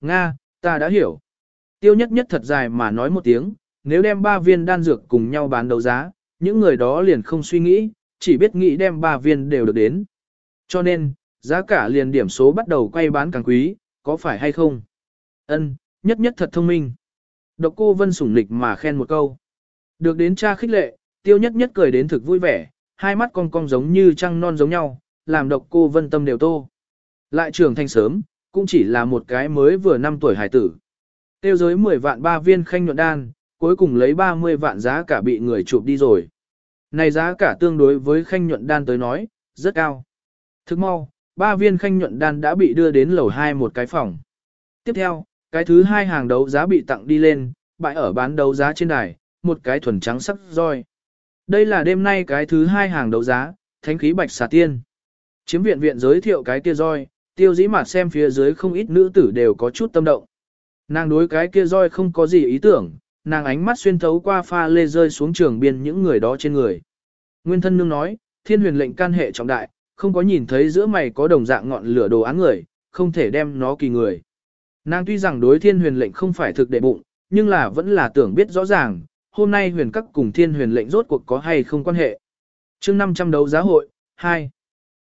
Nga, ta đã hiểu. Tiêu nhất nhất thật dài mà nói một tiếng, nếu đem ba viên đan dược cùng nhau bán đấu giá, những người đó liền không suy nghĩ, chỉ biết nghĩ đem ba viên đều được đến. Cho nên, giá cả liền điểm số bắt đầu quay bán càng quý, có phải hay không? Ân, nhất nhất thật thông minh. Độc cô Vân sủng nịch mà khen một câu. Được đến cha khích lệ, tiêu nhất nhất cười đến thực vui vẻ, hai mắt cong cong giống như trăng non giống nhau, làm độc cô Vân tâm đều tô. Lại trưởng thành sớm, cũng chỉ là một cái mới vừa 5 tuổi hải tử. Tiêu giới 10 vạn ba viên khanh nhuận đan, cuối cùng lấy 30 vạn giá cả bị người chụp đi rồi. Này giá cả tương đối với khanh nhuận đan tới nói, rất cao. Thức mau, ba viên khanh nhuận đan đã bị đưa đến lầu 2 một cái phòng. Tiếp theo, cái thứ hai hàng đấu giá bị tặng đi lên, bại ở bán đấu giá trên đài, một cái thuần trắng sắc roi. Đây là đêm nay cái thứ hai hàng đấu giá, thánh khí bạch xà tiên. Chiếm viện viện giới thiệu cái kia roi, tiêu dĩ mặt xem phía dưới không ít nữ tử đều có chút tâm động. Nàng đối cái kia roi không có gì ý tưởng, nàng ánh mắt xuyên thấu qua pha lê rơi xuống trường biên những người đó trên người. Nguyên thân nương nói, thiên huyền lệnh can hệ trọng đại, không có nhìn thấy giữa mày có đồng dạng ngọn lửa đồ án người, không thể đem nó kỳ người. Nàng tuy rằng đối thiên huyền lệnh không phải thực đệ bụng, nhưng là vẫn là tưởng biết rõ ràng, hôm nay huyền các cùng thiên huyền lệnh rốt cuộc có hay không quan hệ. chương 500 đấu giá hội, 2.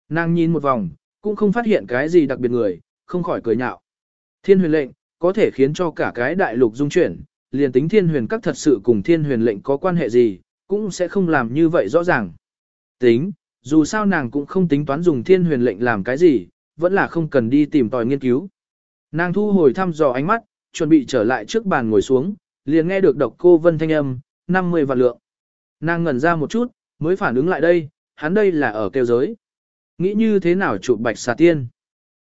Nàng nhìn một vòng, cũng không phát hiện cái gì đặc biệt người, không khỏi cười nhạo. Thiên huyền lệnh, có thể khiến cho cả cái đại lục dung chuyển, liền tính thiên huyền các thật sự cùng thiên huyền lệnh có quan hệ gì, cũng sẽ không làm như vậy rõ ràng. Tính, dù sao nàng cũng không tính toán dùng thiên huyền lệnh làm cái gì, vẫn là không cần đi tìm tòi nghiên cứu. Nàng thu hồi thăm dò ánh mắt, chuẩn bị trở lại trước bàn ngồi xuống, liền nghe được độc cô vân thanh âm, 50 vạn lượng. Nàng ngẩn ra một chút, mới phản ứng lại đây, hắn đây là ở kêu giới. Nghĩ như thế nào chụp bạch xà tiên?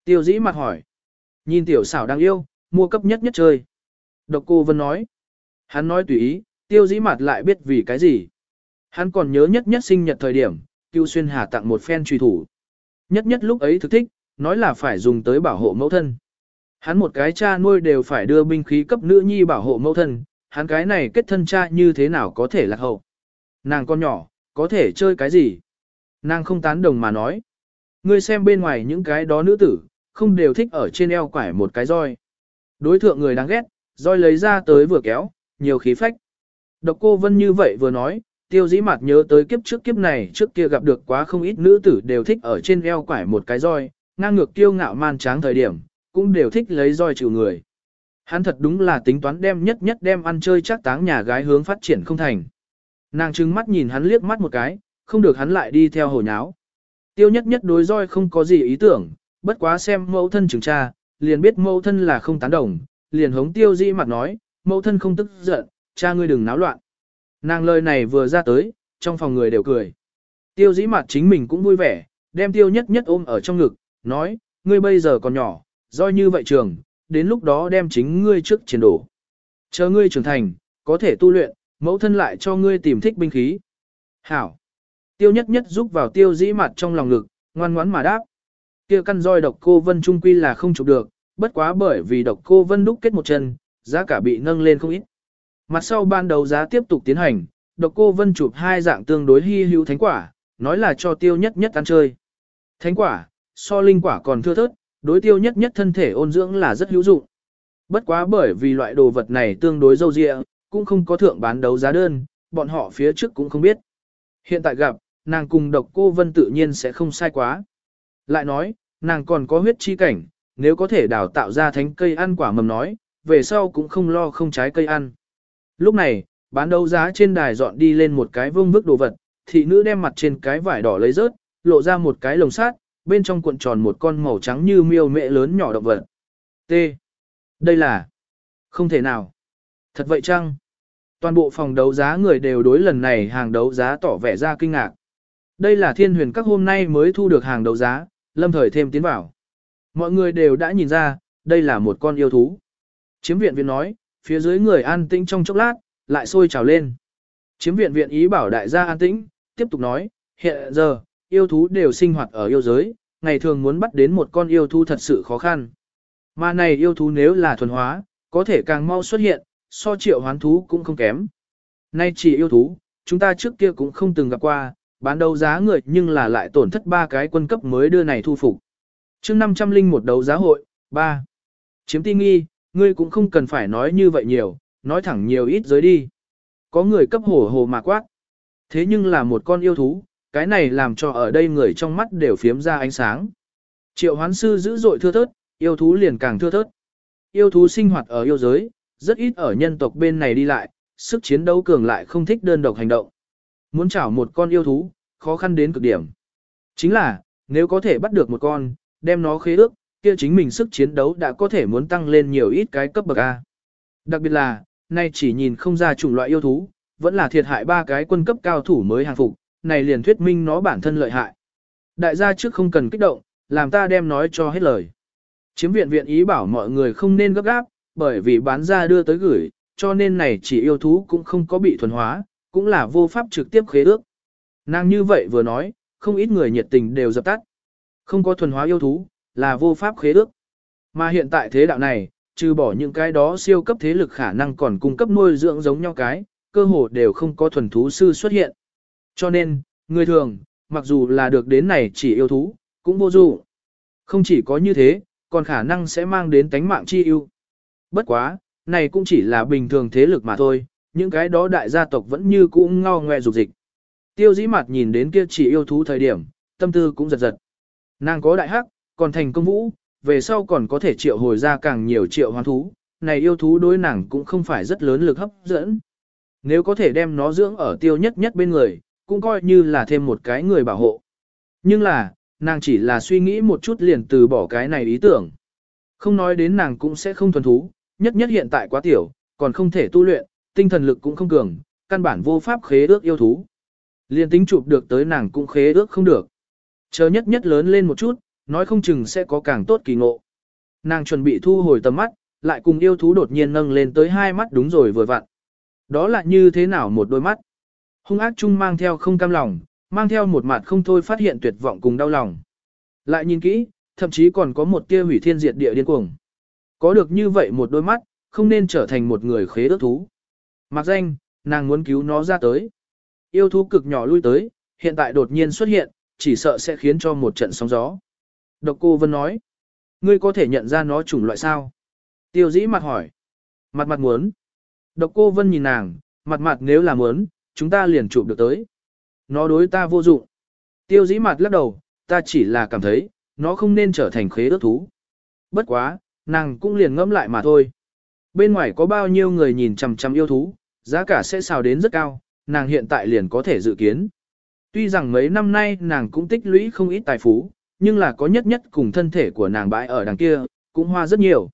Tiêu dĩ mặt hỏi. Nhìn tiểu xảo đang yêu, mua cấp nhất nhất chơi. Độc cô Vân nói. Hắn nói tùy ý, tiêu dĩ mặt lại biết vì cái gì. Hắn còn nhớ nhất nhất sinh nhật thời điểm, Cưu Xuyên Hà tặng một phen truy thủ. Nhất nhất lúc ấy thực thích, nói là phải dùng tới bảo hộ mẫu thân. Hắn một cái cha nuôi đều phải đưa binh khí cấp nữ nhi bảo hộ mẫu thân, hắn cái này kết thân cha như thế nào có thể lạc hậu. Nàng con nhỏ, có thể chơi cái gì? Nàng không tán đồng mà nói. Ngươi xem bên ngoài những cái đó nữ tử, không đều thích ở trên eo quải một cái roi. Đối thượng người đáng ghét, roi lấy ra tới vừa kéo, nhiều khí phách. Độc cô Vân như vậy vừa nói, tiêu dĩ mặt nhớ tới kiếp trước kiếp này trước kia gặp được quá không ít nữ tử đều thích ở trên eo quải một cái roi, ngang ngược tiêu ngạo man tráng thời điểm, cũng đều thích lấy roi trừ người. Hắn thật đúng là tính toán đem nhất nhất đem ăn chơi chắc táng nhà gái hướng phát triển không thành. Nàng trừng mắt nhìn hắn liếc mắt một cái, không được hắn lại đi theo hồ nháo. Tiêu nhất nhất đối roi không có gì ý tưởng, bất quá xem mẫu thân trừng tra, liền biết mẫu thân là không tán đồng, liền hống tiêu di mặt nói, mẫu thân không tức giận, cha ngươi đừng náo loạn. Nàng lời này vừa ra tới, trong phòng người đều cười. Tiêu dĩ mặt chính mình cũng vui vẻ, đem tiêu nhất nhất ôm ở trong ngực, nói, ngươi bây giờ còn nhỏ, do như vậy trường, đến lúc đó đem chính ngươi trước chiến đổ. Chờ ngươi trưởng thành, có thể tu luyện, mẫu thân lại cho ngươi tìm thích binh khí. Hảo. Tiêu nhất nhất giúp vào tiêu dĩ mặt trong lòng ngực, ngoan ngoãn mà đáp. Kia căn roi độc cô vân trung quy là không chụp được, bất quá bởi vì độc cô vân đúc kết một chân, giá cả bị nâng lên không ít. Mặt sau ban đầu giá tiếp tục tiến hành, độc cô vân chụp hai dạng tương đối hy hữu thánh quả, nói là cho tiêu nhất nhất ăn chơi. Thánh quả, so linh quả còn thưa thớt, đối tiêu nhất nhất thân thể ôn dưỡng là rất hữu dụng. Bất quá bởi vì loại đồ vật này tương đối dâu dịa, cũng không có thượng bán đấu giá đơn, bọn họ phía trước cũng không biết. Hiện tại gặp, nàng cùng độc cô vân tự nhiên sẽ không sai quá. Lại nói, nàng còn có huyết chi cảnh, nếu có thể đào tạo ra thánh cây ăn quả mầm nói, về sau cũng không lo không trái cây ăn. Lúc này, bán đấu giá trên đài dọn đi lên một cái vương vức đồ vật, thị nữ đem mặt trên cái vải đỏ lấy rớt, lộ ra một cái lồng sát, bên trong cuộn tròn một con màu trắng như miêu mẹ lớn nhỏ động vật. T. Đây là... Không thể nào. Thật vậy chăng? Toàn bộ phòng đấu giá người đều đối lần này hàng đấu giá tỏ vẻ ra kinh ngạc. Đây là thiên huyền các hôm nay mới thu được hàng đấu giá, lâm thời thêm tiến vào. Mọi người đều đã nhìn ra, đây là một con yêu thú. Chiếm viện viện nói, phía dưới người an tĩnh trong chốc lát, lại sôi trào lên. Chiếm viện viện ý bảo đại gia an tĩnh, tiếp tục nói, hiện giờ, yêu thú đều sinh hoạt ở yêu giới, ngày thường muốn bắt đến một con yêu thú thật sự khó khăn. Mà này yêu thú nếu là thuần hóa, có thể càng mau xuất hiện, so triệu hoán thú cũng không kém. Nay chỉ yêu thú, chúng ta trước kia cũng không từng gặp qua, bán đấu giá người nhưng là lại tổn thất ba cái quân cấp mới đưa này thu phục. chương 500 linh một đấu giá hội, 3. Chiếm ti nghi, ngươi cũng không cần phải nói như vậy nhiều, nói thẳng nhiều ít giới đi. Có người cấp hổ hồ mà quát. Thế nhưng là một con yêu thú, cái này làm cho ở đây người trong mắt đều phiếm ra ánh sáng. Triệu hoán sư dữ dội thưa thớt, yêu thú liền càng thưa thớt. Yêu thú sinh hoạt ở yêu giới, rất ít ở nhân tộc bên này đi lại, sức chiến đấu cường lại không thích đơn độc hành động. Muốn chảo một con yêu thú, khó khăn đến cực điểm. Chính là, nếu có thể bắt được một con, đem nó khế ước, kia chính mình sức chiến đấu đã có thể muốn tăng lên nhiều ít cái cấp bậc A. Đặc biệt là, nay chỉ nhìn không ra chủng loại yêu thú, vẫn là thiệt hại ba cái quân cấp cao thủ mới hàng phục, này liền thuyết minh nó bản thân lợi hại. Đại gia trước không cần kích động, làm ta đem nói cho hết lời. Chiếm viện viện ý bảo mọi người không nên gấp gáp, bởi vì bán ra đưa tới gửi, cho nên này chỉ yêu thú cũng không có bị thuần hóa, cũng là vô pháp trực tiếp khế ước. Nàng như vậy vừa nói, không ít người nhiệt tình đều dập tắt. Không có thuần hóa yêu thú, là vô pháp khế ước. Mà hiện tại thế đạo này, trừ bỏ những cái đó siêu cấp thế lực khả năng còn cung cấp nuôi dưỡng giống nhau cái, cơ hồ đều không có thuần thú sư xuất hiện. Cho nên, người thường, mặc dù là được đến này chỉ yêu thú, cũng vô dụng. Không chỉ có như thế, còn khả năng sẽ mang đến tánh mạng chi yêu. Bất quá, này cũng chỉ là bình thường thế lực mà thôi, những cái đó đại gia tộc vẫn như cũ ngao ngoe dục dịch. Tiêu dĩ mặt nhìn đến kia chỉ yêu thú thời điểm, tâm tư cũng giật giật. Nàng có đại hắc, còn thành công vũ, về sau còn có thể triệu hồi ra càng nhiều triệu hoán thú, này yêu thú đối nàng cũng không phải rất lớn lực hấp dẫn. Nếu có thể đem nó dưỡng ở tiêu nhất nhất bên người, cũng coi như là thêm một cái người bảo hộ. Nhưng là, nàng chỉ là suy nghĩ một chút liền từ bỏ cái này ý tưởng. Không nói đến nàng cũng sẽ không thuần thú, nhất nhất hiện tại quá tiểu, còn không thể tu luyện, tinh thần lực cũng không cường, căn bản vô pháp khế ước yêu thú. Liên tính chụp được tới nàng cũng khế ước không được. Chờ nhất nhất lớn lên một chút, nói không chừng sẽ có càng tốt kỳ ngộ. Nàng chuẩn bị thu hồi tầm mắt, lại cùng yêu thú đột nhiên nâng lên tới hai mắt đúng rồi vừa vặn. Đó là như thế nào một đôi mắt? Hung ác chung mang theo không cam lòng, mang theo một mặt không thôi phát hiện tuyệt vọng cùng đau lòng. Lại nhìn kỹ, thậm chí còn có một tia hủy thiên diệt địa điên cuồng. Có được như vậy một đôi mắt, không nên trở thành một người khế ước thú. Mặc danh, nàng muốn cứu nó ra tới. Yêu thú cực nhỏ lui tới, hiện tại đột nhiên xuất hiện, chỉ sợ sẽ khiến cho một trận sóng gió. Độc cô Vân nói, ngươi có thể nhận ra nó chủng loại sao? Tiêu dĩ mặt hỏi. Mặt mặt muốn. Độc cô Vân nhìn nàng, mặt mặt nếu là muốn, chúng ta liền chụp được tới. Nó đối ta vô dụng. Tiêu dĩ mặt lắc đầu, ta chỉ là cảm thấy, nó không nên trở thành khế ước thú. Bất quá, nàng cũng liền ngẫm lại mà thôi. Bên ngoài có bao nhiêu người nhìn chằm chằm yêu thú, giá cả sẽ xào đến rất cao, nàng hiện tại liền có thể dự kiến. Tuy rằng mấy năm nay nàng cũng tích lũy không ít tài phú, nhưng là có nhất nhất cùng thân thể của nàng bãi ở đằng kia, cũng hoa rất nhiều.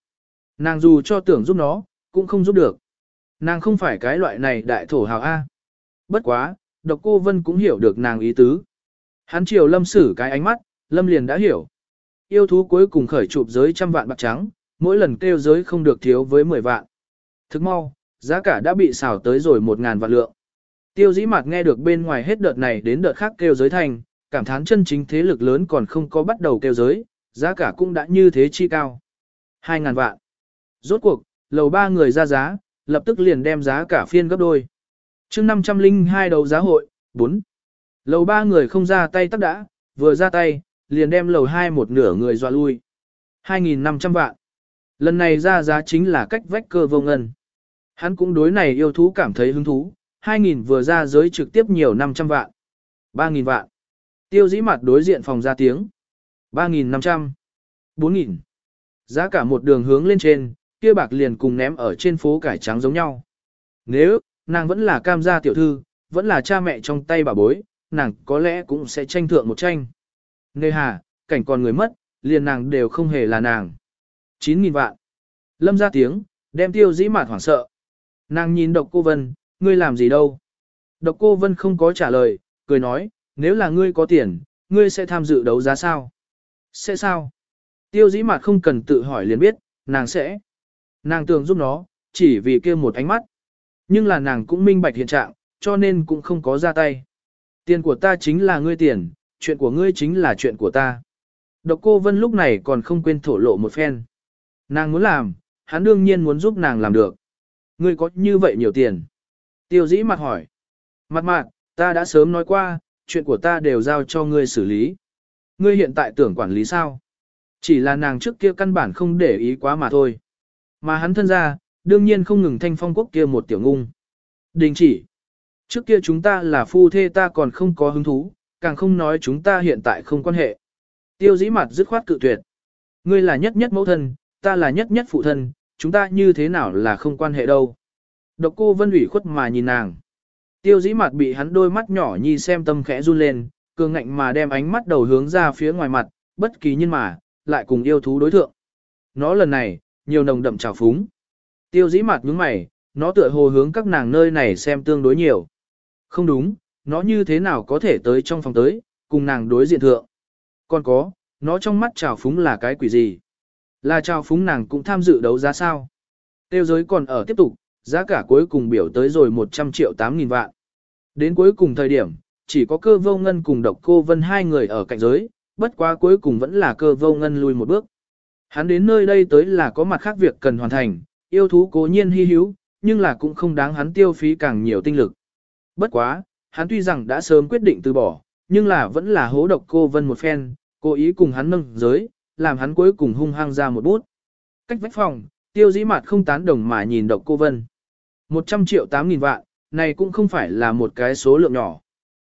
Nàng dù cho tưởng giúp nó, cũng không giúp được. Nàng không phải cái loại này đại thổ hào A. Bất quá, độc cô Vân cũng hiểu được nàng ý tứ. Hắn chiều lâm xử cái ánh mắt, lâm liền đã hiểu. Yêu thú cuối cùng khởi chụp giới trăm vạn bạc trắng, mỗi lần kêu giới không được thiếu với 10 vạn. Thức mau, giá cả đã bị xào tới rồi 1 ngàn vạn lượng. Tiêu dĩ mạt nghe được bên ngoài hết đợt này đến đợt khác kêu giới thành, cảm thán chân chính thế lực lớn còn không có bắt đầu kêu giới, giá cả cũng đã như thế chi cao. 2 ngàn vạn. Rốt cuộc, lầu ba người ra giá, lập tức liền đem giá cả phiên gấp đôi. chương 502 đầu giá hội, 4. Lầu ba người không ra tay tắc đã, vừa ra tay, liền đem lầu hai một nửa người dọa lui. 2.500 vạn. Lần này ra giá chính là cách vách cơ vô ngân. Hắn cũng đối này yêu thú cảm thấy hứng thú, 2.000 vừa ra giới trực tiếp nhiều 500 vạn. 3.000 vạn. Tiêu dĩ mặt đối diện phòng ra tiếng. 3.500. 4.000. Giá cả một đường hướng lên trên, kia bạc liền cùng ném ở trên phố cải trắng giống nhau. Nếu, nàng vẫn là cam gia tiểu thư, vẫn là cha mẹ trong tay bà bối, nàng có lẽ cũng sẽ tranh thượng một tranh. Nê hà, cảnh còn người mất, liền nàng đều không hề là nàng. 9.000 vạn. Lâm ra tiếng, đem tiêu dĩ mạt hoảng sợ. Nàng nhìn độc cô Vân, ngươi làm gì đâu? Độc cô Vân không có trả lời, cười nói, nếu là ngươi có tiền, ngươi sẽ tham dự đấu giá sao? Sẽ sao? Tiêu dĩ mặt không cần tự hỏi liền biết, nàng sẽ. Nàng tưởng giúp nó, chỉ vì kia một ánh mắt. Nhưng là nàng cũng minh bạch hiện trạng, cho nên cũng không có ra tay. Tiền của ta chính là ngươi tiền, chuyện của ngươi chính là chuyện của ta. Độc cô Vân lúc này còn không quên thổ lộ một phen. Nàng muốn làm, hắn đương nhiên muốn giúp nàng làm được. Ngươi có như vậy nhiều tiền. Tiêu dĩ mặt hỏi. Mặt mặt, ta đã sớm nói qua, chuyện của ta đều giao cho ngươi xử lý. Ngươi hiện tại tưởng quản lý sao? Chỉ là nàng trước kia căn bản không để ý quá mà thôi. Mà hắn thân ra, đương nhiên không ngừng thanh phong quốc kia một tiểu ngung. Đình chỉ. Trước kia chúng ta là phu thê ta còn không có hứng thú, càng không nói chúng ta hiện tại không quan hệ. Tiêu dĩ mặt dứt khoát cự tuyệt. Ngươi là nhất nhất mẫu thân, ta là nhất nhất phụ thân, chúng ta như thế nào là không quan hệ đâu. Độc cô vân ủy khuất mà nhìn nàng. Tiêu dĩ mặt bị hắn đôi mắt nhỏ nhi xem tâm khẽ run lên, cường ngạnh mà đem ánh mắt đầu hướng ra phía ngoài mặt, bất kỳ nhân mà, lại cùng yêu thú đối thượng. Nó lần này, nhiều nồng đậm trào phúng. Tiêu dĩ mặt nhướng mày, nó tựa hồ hướng các nàng nơi này xem tương đối nhiều. Không đúng, nó như thế nào có thể tới trong phòng tới, cùng nàng đối diện thượng. Còn có, nó trong mắt trào phúng là cái quỷ gì? Là trao phúng nàng cũng tham dự đấu giá sao? Tiêu giới còn ở tiếp tục, giá cả cuối cùng biểu tới rồi 100 triệu 8 nghìn vạn. Đến cuối cùng thời điểm, chỉ có cơ vô ngân cùng độc cô vân hai người ở cạnh giới, bất quá cuối cùng vẫn là cơ vô ngân lùi một bước. Hắn đến nơi đây tới là có mặt khác việc cần hoàn thành, yêu thú cố nhiên hy hữu, nhưng là cũng không đáng hắn tiêu phí càng nhiều tinh lực. Bất quá, hắn tuy rằng đã sớm quyết định từ bỏ, nhưng là vẫn là hố độc cô vân một phen, cố ý cùng hắn nâng giới, làm hắn cuối cùng hung hăng ra một bút. Cách vách phòng, tiêu dĩ mặt không tán đồng mà nhìn độc cô vân. 100 triệu 8 nghìn vạn, này cũng không phải là một cái số lượng nhỏ.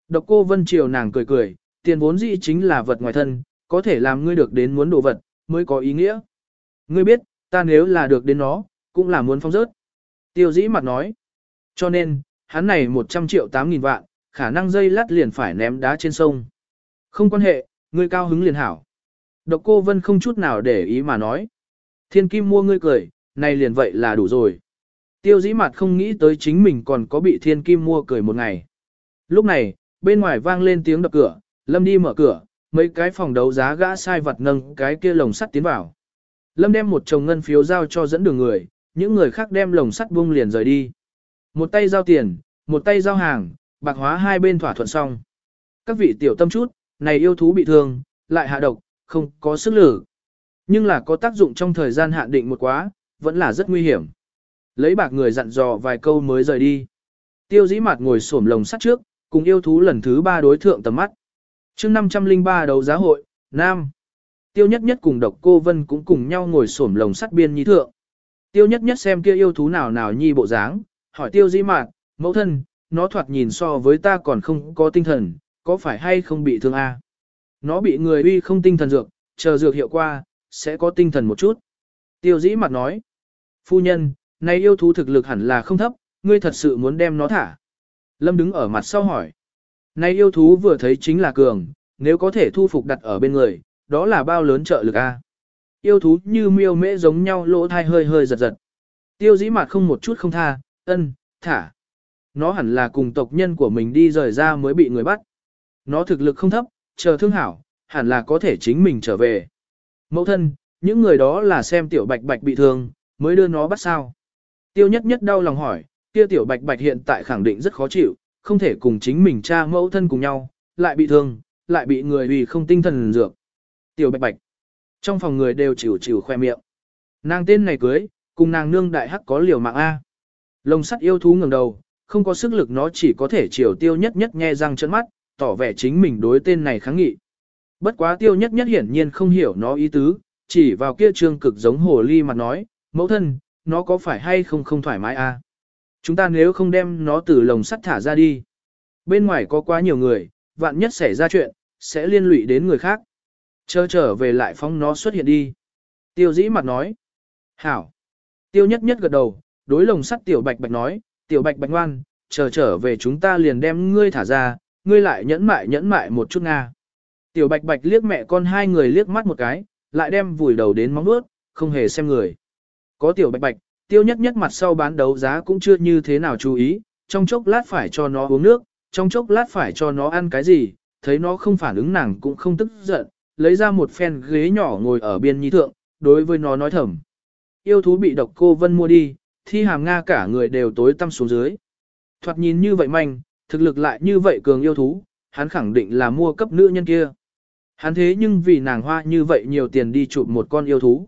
Độc cô vân chiều nàng cười cười, tiền vốn dĩ chính là vật ngoài thân, có thể làm ngươi được đến muốn đồ vật, mới có ý nghĩa. Ngươi biết, ta nếu là được đến nó, cũng là muốn phong rớt. Tiêu dĩ mặt nói. Cho nên, hắn này 100 triệu 8 nghìn vạn, khả năng dây lát liền phải ném đá trên sông. Không quan hệ, ngươi cao hứng liền hảo. Độc cô Vân không chút nào để ý mà nói. Thiên kim mua ngươi cười, này liền vậy là đủ rồi. Tiêu dĩ mặt không nghĩ tới chính mình còn có bị thiên kim mua cười một ngày. Lúc này, bên ngoài vang lên tiếng đập cửa, Lâm đi mở cửa, mấy cái phòng đấu giá gã sai vật nâng cái kia lồng sắt tiến vào. Lâm đem một chồng ngân phiếu giao cho dẫn đường người, những người khác đem lồng sắt buông liền rời đi. Một tay giao tiền, một tay giao hàng, bạc hóa hai bên thỏa thuận xong. Các vị tiểu tâm chút, này yêu thú bị thương, lại hạ độc, không có sức lử. Nhưng là có tác dụng trong thời gian hạn định một quá, vẫn là rất nguy hiểm. Lấy bạc người dặn dò vài câu mới rời đi. Tiêu dĩ mặt ngồi xổm lồng sắt trước, cùng yêu thú lần thứ ba đối thượng tầm mắt. chương 503 đấu giá hội, Nam. Tiêu nhất nhất cùng độc cô Vân cũng cùng nhau ngồi xổm lồng sắt biên nhi thượng. Tiêu nhất nhất xem kia yêu thú nào nào nhi bộ dáng, hỏi tiêu dĩ mạt, mẫu thân, nó thoạt nhìn so với ta còn không có tinh thần, có phải hay không bị thương a? Nó bị người uy không tinh thần dược, chờ dược hiệu qua, sẽ có tinh thần một chút. Tiêu dĩ mặt nói, phu nhân, này yêu thú thực lực hẳn là không thấp, ngươi thật sự muốn đem nó thả. Lâm đứng ở mặt sau hỏi, này yêu thú vừa thấy chính là cường, nếu có thể thu phục đặt ở bên người, đó là bao lớn trợ lực a? Yêu thú như miêu mễ giống nhau lỗ thai hơi hơi giật giật. Tiêu dĩ mặt không một chút không tha, ân, thả. Nó hẳn là cùng tộc nhân của mình đi rời ra mới bị người bắt. Nó thực lực không thấp, chờ thương hảo, hẳn là có thể chính mình trở về. Mẫu thân, những người đó là xem tiểu bạch bạch bị thương, mới đưa nó bắt sao. Tiêu nhất nhất đau lòng hỏi, kia tiểu bạch bạch hiện tại khẳng định rất khó chịu, không thể cùng chính mình cha mẫu thân cùng nhau, lại bị thương, lại bị người vì không tinh thần dược. Tiểu bạch bạch. Trong phòng người đều chịu chịu khoe miệng. Nàng tên này cưới, cùng nàng nương đại hắc có liều mạng A. Lồng sắt yêu thú ngẩng đầu, không có sức lực nó chỉ có thể chiều tiêu nhất nhất nghe răng trợn mắt, tỏ vẻ chính mình đối tên này kháng nghị. Bất quá tiêu nhất nhất hiển nhiên không hiểu nó ý tứ, chỉ vào kia trương cực giống hồ ly mặt nói, mẫu thân, nó có phải hay không không thoải mái a? Chúng ta nếu không đem nó từ lồng sắt thả ra đi. Bên ngoài có quá nhiều người, vạn nhất xảy ra chuyện, sẽ liên lụy đến người khác. Chờ trở về lại phong nó xuất hiện đi. Tiêu dĩ mặt nói. Hảo. Tiêu nhất nhất gật đầu, đối lồng sắt tiểu bạch bạch nói, tiểu bạch bạch ngoan, chờ trở về chúng ta liền đem ngươi thả ra, ngươi lại nhẫn mại nhẫn mại một chút nga. Tiểu bạch bạch liếc mẹ con hai người liếc mắt một cái, lại đem vùi đầu đến móng nuốt, không hề xem người. Có tiểu bạch bạch, tiêu nhất nhất mặt sau bán đấu giá cũng chưa như thế nào chú ý, trong chốc lát phải cho nó uống nước, trong chốc lát phải cho nó ăn cái gì, thấy nó không phản ứng nàng cũng không tức giận, lấy ra một phen ghế nhỏ ngồi ở biên nhi thượng, đối với nó nói thầm. Yêu thú bị độc cô vân mua đi, thi hàm Nga cả người đều tối tăm xuống dưới. Thoạt nhìn như vậy manh, thực lực lại như vậy cường yêu thú, hắn khẳng định là mua cấp nữ nhân kia. Hắn thế nhưng vì nàng hoa như vậy nhiều tiền đi chụp một con yêu thú.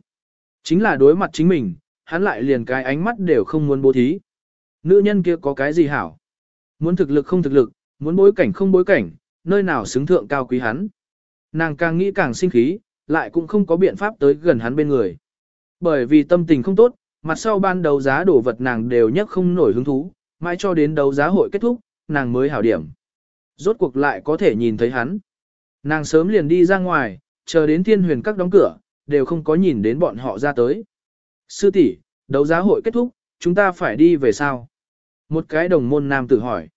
Chính là đối mặt chính mình, hắn lại liền cái ánh mắt đều không muốn bố thí. Nữ nhân kia có cái gì hảo? Muốn thực lực không thực lực, muốn bối cảnh không bối cảnh, nơi nào xứng thượng cao quý hắn. Nàng càng nghĩ càng sinh khí, lại cũng không có biện pháp tới gần hắn bên người. Bởi vì tâm tình không tốt, Mặt sau ban đầu giá đồ vật nàng đều nhất không nổi hứng thú, mãi cho đến đấu giá hội kết thúc, nàng mới hảo điểm. Rốt cuộc lại có thể nhìn thấy hắn. Nàng sớm liền đi ra ngoài, chờ đến thiên huyền các đóng cửa, đều không có nhìn đến bọn họ ra tới. Sư tỷ, đấu giá hội kết thúc, chúng ta phải đi về sao? Một cái đồng môn nam tử hỏi.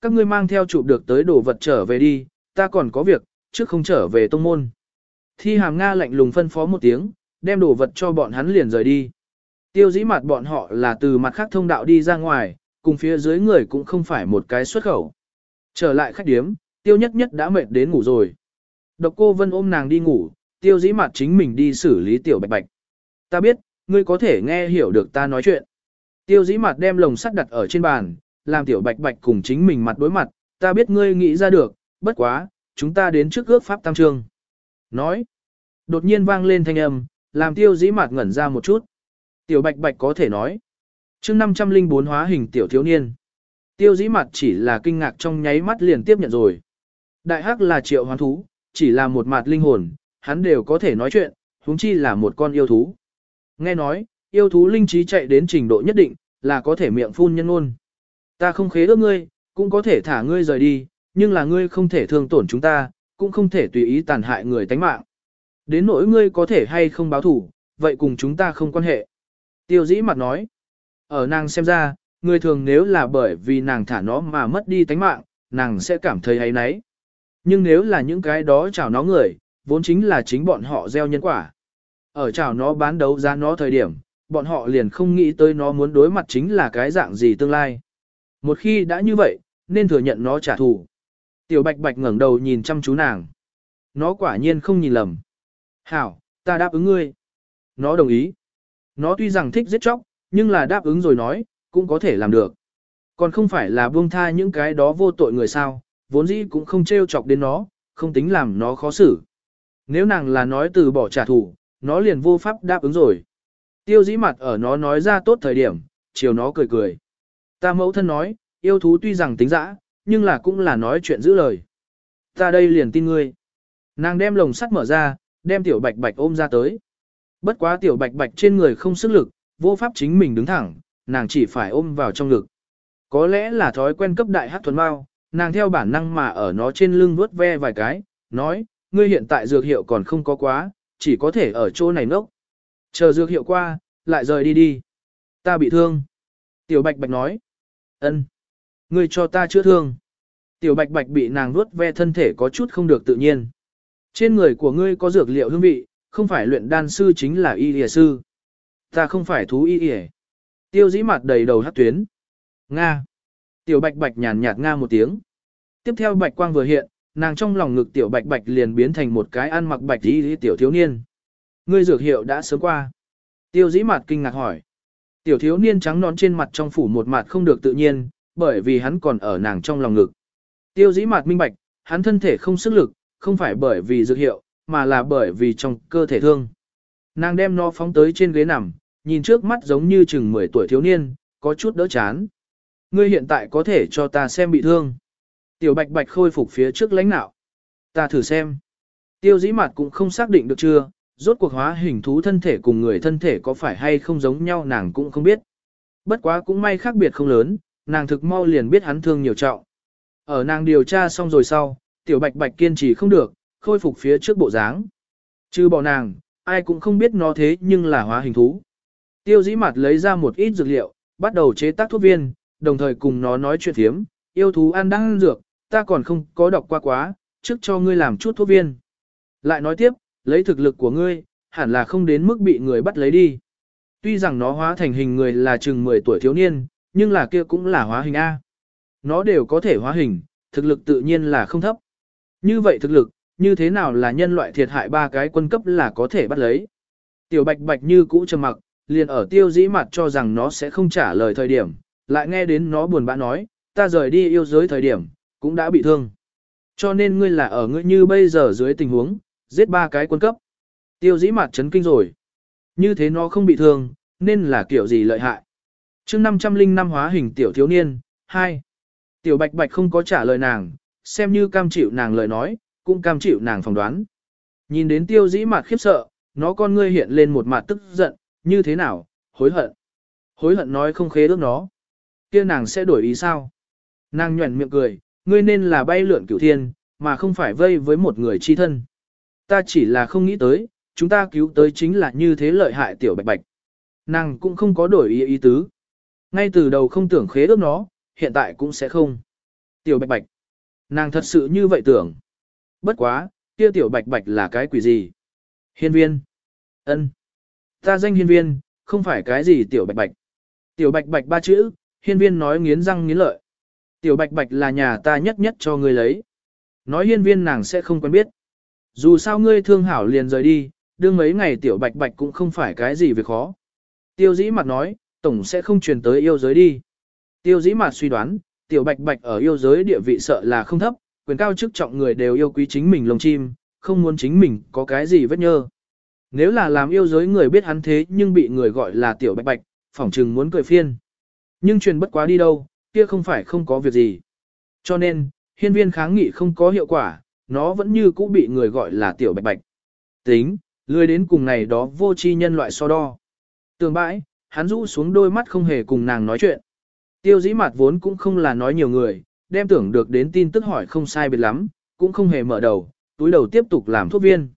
Các ngươi mang theo chụp được tới đồ vật trở về đi, ta còn có việc, trước không trở về tông môn. Thi hàm Nga lạnh lùng phân phó một tiếng, đem đồ vật cho bọn hắn liền rời đi. Tiêu dĩ mặt bọn họ là từ mặt khác thông đạo đi ra ngoài, cùng phía dưới người cũng không phải một cái xuất khẩu. Trở lại khách điếm, tiêu nhất nhất đã mệt đến ngủ rồi. Độc cô Vân ôm nàng đi ngủ, tiêu dĩ mặt chính mình đi xử lý tiểu bạch bạch. Ta biết, ngươi có thể nghe hiểu được ta nói chuyện. Tiêu dĩ mặt đem lồng sắt đặt ở trên bàn, làm tiểu bạch bạch cùng chính mình mặt đối mặt, ta biết ngươi nghĩ ra được, bất quá, chúng ta đến trước ước pháp tam trương. Nói, đột nhiên vang lên thanh âm, làm tiêu dĩ mặt ngẩn ra một chút. Tiểu bạch bạch có thể nói chương 504 hóa hình tiểu thiếu niên. Tiêu dĩ mặt chỉ là kinh ngạc trong nháy mắt liền tiếp nhận rồi. Đại hắc là triệu hoán thú, chỉ là một mặt linh hồn, hắn đều có thể nói chuyện, huống chi là một con yêu thú. Nghe nói, yêu thú linh trí chạy đến trình độ nhất định, là có thể miệng phun nhân ngôn. Ta không khế ước ngươi, cũng có thể thả ngươi rời đi, nhưng là ngươi không thể thương tổn chúng ta, cũng không thể tùy ý tàn hại người tánh mạng. Đến nỗi ngươi có thể hay không báo thủ, vậy cùng chúng ta không quan hệ. Tiêu dĩ mặt nói, ở nàng xem ra, người thường nếu là bởi vì nàng thả nó mà mất đi tánh mạng, nàng sẽ cảm thấy ấy nấy. Nhưng nếu là những cái đó chào nó người, vốn chính là chính bọn họ gieo nhân quả. Ở chào nó bán đấu giá nó thời điểm, bọn họ liền không nghĩ tới nó muốn đối mặt chính là cái dạng gì tương lai. Một khi đã như vậy, nên thừa nhận nó trả thù. Tiểu bạch bạch ngẩng đầu nhìn chăm chú nàng. Nó quả nhiên không nhìn lầm. Hảo, ta đáp ứng ngươi. Nó đồng ý. Nó tuy rằng thích giết chóc, nhưng là đáp ứng rồi nói, cũng có thể làm được. Còn không phải là buông tha những cái đó vô tội người sao, vốn dĩ cũng không trêu chọc đến nó, không tính làm nó khó xử. Nếu nàng là nói từ bỏ trả thù, nó liền vô pháp đáp ứng rồi. Tiêu dĩ mặt ở nó nói ra tốt thời điểm, chiều nó cười cười. Ta mẫu thân nói, yêu thú tuy rằng tính dã, nhưng là cũng là nói chuyện giữ lời. Ta đây liền tin ngươi. Nàng đem lồng sắt mở ra, đem tiểu bạch bạch ôm ra tới. Bất quá tiểu bạch bạch trên người không sức lực, vô pháp chính mình đứng thẳng, nàng chỉ phải ôm vào trong ngực. Có lẽ là thói quen cấp đại hát thuần bao, nàng theo bản năng mà ở nó trên lưng vuốt ve vài cái, nói, ngươi hiện tại dược hiệu còn không có quá, chỉ có thể ở chỗ này nốc. Chờ dược hiệu qua, lại rời đi đi. Ta bị thương. Tiểu bạch bạch nói. ân, Ngươi cho ta chữa thương. Tiểu bạch bạch bị nàng vuốt ve thân thể có chút không được tự nhiên. Trên người của ngươi có dược liệu hương vị, không phải luyện đan sư chính là y lìa sư. Ta không phải thú y lìa. Tiêu dĩ mặt đầy đầu hát tuyến. Nga. Tiểu bạch bạch nhàn nhạt nga một tiếng. Tiếp theo bạch quang vừa hiện, nàng trong lòng ngực tiểu bạch bạch liền biến thành một cái ăn mặc bạch y tiểu thiếu niên. Ngươi dược hiệu đã sớm qua. Tiêu dĩ mặt kinh ngạc hỏi. Tiểu thiếu niên trắng nón trên mặt trong phủ một mặt không được tự nhiên, bởi vì hắn còn ở nàng trong lòng ngực. Tiêu dĩ mặt minh bạch, hắn thân thể không sức lực, không phải bởi vì dược hiệu, mà là bởi vì trong cơ thể thương. Nàng đem nó phóng tới trên ghế nằm, nhìn trước mắt giống như chừng 10 tuổi thiếu niên, có chút đỡ chán. Ngươi hiện tại có thể cho ta xem bị thương. Tiểu bạch bạch khôi phục phía trước lãnh nạo. Ta thử xem. Tiêu dĩ mặt cũng không xác định được chưa, rốt cuộc hóa hình thú thân thể cùng người thân thể có phải hay không giống nhau nàng cũng không biết. Bất quá cũng may khác biệt không lớn, nàng thực mau liền biết hắn thương nhiều trọng. Ở nàng điều tra xong rồi sau, tiểu bạch bạch kiên trì không được, khôi phục phía trước bộ dáng. Chứ bỏ nàng, ai cũng không biết nó thế nhưng là hóa hình thú. Tiêu dĩ mặt lấy ra một ít dược liệu, bắt đầu chế tác thuốc viên, đồng thời cùng nó nói chuyện thiếm, yêu thú ăn đang ăn dược, ta còn không có đọc qua quá, trước cho ngươi làm chút thuốc viên. Lại nói tiếp, lấy thực lực của ngươi, hẳn là không đến mức bị người bắt lấy đi. Tuy rằng nó hóa thành hình người là chừng 10 tuổi thiếu niên, nhưng là kia cũng là hóa hình A. Nó đều có thể hóa hình, thực lực tự nhiên là không thấp. Như vậy thực lực, như thế nào là nhân loại thiệt hại ba cái quân cấp là có thể bắt lấy. Tiểu bạch bạch như cũ trầm mặc, liền ở tiêu dĩ mặt cho rằng nó sẽ không trả lời thời điểm, lại nghe đến nó buồn bã nói, ta rời đi yêu giới thời điểm, cũng đã bị thương. Cho nên ngươi là ở ngươi như bây giờ dưới tình huống, giết ba cái quân cấp. Tiêu dĩ mặt chấn kinh rồi. Như thế nó không bị thương, nên là kiểu gì lợi hại. chương 505 hóa hình tiểu thiếu niên, 2. Tiểu bạch bạch không có trả lời nàng, xem như cam chịu nàng lời nói, cũng cam chịu nàng phỏng đoán. Nhìn đến tiêu dĩ mặt khiếp sợ, nó con ngươi hiện lên một mặt tức giận, như thế nào, hối hận. hối hận nói không khế ước nó. kia nàng sẽ đổi ý sao? Nàng nhuẩn miệng cười, ngươi nên là bay lượn cửu thiên, mà không phải vây với một người chi thân. Ta chỉ là không nghĩ tới, chúng ta cứu tới chính là như thế lợi hại tiểu bạch bạch. Nàng cũng không có đổi ý ý tứ. Ngay từ đầu không tưởng khế ước nó, hiện tại cũng sẽ không. Tiểu bạch bạch. Nàng thật sự như vậy tưởng. Bất quá, kia tiểu bạch bạch là cái quỷ gì? Hiên viên. ân, Ta danh hiên viên, không phải cái gì tiểu bạch bạch. Tiểu bạch bạch ba chữ, hiên viên nói nghiến răng nghiến lợi. Tiểu bạch bạch là nhà ta nhất nhất cho ngươi lấy. Nói hiên viên nàng sẽ không quen biết. Dù sao ngươi thương hảo liền rời đi, đương mấy ngày tiểu bạch bạch cũng không phải cái gì việc khó. Tiêu dĩ mặt nói, tổng sẽ không truyền tới yêu giới đi. Tiêu dĩ mặt suy đoán, tiểu bạch bạch ở yêu giới địa vị sợ là không thấp, quyền cao chức trọng người đều yêu quý chính mình lồng chim, không muốn chính mình có cái gì vết nhơ. Nếu là làm yêu giới người biết hắn thế nhưng bị người gọi là tiểu bạch bạch, phỏng chừng muốn cười phiên. Nhưng truyền bất quá đi đâu, kia không phải không có việc gì. Cho nên, hiên viên kháng nghị không có hiệu quả, nó vẫn như cũ bị người gọi là tiểu bạch bạch. Tính, lười đến cùng này đó vô tri nhân loại so đo. Tường bãi, hắn rũ xuống đôi mắt không hề cùng nàng nói chuyện. Tiêu dĩ mặt vốn cũng không là nói nhiều người, đem tưởng được đến tin tức hỏi không sai biệt lắm, cũng không hề mở đầu, túi đầu tiếp tục làm thuốc viên.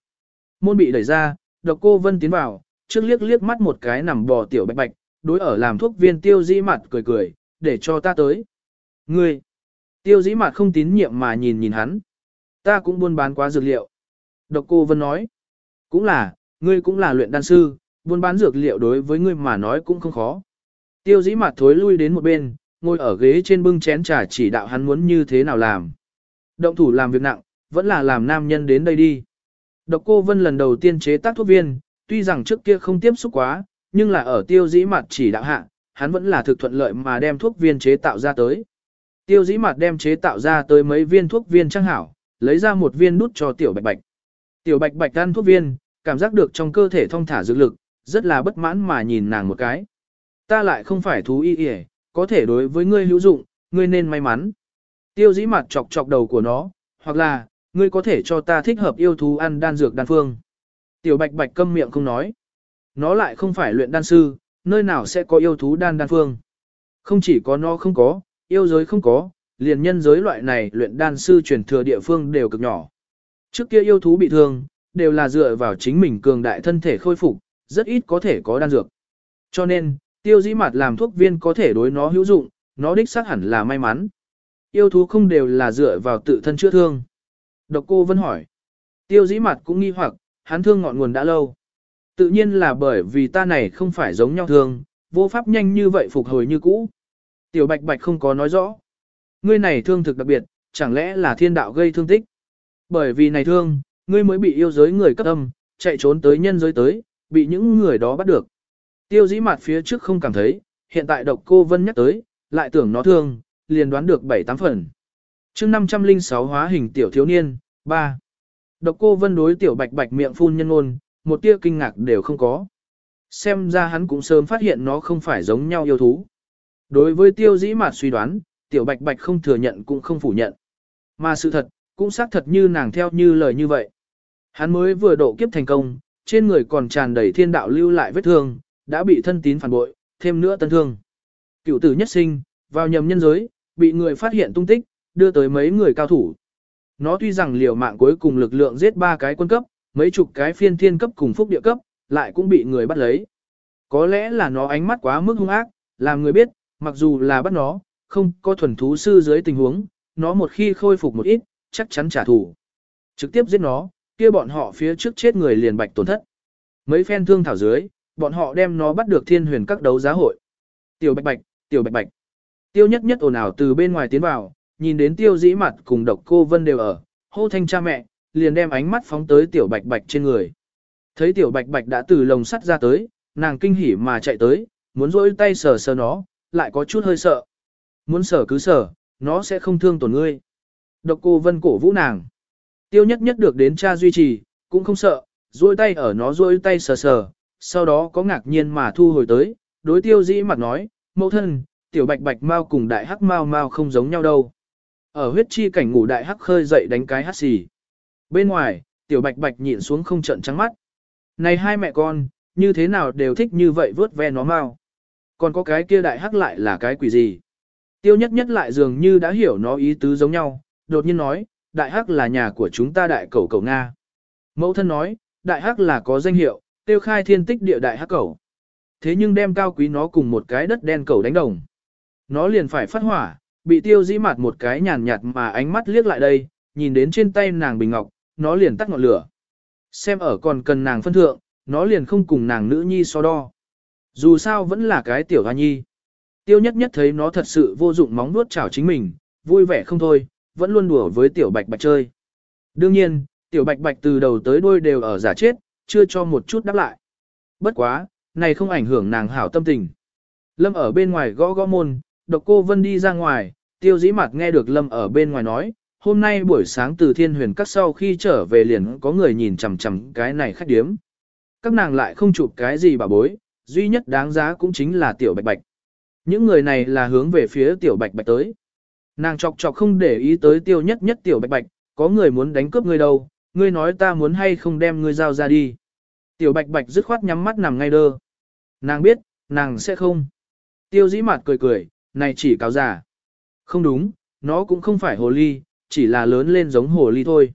Môn bị đẩy ra, độc cô vân tiến vào, trước liếc liếc mắt một cái nằm bò tiểu bạch bạch, đối ở làm thuốc viên tiêu dĩ mặt cười cười, để cho ta tới. Ngươi, tiêu dĩ mặt không tín nhiệm mà nhìn nhìn hắn. Ta cũng buôn bán quá dược liệu. Độc cô vân nói, cũng là, ngươi cũng là luyện đan sư, buôn bán dược liệu đối với ngươi mà nói cũng không khó. Tiêu dĩ mặt thối lui đến một bên, ngồi ở ghế trên bưng chén trà chỉ đạo hắn muốn như thế nào làm. Động thủ làm việc nặng, vẫn là làm nam nhân đến đây đi. Độc cô Vân lần đầu tiên chế tác thuốc viên, tuy rằng trước kia không tiếp xúc quá, nhưng là ở tiêu dĩ mặt chỉ đạo hạ, hắn vẫn là thực thuận lợi mà đem thuốc viên chế tạo ra tới. Tiêu dĩ mặt đem chế tạo ra tới mấy viên thuốc viên trang hảo, lấy ra một viên nút cho tiểu bạch bạch. Tiểu bạch bạch ăn thuốc viên, cảm giác được trong cơ thể thông thả dược lực, rất là bất mãn mà nhìn nàng một cái. Ta lại không phải thú y y, có thể đối với ngươi hữu dụng, ngươi nên may mắn. Tiêu dĩ mặt chọc chọc đầu của nó, hoặc là, ngươi có thể cho ta thích hợp yêu thú ăn đan dược đan phương. Tiểu bạch bạch câm miệng không nói. Nó lại không phải luyện đan sư, nơi nào sẽ có yêu thú đan đan phương. Không chỉ có nó không có, yêu giới không có, liền nhân giới loại này luyện đan sư truyền thừa địa phương đều cực nhỏ. Trước kia yêu thú bị thương, đều là dựa vào chính mình cường đại thân thể khôi phục, rất ít có thể có đan dược. Cho nên, tiêu dĩ mặt làm thuốc viên có thể đối nó hữu dụng, nó đích xác hẳn là may mắn. Yêu thú không đều là dựa vào tự thân chữa thương. Độc cô vẫn hỏi. Tiêu dĩ mặt cũng nghi hoặc, hắn thương ngọn nguồn đã lâu. Tự nhiên là bởi vì ta này không phải giống nhau thương, vô pháp nhanh như vậy phục hồi như cũ. Tiểu bạch bạch không có nói rõ. Ngươi này thương thực đặc biệt, chẳng lẽ là thiên đạo gây thương tích. Bởi vì này thương, ngươi mới bị yêu giới người cấp âm, chạy trốn tới nhân giới tới, bị những người đó bắt được. Tiêu dĩ mặt phía trước không cảm thấy, hiện tại độc cô vân nhắc tới, lại tưởng nó thương, liền đoán được 7-8 phần chương 506 hóa hình tiểu thiếu niên, 3. Độc cô vân đối tiểu bạch bạch miệng phun nhân ngôn, một tia kinh ngạc đều không có. Xem ra hắn cũng sớm phát hiện nó không phải giống nhau yêu thú. Đối với tiêu dĩ mà suy đoán, tiểu bạch bạch không thừa nhận cũng không phủ nhận. Mà sự thật, cũng xác thật như nàng theo như lời như vậy. Hắn mới vừa độ kiếp thành công, trên người còn tràn đầy thiên đạo lưu lại vết thương, đã bị thân tín phản bội, thêm nữa tân thương. Cựu tử nhất sinh, vào nhầm nhân giới, bị người phát hiện tung tích, đưa tới mấy người cao thủ. Nó tuy rằng liều mạng cuối cùng lực lượng giết ba cái quân cấp, mấy chục cái phiên thiên cấp cùng phúc địa cấp, lại cũng bị người bắt lấy. Có lẽ là nó ánh mắt quá mức hung ác, làm người biết, mặc dù là bắt nó, không có thuần thú sư dưới tình huống, nó một khi khôi phục một ít, chắc chắn trả thù. Trực tiếp giết nó, kia bọn họ phía trước chết người liền bạch tổn thất. Mấy phen thương thảo dưới, bọn họ đem nó bắt được thiên huyền các đấu giá hội. Tiểu bạch bạch, tiểu bạch bạch. Tiêu nhất nhất ồn ào từ bên ngoài tiến vào, nhìn đến tiêu dĩ mặt cùng độc cô vân đều ở, hô thanh cha mẹ, liền đem ánh mắt phóng tới tiểu bạch bạch trên người. Thấy tiểu bạch bạch đã từ lồng sắt ra tới, nàng kinh hỉ mà chạy tới, muốn rỗi tay sờ sờ nó, lại có chút hơi sợ. Muốn sờ cứ sờ, nó sẽ không thương tổn ngươi. Độc cô vân cổ vũ nàng. Tiêu nhất nhất được đến cha duy trì, cũng không sợ, rỗi tay ở nó rỗi tay sờ sờ, sau đó có ngạc nhiên mà thu hồi tới, đối tiêu dĩ mặt nói, mẫu thân, tiểu bạch bạch mau cùng đại hắc mau mau không giống nhau đâu. Ở huyết chi cảnh ngủ đại hắc khơi dậy đánh cái hắt xì. Bên ngoài, tiểu bạch bạch nhịn xuống không trận trắng mắt. Này hai mẹ con, như thế nào đều thích như vậy vớt ve nó mau. Còn có cái kia đại hắc lại là cái quỷ gì? Tiêu nhất nhất lại dường như đã hiểu nó ý tứ giống nhau, đột nhiên nói, đại hắc là nhà của chúng ta đại cầu cầu Nga. Mẫu thân nói, đại hắc là có danh hiệu, tiêu khai thiên tích địa đại hắc cầu. Thế nhưng đem cao quý nó cùng một cái đất đen cầu đánh đồng. Nó liền phải phát hỏa, bị tiêu dĩ mặt một cái nhàn nhạt mà ánh mắt liếc lại đây, nhìn đến trên tay nàng bình ngọc, nó liền tắt ngọn lửa. Xem ở còn cần nàng phân thượng, nó liền không cùng nàng nữ nhi so đo. Dù sao vẫn là cái tiểu hoa nhi. Tiêu nhất nhất thấy nó thật sự vô dụng móng nuốt chảo chính mình, vui vẻ không thôi, vẫn luôn đùa với tiểu bạch bạch chơi. Đương nhiên, tiểu bạch bạch từ đầu tới đuôi đều ở giả chết, chưa cho một chút đáp lại. Bất quá, này không ảnh hưởng nàng hảo tâm tình. Lâm ở bên ngoài gõ gõ môn, độc cô Vân đi ra ngoài, tiêu dĩ mặt nghe được Lâm ở bên ngoài nói, hôm nay buổi sáng từ thiên huyền các sau khi trở về liền có người nhìn chằm chằm cái này khách điếm. Các nàng lại không chụp cái gì bà bối, duy nhất đáng giá cũng chính là tiểu bạch bạch. Những người này là hướng về phía tiểu bạch bạch tới. Nàng chọc chọc không để ý tới tiêu nhất nhất tiểu bạch bạch, có người muốn đánh cướp ngươi đâu, ngươi nói ta muốn hay không đem ngươi giao ra đi. Tiểu bạch bạch dứt khoát nhắm mắt nằm ngay đơ. Nàng biết, nàng sẽ không. Tiêu dĩ mặt cười cười, này chỉ cáo giả. Không đúng, nó cũng không phải hồ ly, chỉ là lớn lên giống hồ ly thôi.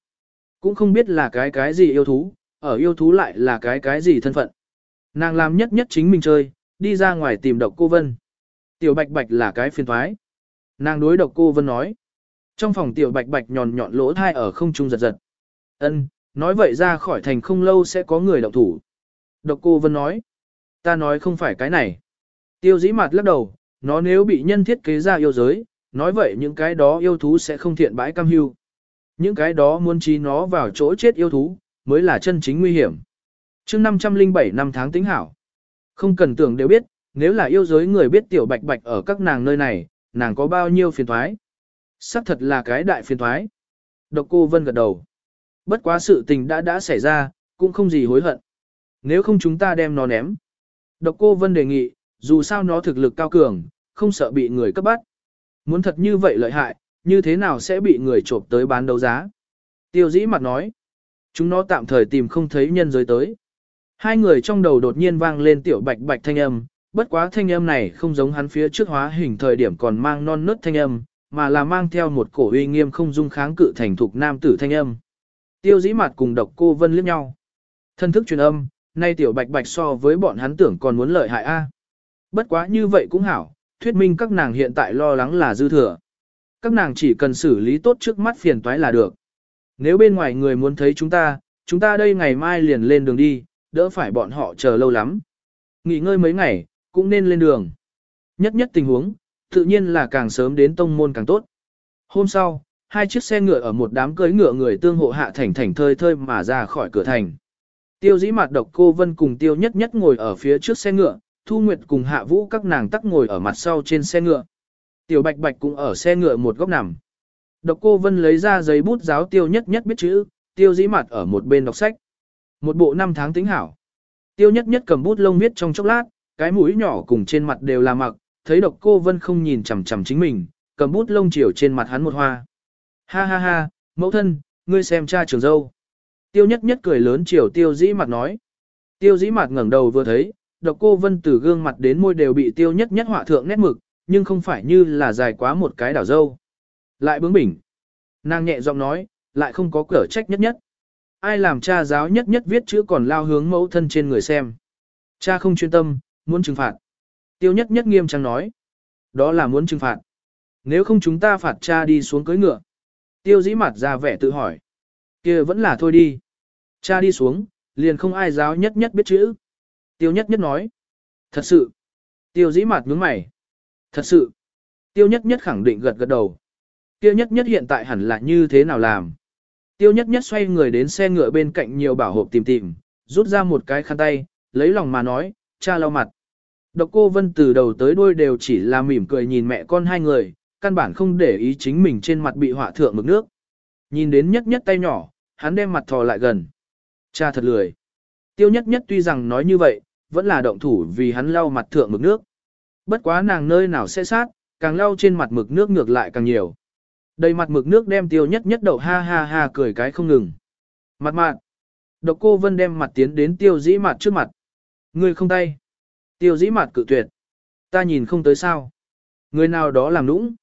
Cũng không biết là cái cái gì yêu thú, ở yêu thú lại là cái cái gì thân phận. Nàng làm nhất nhất chính mình chơi, đi ra ngoài tìm độc cô Vân. Tiểu bạch bạch là cái phiền thoái. Nàng đối độc cô Vân nói. Trong phòng tiểu bạch bạch nhọn nhọn lỗ thai ở không trung giật giật. Ân, nói vậy ra khỏi thành không lâu sẽ có người động thủ. Độc cô Vân nói. Ta nói không phải cái này. Tiêu dĩ mặt lắc đầu, nó nếu bị nhân thiết kế ra yêu giới, nói vậy những cái đó yêu thú sẽ không thiện bãi cam hưu. Những cái đó muốn trí nó vào chỗ chết yêu thú, mới là chân chính nguy hiểm. chương 507 năm tháng tính hảo. Không cần tưởng đều biết, nếu là yêu giới người biết tiểu bạch bạch ở các nàng nơi này, nàng có bao nhiêu phiền thoái. Sắc thật là cái đại phiền thoái. Độc cô Vân gật đầu. Bất quá sự tình đã đã xảy ra, cũng không gì hối hận. Nếu không chúng ta đem nó ném. Độc cô Vân đề nghị, dù sao nó thực lực cao cường, không sợ bị người cấp bắt. Muốn thật như vậy lợi hại, như thế nào sẽ bị người trộm tới bán đấu giá? Tiêu dĩ mặt nói. Chúng nó tạm thời tìm không thấy nhân giới tới. Hai người trong đầu đột nhiên vang lên tiểu bạch bạch thanh âm, bất quá thanh âm này không giống hắn phía trước hóa hình thời điểm còn mang non nớt thanh âm, mà là mang theo một cổ uy nghiêm không dung kháng cự thành thục nam tử thanh âm. Tiêu dĩ mặt cùng độc cô vân liếc nhau. Thân thức truyền âm, nay tiểu bạch bạch so với bọn hắn tưởng còn muốn lợi hại a. Bất quá như vậy cũng hảo, thuyết minh các nàng hiện tại lo lắng là dư thừa. Các nàng chỉ cần xử lý tốt trước mắt phiền toái là được. Nếu bên ngoài người muốn thấy chúng ta, chúng ta đây ngày mai liền lên đường đi, đỡ phải bọn họ chờ lâu lắm. Nghỉ ngơi mấy ngày, cũng nên lên đường. Nhất nhất tình huống, tự nhiên là càng sớm đến tông môn càng tốt. Hôm sau, hai chiếc xe ngựa ở một đám cưới ngựa người tương hộ hạ thành thành thơi thơi mà ra khỏi cửa thành. Tiêu dĩ mặt độc cô vân cùng tiêu nhất nhất ngồi ở phía trước xe ngựa, Thu Nguyệt cùng Hạ Vũ các nàng tắc ngồi ở mặt sau trên xe ngựa. Tiểu Bạch Bạch cũng ở xe ngựa một góc nằm. Độc cô Vân lấy ra giấy bút giáo tiêu nhất nhất biết chữ, tiêu dĩ mặt ở một bên đọc sách. Một bộ năm tháng tính hảo. Tiêu nhất nhất cầm bút lông viết trong chốc lát, cái mũi nhỏ cùng trên mặt đều là mặc, thấy độc cô Vân không nhìn chằm chằm chính mình, cầm bút lông chiều trên mặt hắn một hoa. Ha ha ha, mẫu thân, ngươi xem cha trường dâu. Tiêu nhất nhất cười lớn chiều tiêu dĩ mặt nói. Tiêu dĩ mặt ngẩng đầu vừa thấy, độc cô vân từ gương mặt đến môi đều bị tiêu nhất nhất họa thượng nét mực, nhưng không phải như là dài quá một cái đảo dâu. Lại bướng bỉnh. Nàng nhẹ giọng nói, lại không có cửa trách nhất nhất. Ai làm cha giáo nhất nhất viết chữ còn lao hướng mẫu thân trên người xem. Cha không chuyên tâm, muốn trừng phạt. Tiêu nhất nhất nghiêm trang nói. Đó là muốn trừng phạt. Nếu không chúng ta phạt cha đi xuống cưới ngựa. Tiêu dĩ mặt ra vẻ tự hỏi. kia vẫn là thôi đi. Cha đi xuống, liền không ai giáo nhất nhất biết chữ. Tiêu nhất nhất nói. Thật sự. Tiêu dĩ mạt nhướng mày. Thật sự. Tiêu nhất nhất khẳng định gật gật đầu. Tiêu nhất nhất hiện tại hẳn là như thế nào làm. Tiêu nhất nhất xoay người đến xe ngựa bên cạnh nhiều bảo hộp tìm tìm, rút ra một cái khăn tay, lấy lòng mà nói, cha lau mặt. Độc cô Vân từ đầu tới đuôi đều chỉ là mỉm cười nhìn mẹ con hai người, căn bản không để ý chính mình trên mặt bị họa thượng mực nước. Nhìn đến nhất nhất tay nhỏ, hắn đem mặt thò lại gần. Cha thật lười. Tiêu nhất nhất tuy rằng nói như vậy, vẫn là động thủ vì hắn lau mặt thượng mực nước. Bất quá nàng nơi nào sẽ sát, càng lau trên mặt mực nước ngược lại càng nhiều. Đầy mặt mực nước đem tiêu nhất nhất đậu ha ha ha cười cái không ngừng. Mặt mạn. Độc cô vân đem mặt tiến đến tiêu dĩ mặt trước mặt. Người không tay. Tiêu dĩ mặt cự tuyệt. Ta nhìn không tới sao. Người nào đó làm nũng.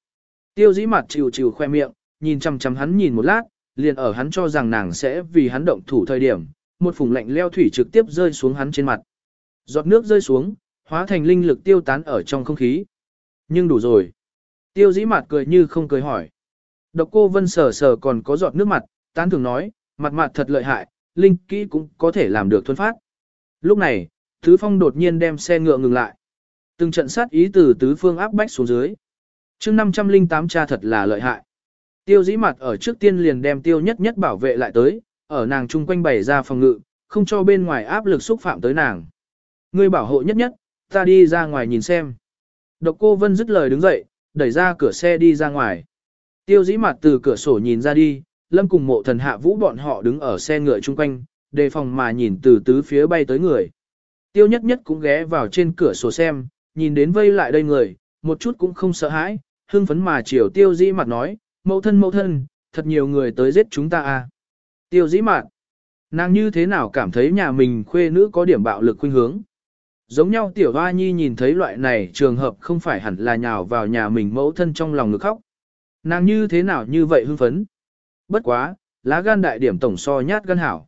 Tiêu dĩ mặt chịu chịu khoe miệng, nhìn chằm chằm hắn nhìn một lát, liền ở hắn cho rằng nàng sẽ vì hắn động thủ thời điểm, một phùng lạnh leo thủy trực tiếp rơi xuống hắn trên mặt. Giọt nước rơi xuống, hóa thành linh lực tiêu tán ở trong không khí. Nhưng đủ rồi. Tiêu dĩ mặt cười như không cười hỏi. Độc cô vân sờ sờ còn có giọt nước mặt, tán thường nói, mặt mặt thật lợi hại, linh kỹ cũng có thể làm được thuần phát. Lúc này, Thứ Phong đột nhiên đem xe ngựa ngừng lại. Từng trận sát ý từ tứ phương áp bách xuống dưới. chương 508 cha thật là lợi hại. Tiêu dĩ mặt ở trước tiên liền đem tiêu nhất nhất bảo vệ lại tới, ở nàng chung quanh bày ra phòng ngự, không cho bên ngoài áp lực xúc phạm tới nàng. Ngươi bảo hộ nhất nhất, ta đi ra ngoài nhìn xem. Độc cô Vân dứt lời đứng dậy, đẩy ra cửa xe đi ra ngoài. Tiêu dĩ mặt từ cửa sổ nhìn ra đi, lâm cùng mộ thần hạ vũ bọn họ đứng ở xe ngựa chung quanh, đề phòng mà nhìn từ tứ phía bay tới người. Tiêu nhất nhất cũng ghé vào trên cửa sổ xem, nhìn đến vây lại đây người, một chút cũng không sợ hãi, hưng phấn mà chiều tiêu dĩ mặt nói, mẫu thân mẫu thân, thật nhiều người tới giết chúng ta à. Tiêu dĩ mặt, nàng như thế nào cảm thấy nhà mình khuê nữ có điểm bạo lực khuynh hướng. Giống nhau tiểu hoa nhi nhìn thấy loại này trường hợp không phải hẳn là nhào vào nhà mình mẫu thân trong lòng ngực khóc. Nàng như thế nào như vậy hưng phấn. Bất quá, lá gan đại điểm tổng so nhát gan hảo.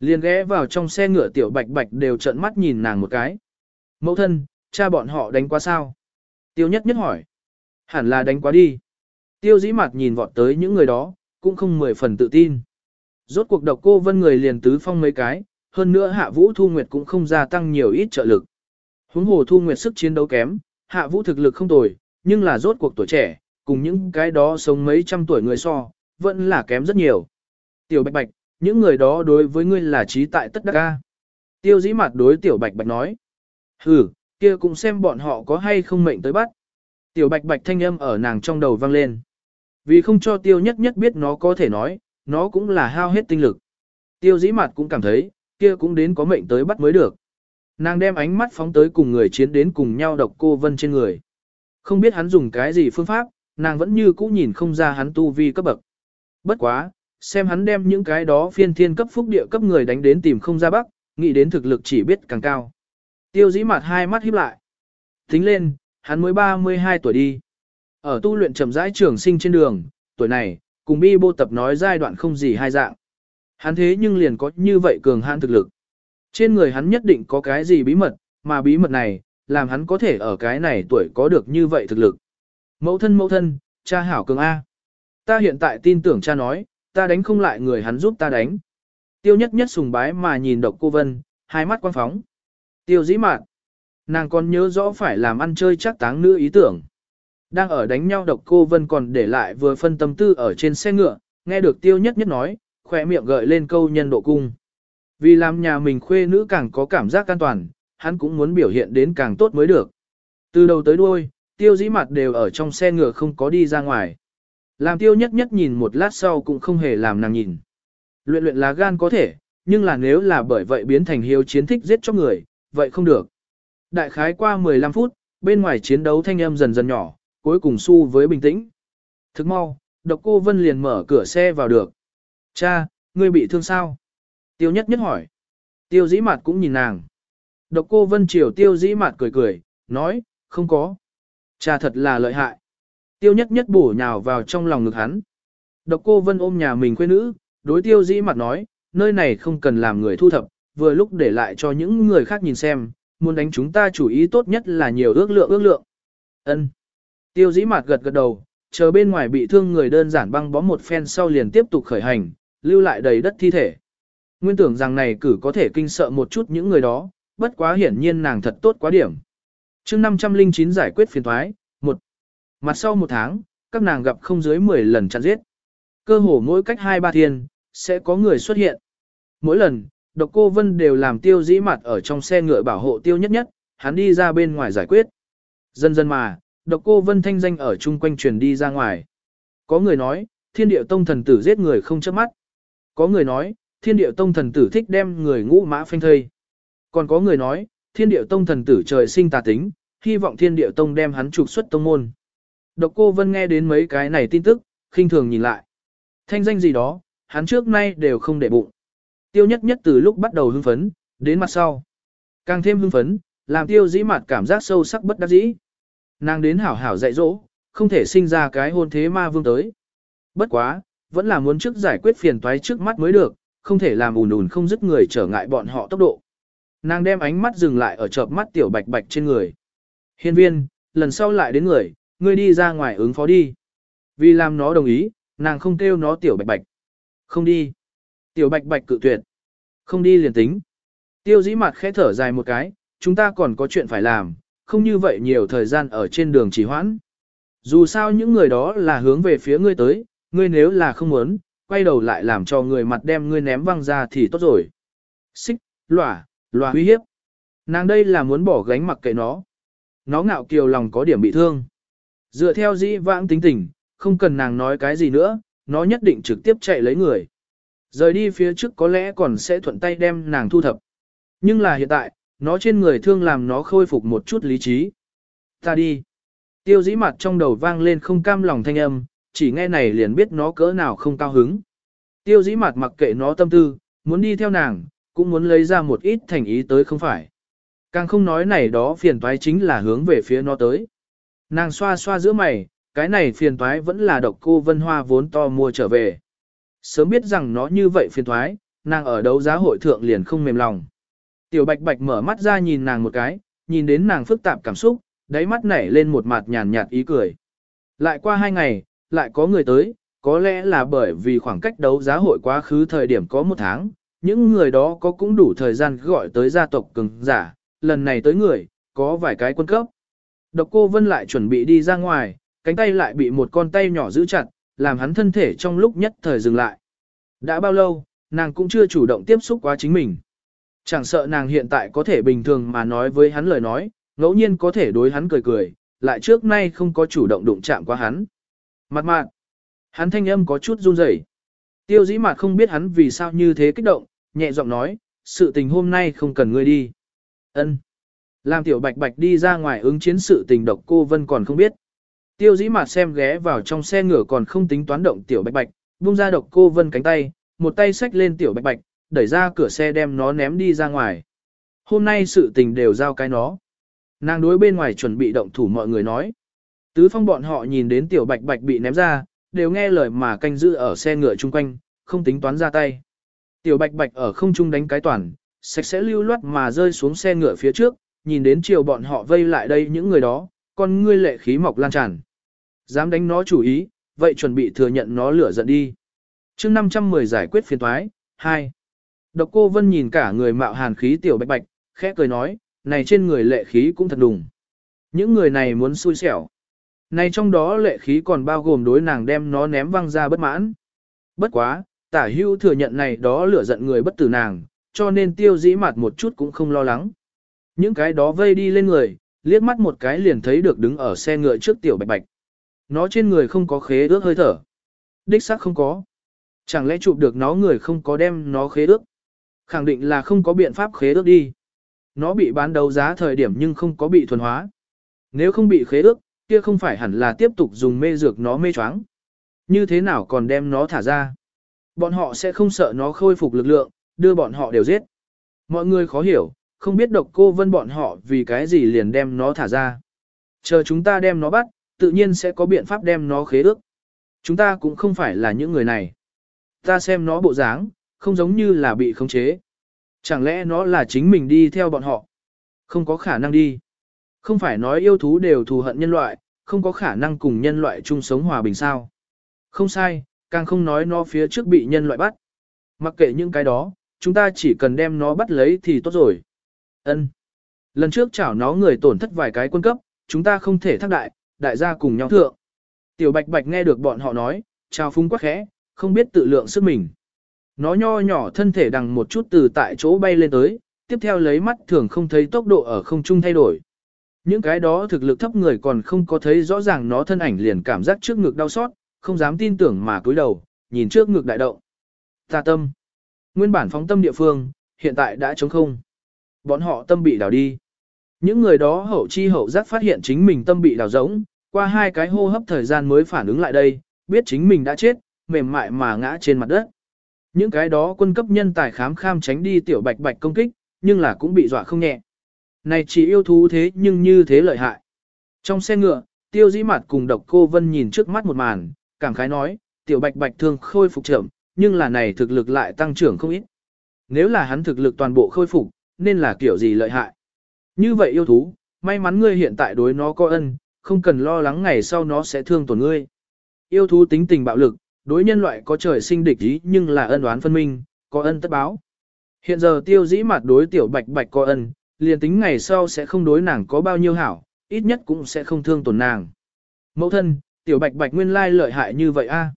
Liền ghé vào trong xe ngựa tiểu bạch bạch đều trợn mắt nhìn nàng một cái. Mẫu thân, cha bọn họ đánh quá sao? Tiêu nhất nhất hỏi. Hẳn là đánh quá đi. Tiêu dĩ mặt nhìn vọt tới những người đó, cũng không mười phần tự tin. Rốt cuộc độc cô vân người liền tứ phong mấy cái, hơn nữa hạ vũ thu nguyệt cũng không gia tăng nhiều ít trợ lực. Huống hồ thu nguyệt sức chiến đấu kém, hạ vũ thực lực không tồi, nhưng là rốt cuộc tuổi trẻ, cùng những cái đó sống mấy trăm tuổi người so, vẫn là kém rất nhiều. Tiểu bạch bạch, những người đó đối với ngươi là trí tại tất đắc ca. Tiêu dĩ mặt đối tiểu bạch bạch nói. Hừ, kia cũng xem bọn họ có hay không mệnh tới bắt. Tiểu bạch bạch thanh âm ở nàng trong đầu vang lên. Vì không cho tiêu nhất nhất biết nó có thể nói, nó cũng là hao hết tinh lực. Tiêu dĩ mặt cũng cảm thấy, kia cũng đến có mệnh tới bắt mới được. Nàng đem ánh mắt phóng tới cùng người chiến đến cùng nhau độc cô vân trên người. Không biết hắn dùng cái gì phương pháp, nàng vẫn như cũ nhìn không ra hắn tu vi cấp bậc. Bất quá, xem hắn đem những cái đó phiên thiên cấp phúc địa cấp người đánh đến tìm không ra bắc, nghĩ đến thực lực chỉ biết càng cao. Tiêu dĩ mặt hai mắt híp lại. Tính lên, hắn mới 32 tuổi đi. Ở tu luyện trầm rãi trường sinh trên đường, tuổi này, cùng bi bô tập nói giai đoạn không gì hai dạng. Hắn thế nhưng liền có như vậy cường hãn thực lực. Trên người hắn nhất định có cái gì bí mật, mà bí mật này, làm hắn có thể ở cái này tuổi có được như vậy thực lực. Mẫu thân mẫu thân, cha hảo cường A. Ta hiện tại tin tưởng cha nói, ta đánh không lại người hắn giúp ta đánh. Tiêu nhất nhất sùng bái mà nhìn độc cô Vân, hai mắt quang phóng. Tiêu dĩ mạn. Nàng còn nhớ rõ phải làm ăn chơi chắc táng nữ ý tưởng. Đang ở đánh nhau độc cô Vân còn để lại vừa phân tâm tư ở trên xe ngựa, nghe được tiêu nhất nhất nói, khỏe miệng gợi lên câu nhân độ cung. Vì làm nhà mình khuê nữ càng có cảm giác an toàn, hắn cũng muốn biểu hiện đến càng tốt mới được. Từ đầu tới đuôi, tiêu dĩ mặt đều ở trong xe ngựa không có đi ra ngoài. Làm tiêu nhất nhất nhìn một lát sau cũng không hề làm nàng nhìn. Luyện luyện lá gan có thể, nhưng là nếu là bởi vậy biến thành hiếu chiến thích giết cho người, vậy không được. Đại khái qua 15 phút, bên ngoài chiến đấu thanh âm dần dần nhỏ, cuối cùng su với bình tĩnh. Thức mau, độc cô Vân liền mở cửa xe vào được. Cha, ngươi bị thương sao? Tiêu nhất nhất hỏi. Tiêu dĩ mặt cũng nhìn nàng. Độc cô Vân Triều tiêu dĩ mặt cười cười, nói, không có. Cha thật là lợi hại. Tiêu nhất nhất bổ nhào vào trong lòng ngực hắn. Độc cô Vân ôm nhà mình quê nữ, đối tiêu dĩ mặt nói, nơi này không cần làm người thu thập, vừa lúc để lại cho những người khác nhìn xem, muốn đánh chúng ta chủ ý tốt nhất là nhiều ước lượng ước lượng. Ân. Tiêu dĩ mặt gật gật đầu, chờ bên ngoài bị thương người đơn giản băng bó một phen sau liền tiếp tục khởi hành, lưu lại đầy đất thi thể. Nguyên tưởng rằng này cử có thể kinh sợ một chút những người đó, bất quá hiển nhiên nàng thật tốt quá điểm. chương 509 giải quyết phiền thoái, một Mặt sau một tháng, các nàng gặp không dưới 10 lần chặn giết. Cơ hồ mỗi cách 2-3 thiên, sẽ có người xuất hiện. Mỗi lần, độc cô Vân đều làm tiêu dĩ mặt ở trong xe ngựa bảo hộ tiêu nhất nhất, hắn đi ra bên ngoài giải quyết. Dần dần mà, độc cô Vân thanh danh ở chung quanh truyền đi ra ngoài. Có người nói, thiên điệu tông thần tử giết người không chớp mắt. Có người nói, thiên điệu tông thần tử thích đem người ngũ mã phanh thây. Còn có người nói, thiên điệu tông thần tử trời sinh tà tính, hy vọng thiên điệu tông đem hắn trục xuất tông môn. Độc cô Vân nghe đến mấy cái này tin tức, khinh thường nhìn lại. Thanh danh gì đó, hắn trước nay đều không để bụng. Tiêu nhất nhất từ lúc bắt đầu hưng phấn, đến mặt sau. Càng thêm hưng phấn, làm tiêu dĩ mặt cảm giác sâu sắc bất đắc dĩ. Nàng đến hảo hảo dạy dỗ, không thể sinh ra cái hôn thế ma vương tới. Bất quá, vẫn là muốn trước giải quyết phiền toái trước mắt mới được, không thể làm ùn ùn không dứt người trở ngại bọn họ tốc độ. Nàng đem ánh mắt dừng lại ở chợp mắt tiểu bạch bạch trên người. Hiên viên, lần sau lại đến người, ngươi đi ra ngoài ứng phó đi. Vì làm nó đồng ý, nàng không kêu nó tiểu bạch bạch. Không đi. Tiểu bạch bạch cự tuyệt. Không đi liền tính. Tiêu dĩ mặt khẽ thở dài một cái, chúng ta còn có chuyện phải làm, không như vậy nhiều thời gian ở trên đường trì hoãn. Dù sao những người đó là hướng về phía ngươi tới, ngươi nếu là không muốn, quay đầu lại làm cho người mặt đem ngươi ném văng ra thì tốt rồi. Xích, lỏa, lòa uy hiếp. Nàng đây là muốn bỏ gánh mặc kệ nó. Nó ngạo kiều lòng có điểm bị thương. Dựa theo dĩ vãng tính tình, không cần nàng nói cái gì nữa, nó nhất định trực tiếp chạy lấy người. Rời đi phía trước có lẽ còn sẽ thuận tay đem nàng thu thập. Nhưng là hiện tại, nó trên người thương làm nó khôi phục một chút lý trí. Ta đi. Tiêu dĩ mặt trong đầu vang lên không cam lòng thanh âm, chỉ nghe này liền biết nó cỡ nào không cao hứng. Tiêu dĩ mặt mặc kệ nó tâm tư, muốn đi theo nàng, cũng muốn lấy ra một ít thành ý tới không phải. Càng không nói này đó phiền toái chính là hướng về phía nó tới. Nàng xoa xoa giữa mày, cái này phiền toái vẫn là độc cô vân hoa vốn to mua trở về. Sớm biết rằng nó như vậy phiền toái, nàng ở đấu giá hội thượng liền không mềm lòng. Tiểu bạch bạch mở mắt ra nhìn nàng một cái, nhìn đến nàng phức tạp cảm xúc, đáy mắt nảy lên một mặt nhàn nhạt ý cười. Lại qua hai ngày, lại có người tới, có lẽ là bởi vì khoảng cách đấu giá hội quá khứ thời điểm có một tháng, những người đó có cũng đủ thời gian gọi tới gia tộc cường giả, lần này tới người, có vài cái quân cấp. Độc cô Vân lại chuẩn bị đi ra ngoài, cánh tay lại bị một con tay nhỏ giữ chặt, làm hắn thân thể trong lúc nhất thời dừng lại. Đã bao lâu, nàng cũng chưa chủ động tiếp xúc quá chính mình. Chẳng sợ nàng hiện tại có thể bình thường mà nói với hắn lời nói, ngẫu nhiên có thể đối hắn cười cười, lại trước nay không có chủ động đụng chạm qua hắn. Mặt mạn, hắn thanh âm có chút run rẩy. Tiêu dĩ Mạt không biết hắn vì sao như thế kích động, nhẹ giọng nói, sự tình hôm nay không cần ngươi đi. Ân. Làm tiểu bạch bạch đi ra ngoài ứng chiến sự tình độc cô Vân còn không biết. Tiêu dĩ Mạt xem ghé vào trong xe ngựa còn không tính toán động tiểu bạch bạch, buông ra độc cô Vân cánh tay, một tay xách lên tiểu bạch bạch, đẩy ra cửa xe đem nó ném đi ra ngoài. Hôm nay sự tình đều giao cái nó. Nàng đối bên ngoài chuẩn bị động thủ mọi người nói. Tứ phong bọn họ nhìn đến tiểu bạch bạch bị ném ra, đều nghe lời mà canh giữ ở xe ngựa chung quanh, không tính toán ra tay. Tiểu bạch bạch ở không trung đánh cái toàn, sạch sẽ lưu loát mà rơi xuống xe ngựa phía trước, nhìn đến chiều bọn họ vây lại đây những người đó, con ngươi lệ khí mọc lan tràn. Dám đánh nó chủ ý, vậy chuẩn bị thừa nhận nó lửa giận đi. chương 510 giải quyết phiền thoái, 2. Độc cô Vân nhìn cả người mạo hàn khí tiểu bạch bạch, khẽ cười nói, này trên người lệ khí cũng thật đùng. Những người này muốn xui xẻo. Này trong đó lệ khí còn bao gồm đối nàng đem nó ném văng ra bất mãn. Bất quá, tả hưu thừa nhận này đó lửa giận người bất tử nàng, cho nên tiêu dĩ mặt một chút cũng không lo lắng. Những cái đó vây đi lên người, liếc mắt một cái liền thấy được đứng ở xe ngựa trước tiểu bạch bạch. Nó trên người không có khế ước hơi thở. Đích xác không có. Chẳng lẽ chụp được nó người không có đem nó khế ước. Khẳng định là không có biện pháp khế ước đi. Nó bị bán đấu giá thời điểm nhưng không có bị thuần hóa. Nếu không bị khế ước, kia không phải hẳn là tiếp tục dùng mê dược nó mê choáng. Như thế nào còn đem nó thả ra? Bọn họ sẽ không sợ nó khôi phục lực lượng, đưa bọn họ đều giết. Mọi người khó hiểu, không biết độc cô vân bọn họ vì cái gì liền đem nó thả ra. Chờ chúng ta đem nó bắt, tự nhiên sẽ có biện pháp đem nó khế ước. Chúng ta cũng không phải là những người này. Ta xem nó bộ dáng, không giống như là bị khống chế. Chẳng lẽ nó là chính mình đi theo bọn họ? Không có khả năng đi. Không phải nói yêu thú đều thù hận nhân loại, không có khả năng cùng nhân loại chung sống hòa bình sao. Không sai, càng không nói nó phía trước bị nhân loại bắt. Mặc kệ những cái đó, chúng ta chỉ cần đem nó bắt lấy thì tốt rồi. Ân. Lần trước chảo nó người tổn thất vài cái quân cấp, chúng ta không thể thác đại, đại gia cùng nhau thượng. Tiểu bạch bạch nghe được bọn họ nói, chào phúng quá khẽ, không biết tự lượng sức mình. Nó nho nhỏ thân thể đằng một chút từ tại chỗ bay lên tới, tiếp theo lấy mắt thường không thấy tốc độ ở không trung thay đổi. Những cái đó thực lực thấp người còn không có thấy rõ ràng nó thân ảnh liền cảm giác trước ngực đau xót, không dám tin tưởng mà cúi đầu, nhìn trước ngực đại động. Ta tâm. Nguyên bản phóng tâm địa phương, hiện tại đã trống không. Bọn họ tâm bị đào đi. Những người đó hậu chi hậu giác phát hiện chính mình tâm bị đào rỗng, qua hai cái hô hấp thời gian mới phản ứng lại đây, biết chính mình đã chết, mềm mại mà ngã trên mặt đất. Những cái đó quân cấp nhân tài khám kham tránh đi tiểu bạch bạch công kích, nhưng là cũng bị dọa không nhẹ. Này chỉ yêu thú thế nhưng như thế lợi hại. Trong xe ngựa, tiêu dĩ mặt cùng độc cô Vân nhìn trước mắt một màn, cảm khái nói, tiểu bạch bạch thương khôi phục chậm, nhưng là này thực lực lại tăng trưởng không ít. Nếu là hắn thực lực toàn bộ khôi phục, nên là kiểu gì lợi hại. Như vậy yêu thú, may mắn ngươi hiện tại đối nó có ân, không cần lo lắng ngày sau nó sẽ thương tổn ngươi. Yêu thú tính tình bạo lực, đối nhân loại có trời sinh địch ý nhưng là ân oán phân minh, có ân tất báo. Hiện giờ tiêu dĩ mặt đối tiểu bạch bạch có ân, liền tính ngày sau sẽ không đối nàng có bao nhiêu hảo, ít nhất cũng sẽ không thương tổn nàng. Mẫu thân, tiểu bạch bạch nguyên lai lợi hại như vậy a.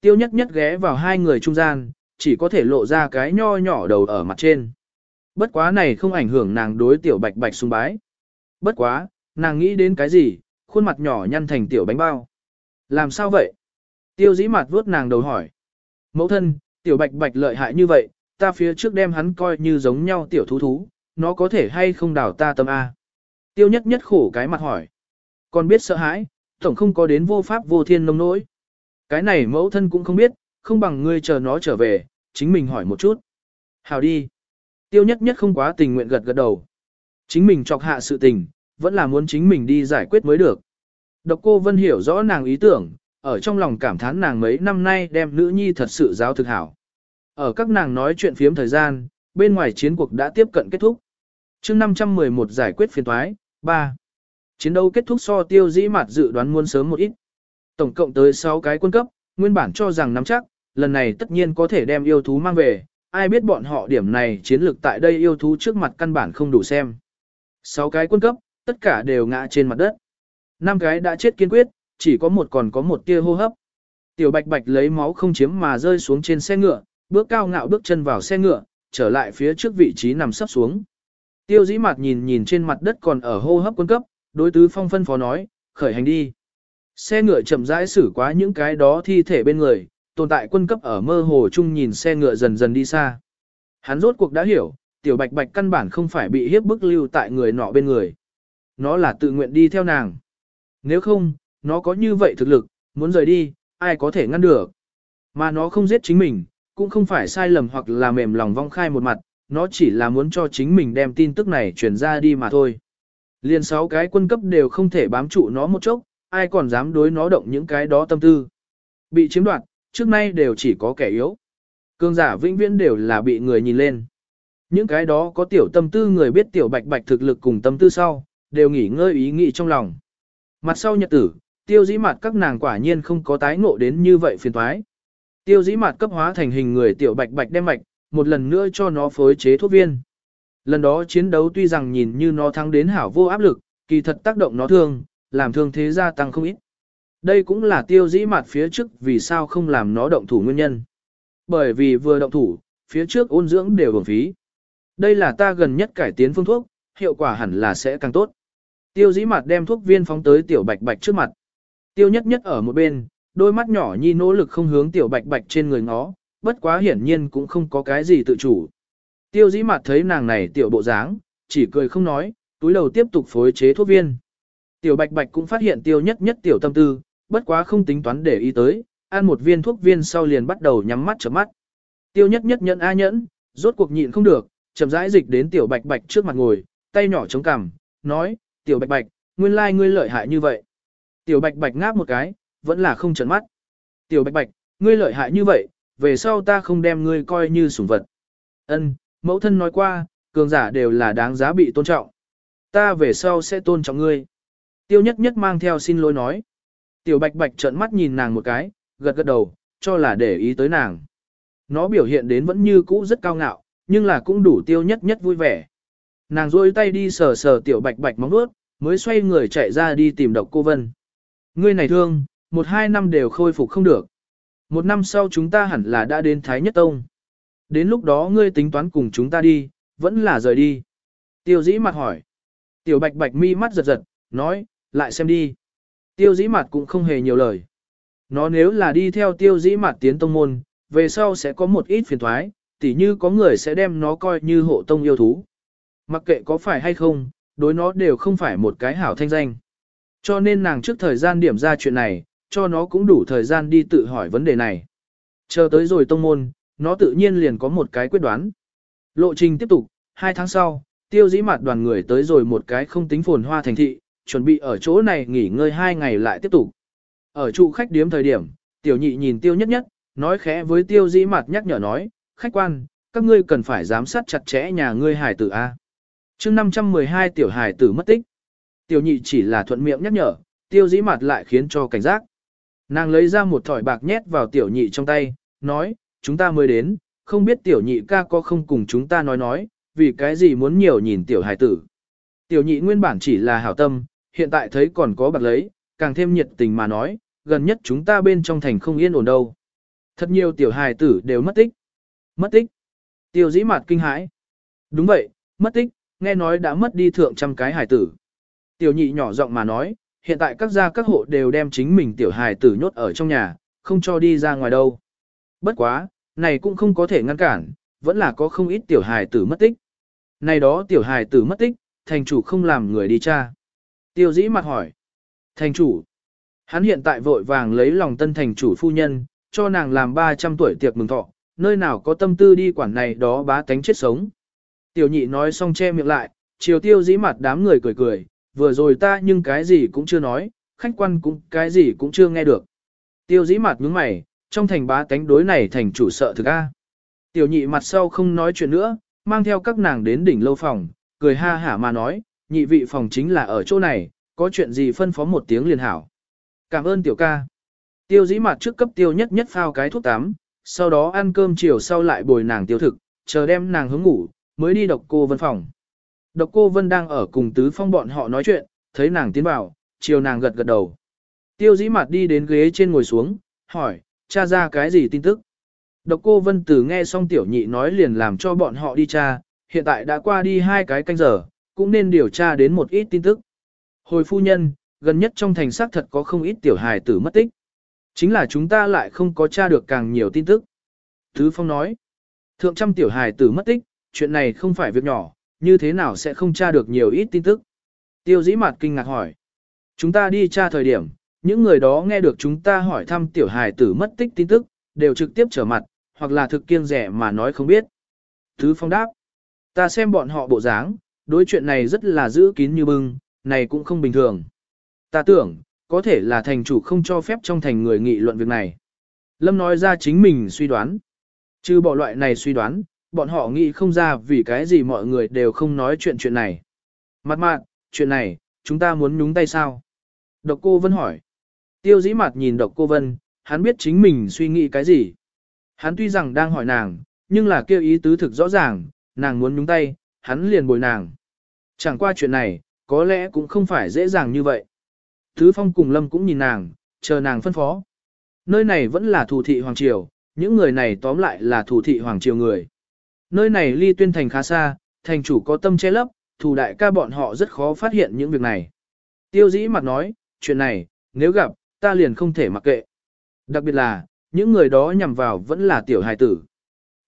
Tiêu nhất nhất ghé vào hai người trung gian, chỉ có thể lộ ra cái nho nhỏ đầu ở mặt trên. Bất quá này không ảnh hưởng nàng đối tiểu bạch bạch sung bái. Bất quá, nàng nghĩ đến cái gì, khuôn mặt nhỏ nhăn thành tiểu bánh bao. Làm sao vậy? Tiêu dĩ mặt vuốt nàng đầu hỏi. Mẫu thân, tiểu bạch bạch lợi hại như vậy, ta phía trước đem hắn coi như giống nhau tiểu thú thú, nó có thể hay không đào ta tâm A. Tiêu nhất nhất khổ cái mặt hỏi. Còn biết sợ hãi, tổng không có đến vô pháp vô thiên nông nỗi. Cái này mẫu thân cũng không biết, không bằng ngươi chờ nó trở về, chính mình hỏi một chút. Hào đi. Tiêu nhất nhất không quá tình nguyện gật gật đầu. Chính mình chọc hạ sự tình, vẫn là muốn chính mình đi giải quyết mới được. Độc cô Vân hiểu rõ nàng ý tưởng, ở trong lòng cảm thán nàng mấy năm nay đem nữ nhi thật sự giáo thực hảo. Ở các nàng nói chuyện phiếm thời gian, bên ngoài chiến cuộc đã tiếp cận kết thúc chương 511 giải quyết phiền thoái, 3. Chiến đấu kết thúc so tiêu dĩ mặt dự đoán muôn sớm một ít. Tổng cộng tới 6 cái quân cấp, nguyên bản cho rằng nắm chắc, lần này tất nhiên có thể đem yêu thú mang về, ai biết bọn họ điểm này chiến lược tại đây yêu thú trước mặt căn bản không đủ xem. 6 cái quân cấp, tất cả đều ngã trên mặt đất. năm cái đã chết kiên quyết, chỉ có một còn có một tia hô hấp. Tiểu bạch bạch lấy máu không chiếm mà rơi xuống trên xe ngựa, bước cao ngạo bước chân vào xe ngựa, trở lại phía trước vị trí nằm sắp xuống. Tiêu dĩ mặt nhìn nhìn trên mặt đất còn ở hô hấp quân cấp, đối tứ phong phân phó nói, khởi hành đi. Xe ngựa chậm rãi xử quá những cái đó thi thể bên người, tồn tại quân cấp ở mơ hồ chung nhìn xe ngựa dần dần đi xa. Hắn rốt cuộc đã hiểu, tiểu bạch bạch căn bản không phải bị hiếp bức lưu tại người nọ bên người. Nó là tự nguyện đi theo nàng. Nếu không, nó có như vậy thực lực, muốn rời đi, ai có thể ngăn được. Mà nó không giết chính mình, cũng không phải sai lầm hoặc là mềm lòng vong khai một mặt, nó chỉ là muốn cho chính mình đem tin tức này truyền ra đi mà thôi. Liên sáu cái quân cấp đều không thể bám trụ nó một chốc, ai còn dám đối nó động những cái đó tâm tư. Bị chiếm đoạt, trước nay đều chỉ có kẻ yếu. Cương giả vĩnh viễn đều là bị người nhìn lên. Những cái đó có tiểu tâm tư người biết tiểu bạch bạch thực lực cùng tâm tư sau, đều nghỉ ngơi ý nghĩ trong lòng. Mặt sau nhật tử, tiêu dĩ mặt các nàng quả nhiên không có tái ngộ đến như vậy phiền toái. Tiêu dĩ mặt cấp hóa thành hình người tiểu bạch bạch đem mạch, một lần nữa cho nó phối chế thuốc viên. Lần đó chiến đấu tuy rằng nhìn như nó thắng đến hảo vô áp lực, kỳ thật tác động nó thương, làm thương thế gia tăng không ít. Đây cũng là tiêu dĩ mặt phía trước vì sao không làm nó động thủ nguyên nhân. Bởi vì vừa động thủ, phía trước ôn dưỡng đều bổng phí. Đây là ta gần nhất cải tiến phương thuốc, hiệu quả hẳn là sẽ càng tốt. Tiêu dĩ mặt đem thuốc viên phóng tới tiểu bạch bạch trước mặt. Tiêu nhất nhất ở một bên, đôi mắt nhỏ nhi nỗ lực không hướng tiểu bạch bạch trên người ngó, bất quá hiển nhiên cũng không có cái gì tự chủ. Tiêu dĩ mặt thấy nàng này tiểu bộ dáng, chỉ cười không nói, túi đầu tiếp tục phối chế thuốc viên. Tiểu bạch bạch cũng phát hiện tiêu nhất nhất tiểu tâm tư, bất quá không tính toán để ý tới, ăn một viên thuốc viên sau liền bắt đầu nhắm mắt chớp mắt. Tiêu nhất nhất nhận a nhẫn, rốt cuộc nhịn không được, chậm rãi dịch đến tiểu bạch bạch trước mặt ngồi, tay nhỏ chống cằm, nói, tiểu bạch bạch, nguyên lai ngươi lợi hại như vậy. Tiểu bạch bạch ngáp một cái, vẫn là không trấn mắt. Tiểu bạch bạch, ngươi lợi hại như vậy, về sau ta không đem ngươi coi như sủng vật. Ân, mẫu thân nói qua, cường giả đều là đáng giá bị tôn trọng. Ta về sau sẽ tôn trọng ngươi. Tiêu nhất nhất mang theo xin lỗi nói. Tiểu bạch bạch trợn mắt nhìn nàng một cái, gật gật đầu, cho là để ý tới nàng. Nó biểu hiện đến vẫn như cũ rất cao ngạo, nhưng là cũng đủ tiêu nhất nhất vui vẻ. Nàng rôi tay đi sờ sờ tiểu bạch bạch móng vuốt, mới xoay người chạy ra đi tìm độc cô Vân. Ngươi này thương, một hai năm đều khôi phục không được. Một năm sau chúng ta hẳn là đã đến Thái Nhất Tông. Đến lúc đó ngươi tính toán cùng chúng ta đi, vẫn là rời đi. Tiêu dĩ mặt hỏi. Tiểu bạch bạch mi mắt giật giật, nói, lại xem đi. Tiêu dĩ mặt cũng không hề nhiều lời. Nó nếu là đi theo tiêu dĩ mặt tiến tông môn, về sau sẽ có một ít phiền thoái, tỉ như có người sẽ đem nó coi như hộ tông yêu thú. Mặc kệ có phải hay không, đối nó đều không phải một cái hảo thanh danh. Cho nên nàng trước thời gian điểm ra chuyện này, cho nó cũng đủ thời gian đi tự hỏi vấn đề này. Chờ tới rồi tông môn, nó tự nhiên liền có một cái quyết đoán. Lộ trình tiếp tục, hai tháng sau, tiêu dĩ mặt đoàn người tới rồi một cái không tính phồn hoa thành thị, chuẩn bị ở chỗ này nghỉ ngơi hai ngày lại tiếp tục. Ở trụ khách điếm thời điểm, tiểu nhị nhìn tiêu nhất nhất, nói khẽ với tiêu dĩ mặt nhắc nhở nói, khách quan, các ngươi cần phải giám sát chặt chẽ nhà ngươi hải tử A. chương 512 tiểu hải tử mất tích. Tiểu nhị chỉ là thuận miệng nhắc nhở, tiêu dĩ mặt lại khiến cho cảnh giác. Nàng lấy ra một thỏi bạc nhét vào tiểu nhị trong tay, nói, chúng ta mới đến, không biết tiểu nhị ca có không cùng chúng ta nói nói, vì cái gì muốn nhiều nhìn tiểu hải tử. Tiểu nhị nguyên bản chỉ là hảo tâm, hiện tại thấy còn có bạc lấy, càng thêm nhiệt tình mà nói, gần nhất chúng ta bên trong thành không yên ổn đâu. Thật nhiều tiểu hài tử đều mất tích. Mất tích. Tiêu dĩ mặt kinh hãi. Đúng vậy, mất tích, nghe nói đã mất đi thượng trăm cái hài tử. Tiểu nhị nhỏ giọng mà nói, hiện tại các gia các hộ đều đem chính mình tiểu hài tử nhốt ở trong nhà, không cho đi ra ngoài đâu. Bất quá, này cũng không có thể ngăn cản, vẫn là có không ít tiểu hài tử mất tích. Này đó tiểu hài tử mất tích, thành chủ không làm người đi tra. Tiêu dĩ mặt hỏi. Thành chủ. Hắn hiện tại vội vàng lấy lòng tân thành chủ phu nhân, cho nàng làm 300 tuổi tiệc mừng thọ, nơi nào có tâm tư đi quản này đó bá tánh chết sống. Tiểu nhị nói xong che miệng lại, chiều tiêu dĩ mặt đám người cười cười, vừa rồi ta nhưng cái gì cũng chưa nói, khách quan cũng cái gì cũng chưa nghe được. Tiêu dĩ mặt nhướng mày, trong thành bá tánh đối này thành chủ sợ thực a. Tiểu nhị mặt sau không nói chuyện nữa, mang theo các nàng đến đỉnh lâu phòng, cười ha hả mà nói, nhị vị phòng chính là ở chỗ này, có chuyện gì phân phó một tiếng liền hảo. Cảm ơn tiểu ca. Tiêu dĩ mặt trước cấp tiêu nhất nhất phao cái thuốc tắm, sau đó ăn cơm chiều sau lại bồi nàng tiêu thực, chờ đem nàng hướng ngủ, mới đi độc cô vân phòng. Độc cô vân đang ở cùng tứ phong bọn họ nói chuyện, thấy nàng tiến vào, chiều nàng gật gật đầu. Tiêu dĩ mặt đi đến ghế trên ngồi xuống, hỏi, cha ra cái gì tin tức. Độc cô vân tử nghe xong tiểu nhị nói liền làm cho bọn họ đi tra, hiện tại đã qua đi hai cái canh giờ, cũng nên điều tra đến một ít tin tức. Hồi phu nhân, gần nhất trong thành xác thật có không ít tiểu hài tử mất tích. Chính là chúng ta lại không có tra được càng nhiều tin tức. Thứ Phong nói, thượng trăm tiểu hài tử mất tích, chuyện này không phải việc nhỏ, như thế nào sẽ không tra được nhiều ít tin tức. Tiêu dĩ mặt kinh ngạc hỏi, chúng ta đi tra thời điểm, những người đó nghe được chúng ta hỏi thăm tiểu hài tử mất tích tin tức, đều trực tiếp trở mặt, hoặc là thực kiêng rẻ mà nói không biết. Thứ Phong đáp, ta xem bọn họ bộ dáng, đối chuyện này rất là giữ kín như bưng, này cũng không bình thường. Ta tưởng, có thể là thành chủ không cho phép trong thành người nghị luận việc này. Lâm nói ra chính mình suy đoán. Chứ bỏ loại này suy đoán, bọn họ nghĩ không ra vì cái gì mọi người đều không nói chuyện chuyện này. Mặt mạn, chuyện này, chúng ta muốn nhúng tay sao? Độc cô Vân hỏi. Tiêu dĩ mặt nhìn độc cô Vân, hắn biết chính mình suy nghĩ cái gì. Hắn tuy rằng đang hỏi nàng, nhưng là kêu ý tứ thực rõ ràng, nàng muốn nhúng tay, hắn liền bồi nàng. Chẳng qua chuyện này, có lẽ cũng không phải dễ dàng như vậy. Thứ Phong cùng Lâm cũng nhìn nàng, chờ nàng phân phó. Nơi này vẫn là thủ thị Hoàng Triều, những người này tóm lại là thủ thị Hoàng Triều người. Nơi này ly tuyên thành khá xa, thành chủ có tâm che lấp, thủ đại ca bọn họ rất khó phát hiện những việc này. Tiêu dĩ mặt nói, chuyện này, nếu gặp, ta liền không thể mặc kệ. Đặc biệt là, những người đó nhằm vào vẫn là tiểu hài tử.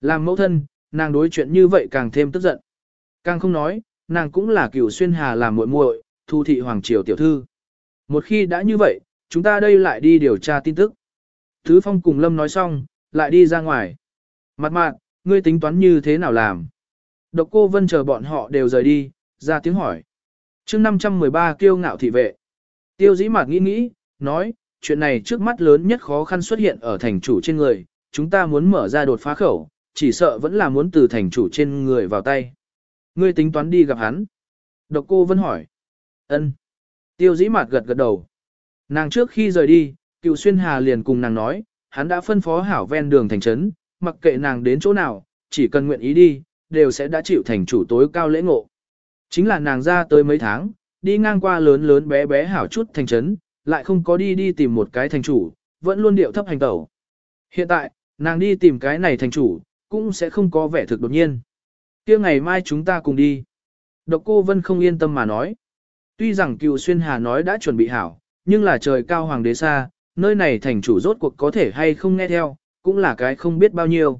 Làm mẫu thân, nàng đối chuyện như vậy càng thêm tức giận. Càng không nói, nàng cũng là cửu xuyên hà làm muội muội, thu thị hoàng triều tiểu thư. Một khi đã như vậy, chúng ta đây lại đi điều tra tin tức. Thứ phong cùng Lâm nói xong, lại đi ra ngoài. Mặt mạn, ngươi tính toán như thế nào làm? Độc cô vân chờ bọn họ đều rời đi, ra tiếng hỏi. chương 513 kiêu ngạo thị vệ. Tiêu dĩ mạt nghĩ nghĩ, nói, chuyện này trước mắt lớn nhất khó khăn xuất hiện ở thành chủ trên người, chúng ta muốn mở ra đột phá khẩu, chỉ sợ vẫn là muốn từ thành chủ trên người vào tay. Ngươi tính toán đi gặp hắn. Độc cô vân hỏi. ân Tiêu dĩ mạt gật gật đầu. Nàng trước khi rời đi, cựu xuyên hà liền cùng nàng nói, hắn đã phân phó hảo ven đường thành trấn, mặc kệ nàng đến chỗ nào, chỉ cần nguyện ý đi, đều sẽ đã chịu thành chủ tối cao lễ ngộ. Chính là nàng ra tới mấy tháng, đi ngang qua lớn lớn bé bé hảo chút thành trấn, lại không có đi đi tìm một cái thành chủ, vẫn luôn điệu thấp hành tẩu. Hiện tại, nàng đi tìm cái này thành chủ, cũng sẽ không có vẻ thực đột nhiên. kia ngày mai chúng ta cùng đi. Độc cô Vân không yên tâm mà nói. Tuy rằng cựu xuyên hà nói đã chuẩn bị hảo, nhưng là trời cao hoàng đế xa, nơi này thành chủ rốt cuộc có thể hay không nghe theo, cũng là cái không biết bao nhiêu.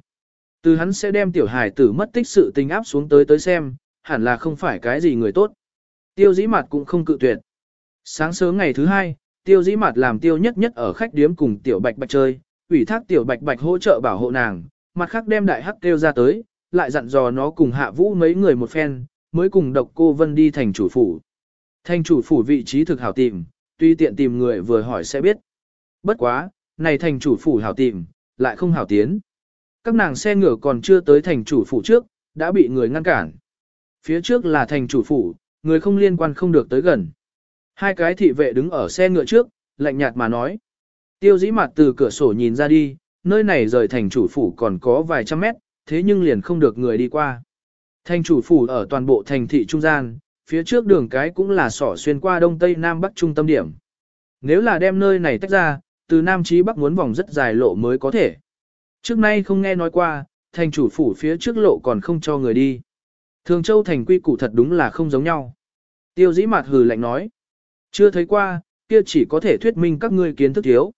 Từ hắn sẽ đem tiểu hải tử mất tích sự tình áp xuống tới tới xem, hẳn là không phải cái gì người tốt. Tiêu dĩ mặt cũng không cự tuyệt. Sáng sớm ngày thứ hai, tiêu dĩ mặt làm tiêu nhất nhất ở khách điếm cùng tiểu bạch bạch chơi, ủy thác tiểu bạch bạch hỗ trợ bảo hộ nàng, mặt khác đem đại hắc kêu ra tới, lại dặn dò nó cùng hạ vũ mấy người một phen, mới cùng độc cô vân đi thành chủ phủ. Thành chủ phủ vị trí thực hảo tìm, tuy tiện tìm người vừa hỏi sẽ biết. Bất quá, này thành chủ phủ hảo tìm, lại không hảo tiến. Các nàng xe ngựa còn chưa tới thành chủ phủ trước, đã bị người ngăn cản. Phía trước là thành chủ phủ, người không liên quan không được tới gần. Hai cái thị vệ đứng ở xe ngựa trước, lạnh nhạt mà nói. Tiêu dĩ mặt từ cửa sổ nhìn ra đi, nơi này rời thành chủ phủ còn có vài trăm mét, thế nhưng liền không được người đi qua. Thành chủ phủ ở toàn bộ thành thị trung gian, phía trước đường cái cũng là sỏ xuyên qua đông tây nam bắc trung tâm điểm. Nếu là đem nơi này tách ra, từ nam chí bắc muốn vòng rất dài lộ mới có thể. Trước nay không nghe nói qua, thành chủ phủ phía trước lộ còn không cho người đi. Thường châu thành quy củ thật đúng là không giống nhau. Tiêu dĩ mặt hừ lạnh nói. Chưa thấy qua, kia chỉ có thể thuyết minh các ngươi kiến thức thiếu.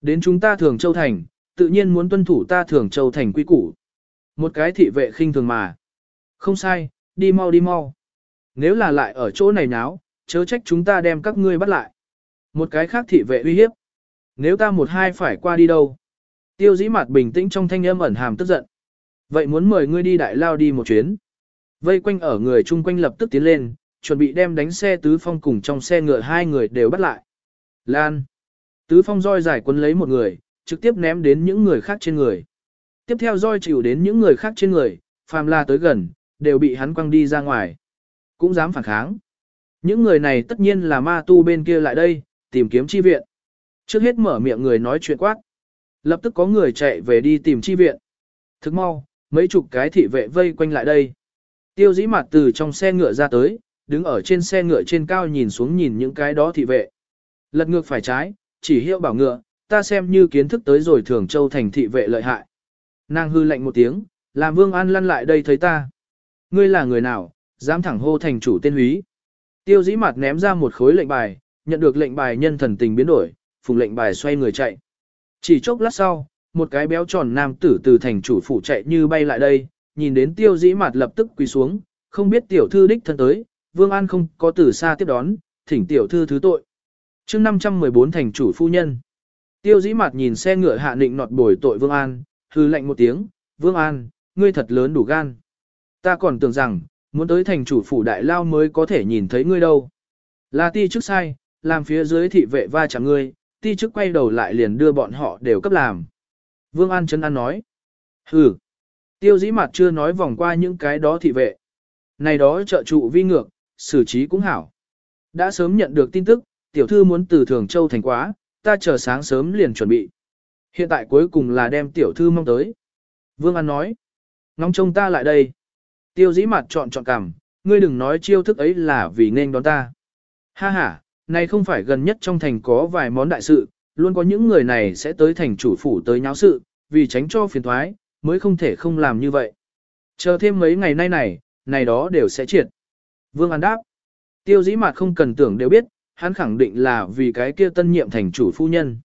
Đến chúng ta thường châu thành, tự nhiên muốn tuân thủ ta thường châu thành quy củ. Một cái thị vệ khinh thường mà. Không sai, đi mau đi mau. Nếu là lại ở chỗ này náo, chớ trách chúng ta đem các ngươi bắt lại. Một cái khác thị vệ uy hiếp. Nếu ta một hai phải qua đi đâu? Tiêu dĩ mặt bình tĩnh trong thanh âm ẩn hàm tức giận. Vậy muốn mời ngươi đi đại lao đi một chuyến. Vây quanh ở người chung quanh lập tức tiến lên, chuẩn bị đem đánh xe tứ phong cùng trong xe ngựa hai người đều bắt lại. Lan. Tứ phong roi giải quân lấy một người, trực tiếp ném đến những người khác trên người. Tiếp theo roi chịu đến những người khác trên người, phàm la tới gần, đều bị hắn quăng đi ra ngoài. Cũng dám phản kháng. Những người này tất nhiên là ma tu bên kia lại đây, tìm kiếm chi viện. Trước hết mở miệng người nói chuyện quát. Lập tức có người chạy về đi tìm chi viện. Thức mau, mấy chục cái thị vệ vây quanh lại đây. Tiêu dĩ mặt từ trong xe ngựa ra tới, đứng ở trên xe ngựa trên cao nhìn xuống nhìn những cái đó thị vệ. Lật ngược phải trái, chỉ hiệu bảo ngựa, ta xem như kiến thức tới rồi thường châu thành thị vệ lợi hại. Nàng hư lệnh một tiếng, làm vương an lăn lại đây thấy ta. Ngươi là người nào, dám thẳng hô thành chủ tên húy. Tiêu dĩ mặt ném ra một khối lệnh bài, nhận được lệnh bài nhân thần tình biến đổi, phùng lệnh bài xoay người chạy. Chỉ chốc lát sau, một cái béo tròn nam tử từ thành chủ phủ chạy như bay lại đây, nhìn đến tiêu dĩ mặt lập tức quỳ xuống, không biết tiểu thư đích thân tới, Vương An không có từ xa tiếp đón, thỉnh tiểu thư thứ tội. chương 514 thành chủ phu nhân. Tiêu dĩ mặt nhìn xe ngựa hạ định nọt bồi tội Vương An, hư lệnh một tiếng, Vương An, ngươi thật lớn đủ gan. Ta còn tưởng rằng, muốn tới thành chủ phủ đại lao mới có thể nhìn thấy ngươi đâu. Là ti chức sai, làm phía dưới thị vệ va chạm ngươi, ti chức quay đầu lại liền đưa bọn họ đều cấp làm. Vương An chân An nói. Hừ. Tiêu dĩ mặt chưa nói vòng qua những cái đó thị vệ. Này đó trợ trụ vi ngược, xử trí cũng hảo. Đã sớm nhận được tin tức, tiểu thư muốn từ Thường Châu thành quá, ta chờ sáng sớm liền chuẩn bị. Hiện tại cuối cùng là đem tiểu thư mong tới. Vương An nói. Ngóng trông ta lại đây. Tiêu dĩ mặt chọn chọn cằm, ngươi đừng nói chiêu thức ấy là vì nên đón ta. Ha ha, này không phải gần nhất trong thành có vài món đại sự, luôn có những người này sẽ tới thành chủ phủ tới nháo sự, vì tránh cho phiền thoái, mới không thể không làm như vậy. Chờ thêm mấy ngày nay này, này đó đều sẽ triệt. Vương An đáp. Tiêu dĩ mặt không cần tưởng đều biết, hắn khẳng định là vì cái kia tân nhiệm thành chủ phu nhân.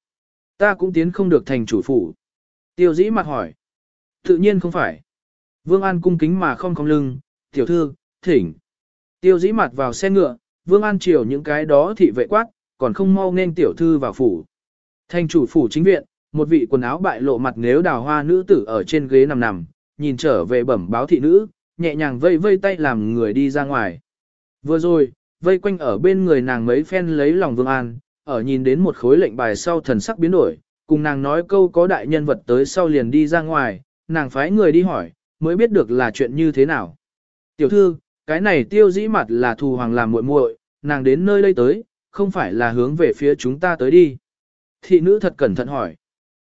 Ta cũng tiến không được thành chủ phủ. Tiêu dĩ mặt hỏi. Tự nhiên không phải. Vương An cung kính mà không không lưng, tiểu thư, thỉnh. Tiêu dĩ mặt vào xe ngựa, Vương An triều những cái đó thị vệ quát, còn không mau nên tiểu thư vào phủ. Thành chủ phủ chính viện, một vị quần áo bại lộ mặt nếu đào hoa nữ tử ở trên ghế nằm nằm, nhìn trở về bẩm báo thị nữ, nhẹ nhàng vây vây tay làm người đi ra ngoài. Vừa rồi, vây quanh ở bên người nàng mấy phen lấy lòng Vương An, ở nhìn đến một khối lệnh bài sau thần sắc biến đổi, cùng nàng nói câu có đại nhân vật tới sau liền đi ra ngoài, nàng phái người đi hỏi, mới biết được là chuyện như thế nào. Tiểu thư, cái này tiêu dĩ mặt là thù hoàng làm muội muội, nàng đến nơi đây tới, không phải là hướng về phía chúng ta tới đi. Thị nữ thật cẩn thận hỏi.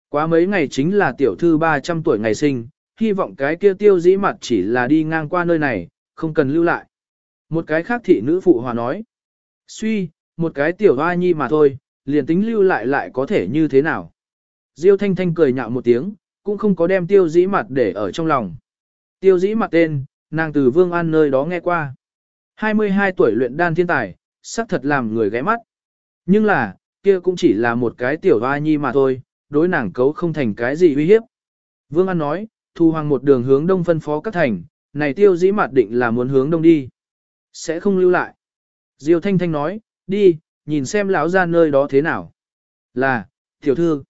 Quá mấy ngày chính là tiểu thư 300 tuổi ngày sinh, hy vọng cái kia tiêu dĩ mặt chỉ là đi ngang qua nơi này, không cần lưu lại. Một cái khác thị nữ phụ hòa nói. Suy, một cái tiểu hoa nhi mà thôi, liền tính lưu lại lại có thể như thế nào. Diêu thanh thanh cười nhạo một tiếng, cũng không có đem tiêu dĩ mặt để ở trong lòng. Tiêu dĩ mặt tên, nàng từ Vương An nơi đó nghe qua. 22 tuổi luyện đan thiên tài, sắc thật làm người ghé mắt. Nhưng là, kia cũng chỉ là một cái tiểu hoa nhi mà thôi, đối nàng cấu không thành cái gì uy hiếp. Vương An nói, thu hoàng một đường hướng đông phân phó các thành, này tiêu dĩ mặt định là muốn hướng đông đi. Sẽ không lưu lại. Diêu Thanh Thanh nói, đi, nhìn xem lão ra nơi đó thế nào. Là, tiểu thư.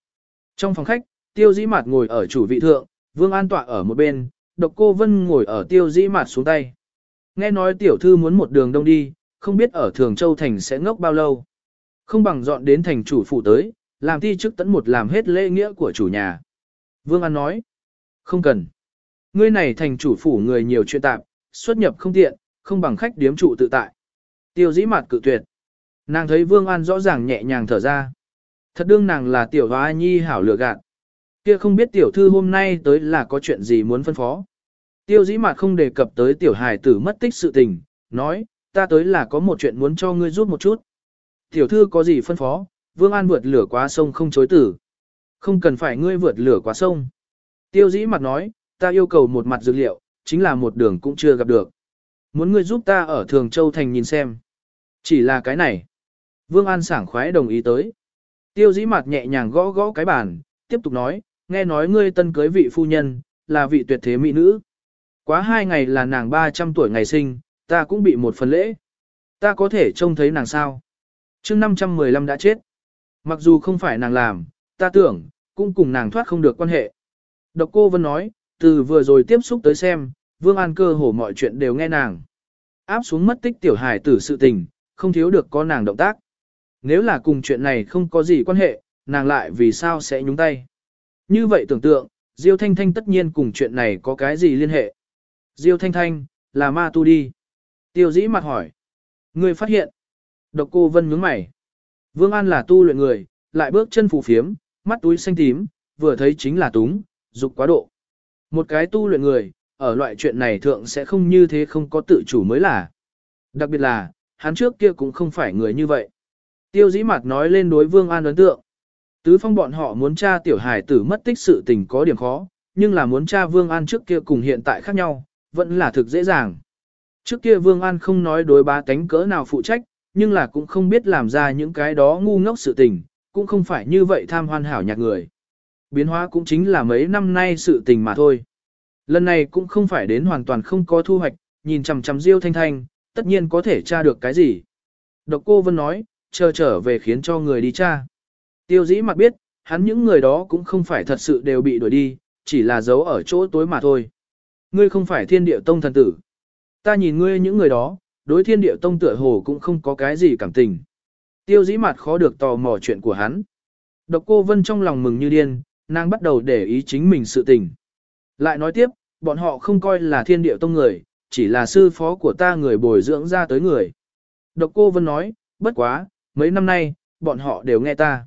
Trong phòng khách, tiêu dĩ mặt ngồi ở chủ vị thượng, Vương An tọa ở một bên, độc cô Vân ngồi ở tiêu dĩ mặt xuống tay. Nghe nói tiểu thư muốn một đường đông đi, không biết ở Thường Châu Thành sẽ ngốc bao lâu. Không bằng dọn đến thành chủ phủ tới, làm thi chức tẫn một làm hết lễ nghĩa của chủ nhà. Vương An nói, không cần. Ngươi này thành chủ phủ người nhiều chuyện tạp, xuất nhập không tiện, không bằng khách điếm trụ tự tại. Tiêu dĩ mặt cự tuyệt. Nàng thấy Vương An rõ ràng nhẹ nhàng thở ra. Thật đương nàng là tiểu hoa nhi hảo lựa gạt. Kia không biết tiểu thư hôm nay tới là có chuyện gì muốn phân phó. Tiêu dĩ mặt không đề cập tới tiểu hài tử mất tích sự tình, nói, ta tới là có một chuyện muốn cho ngươi giúp một chút. Tiểu thư có gì phân phó, Vương An vượt lửa qua sông không chối tử. Không cần phải ngươi vượt lửa qua sông. Tiêu dĩ mặt nói, ta yêu cầu một mặt dược liệu, chính là một đường cũng chưa gặp được. Muốn ngươi giúp ta ở Thường Châu Thành nhìn xem. Chỉ là cái này. Vương An sảng khoái đồng ý tới. Tiêu dĩ mặt nhẹ nhàng gõ gõ cái bàn, tiếp tục nói, nghe nói ngươi tân cưới vị phu nhân, là vị tuyệt thế mỹ nữ. Quá hai ngày là nàng 300 tuổi ngày sinh, ta cũng bị một phần lễ. Ta có thể trông thấy nàng sao? chương 515 đã chết. Mặc dù không phải nàng làm, ta tưởng, cũng cùng nàng thoát không được quan hệ. Độc cô Vân nói, từ vừa rồi tiếp xúc tới xem, Vương An cơ hồ mọi chuyện đều nghe nàng. Áp xuống mất tích tiểu hài tử sự tình, không thiếu được có nàng động tác. Nếu là cùng chuyện này không có gì quan hệ, nàng lại vì sao sẽ nhúng tay. Như vậy tưởng tượng, Diêu Thanh Thanh tất nhiên cùng chuyện này có cái gì liên hệ. Diêu Thanh Thanh, là ma tu đi. Tiêu dĩ mặt hỏi. Ngươi phát hiện. Độc cô Vân nhướng mày. Vương An là tu luyện người, lại bước chân phù phiếm, mắt túi xanh tím, vừa thấy chính là túng, dục quá độ. Một cái tu luyện người, ở loại chuyện này thượng sẽ không như thế không có tự chủ mới là. Đặc biệt là, hắn trước kia cũng không phải người như vậy. Tiêu dĩ mặt nói lên đối Vương An ấn tượng. Tứ phong bọn họ muốn tra tiểu hài tử mất tích sự tình có điểm khó, nhưng là muốn tra Vương An trước kia cùng hiện tại khác nhau, vẫn là thực dễ dàng. Trước kia Vương An không nói đối bá tánh cỡ nào phụ trách, nhưng là cũng không biết làm ra những cái đó ngu ngốc sự tình, cũng không phải như vậy tham hoan hảo nhạc người. Biến hóa cũng chính là mấy năm nay sự tình mà thôi. Lần này cũng không phải đến hoàn toàn không có thu hoạch, nhìn chằm chằm Diêu Thanh Thanh, tất nhiên có thể tra được cái gì. Độc cô Vân nói, chờ trở về khiến cho người đi tra. Tiêu dĩ mặt biết, hắn những người đó cũng không phải thật sự đều bị đuổi đi, chỉ là giấu ở chỗ tối mà thôi. Ngươi không phải thiên địa tông thần tử. Ta nhìn ngươi những người đó, đối thiên địa tông tựa hồ cũng không có cái gì cảm tình. Tiêu dĩ mặt khó được tò mò chuyện của hắn. Độc cô Vân trong lòng mừng như điên, nàng bắt đầu để ý chính mình sự tình. Lại nói tiếp, bọn họ không coi là thiên địa tông người, chỉ là sư phó của ta người bồi dưỡng ra tới người. Độc cô Vân nói, bất quá, mấy năm nay, bọn họ đều nghe ta.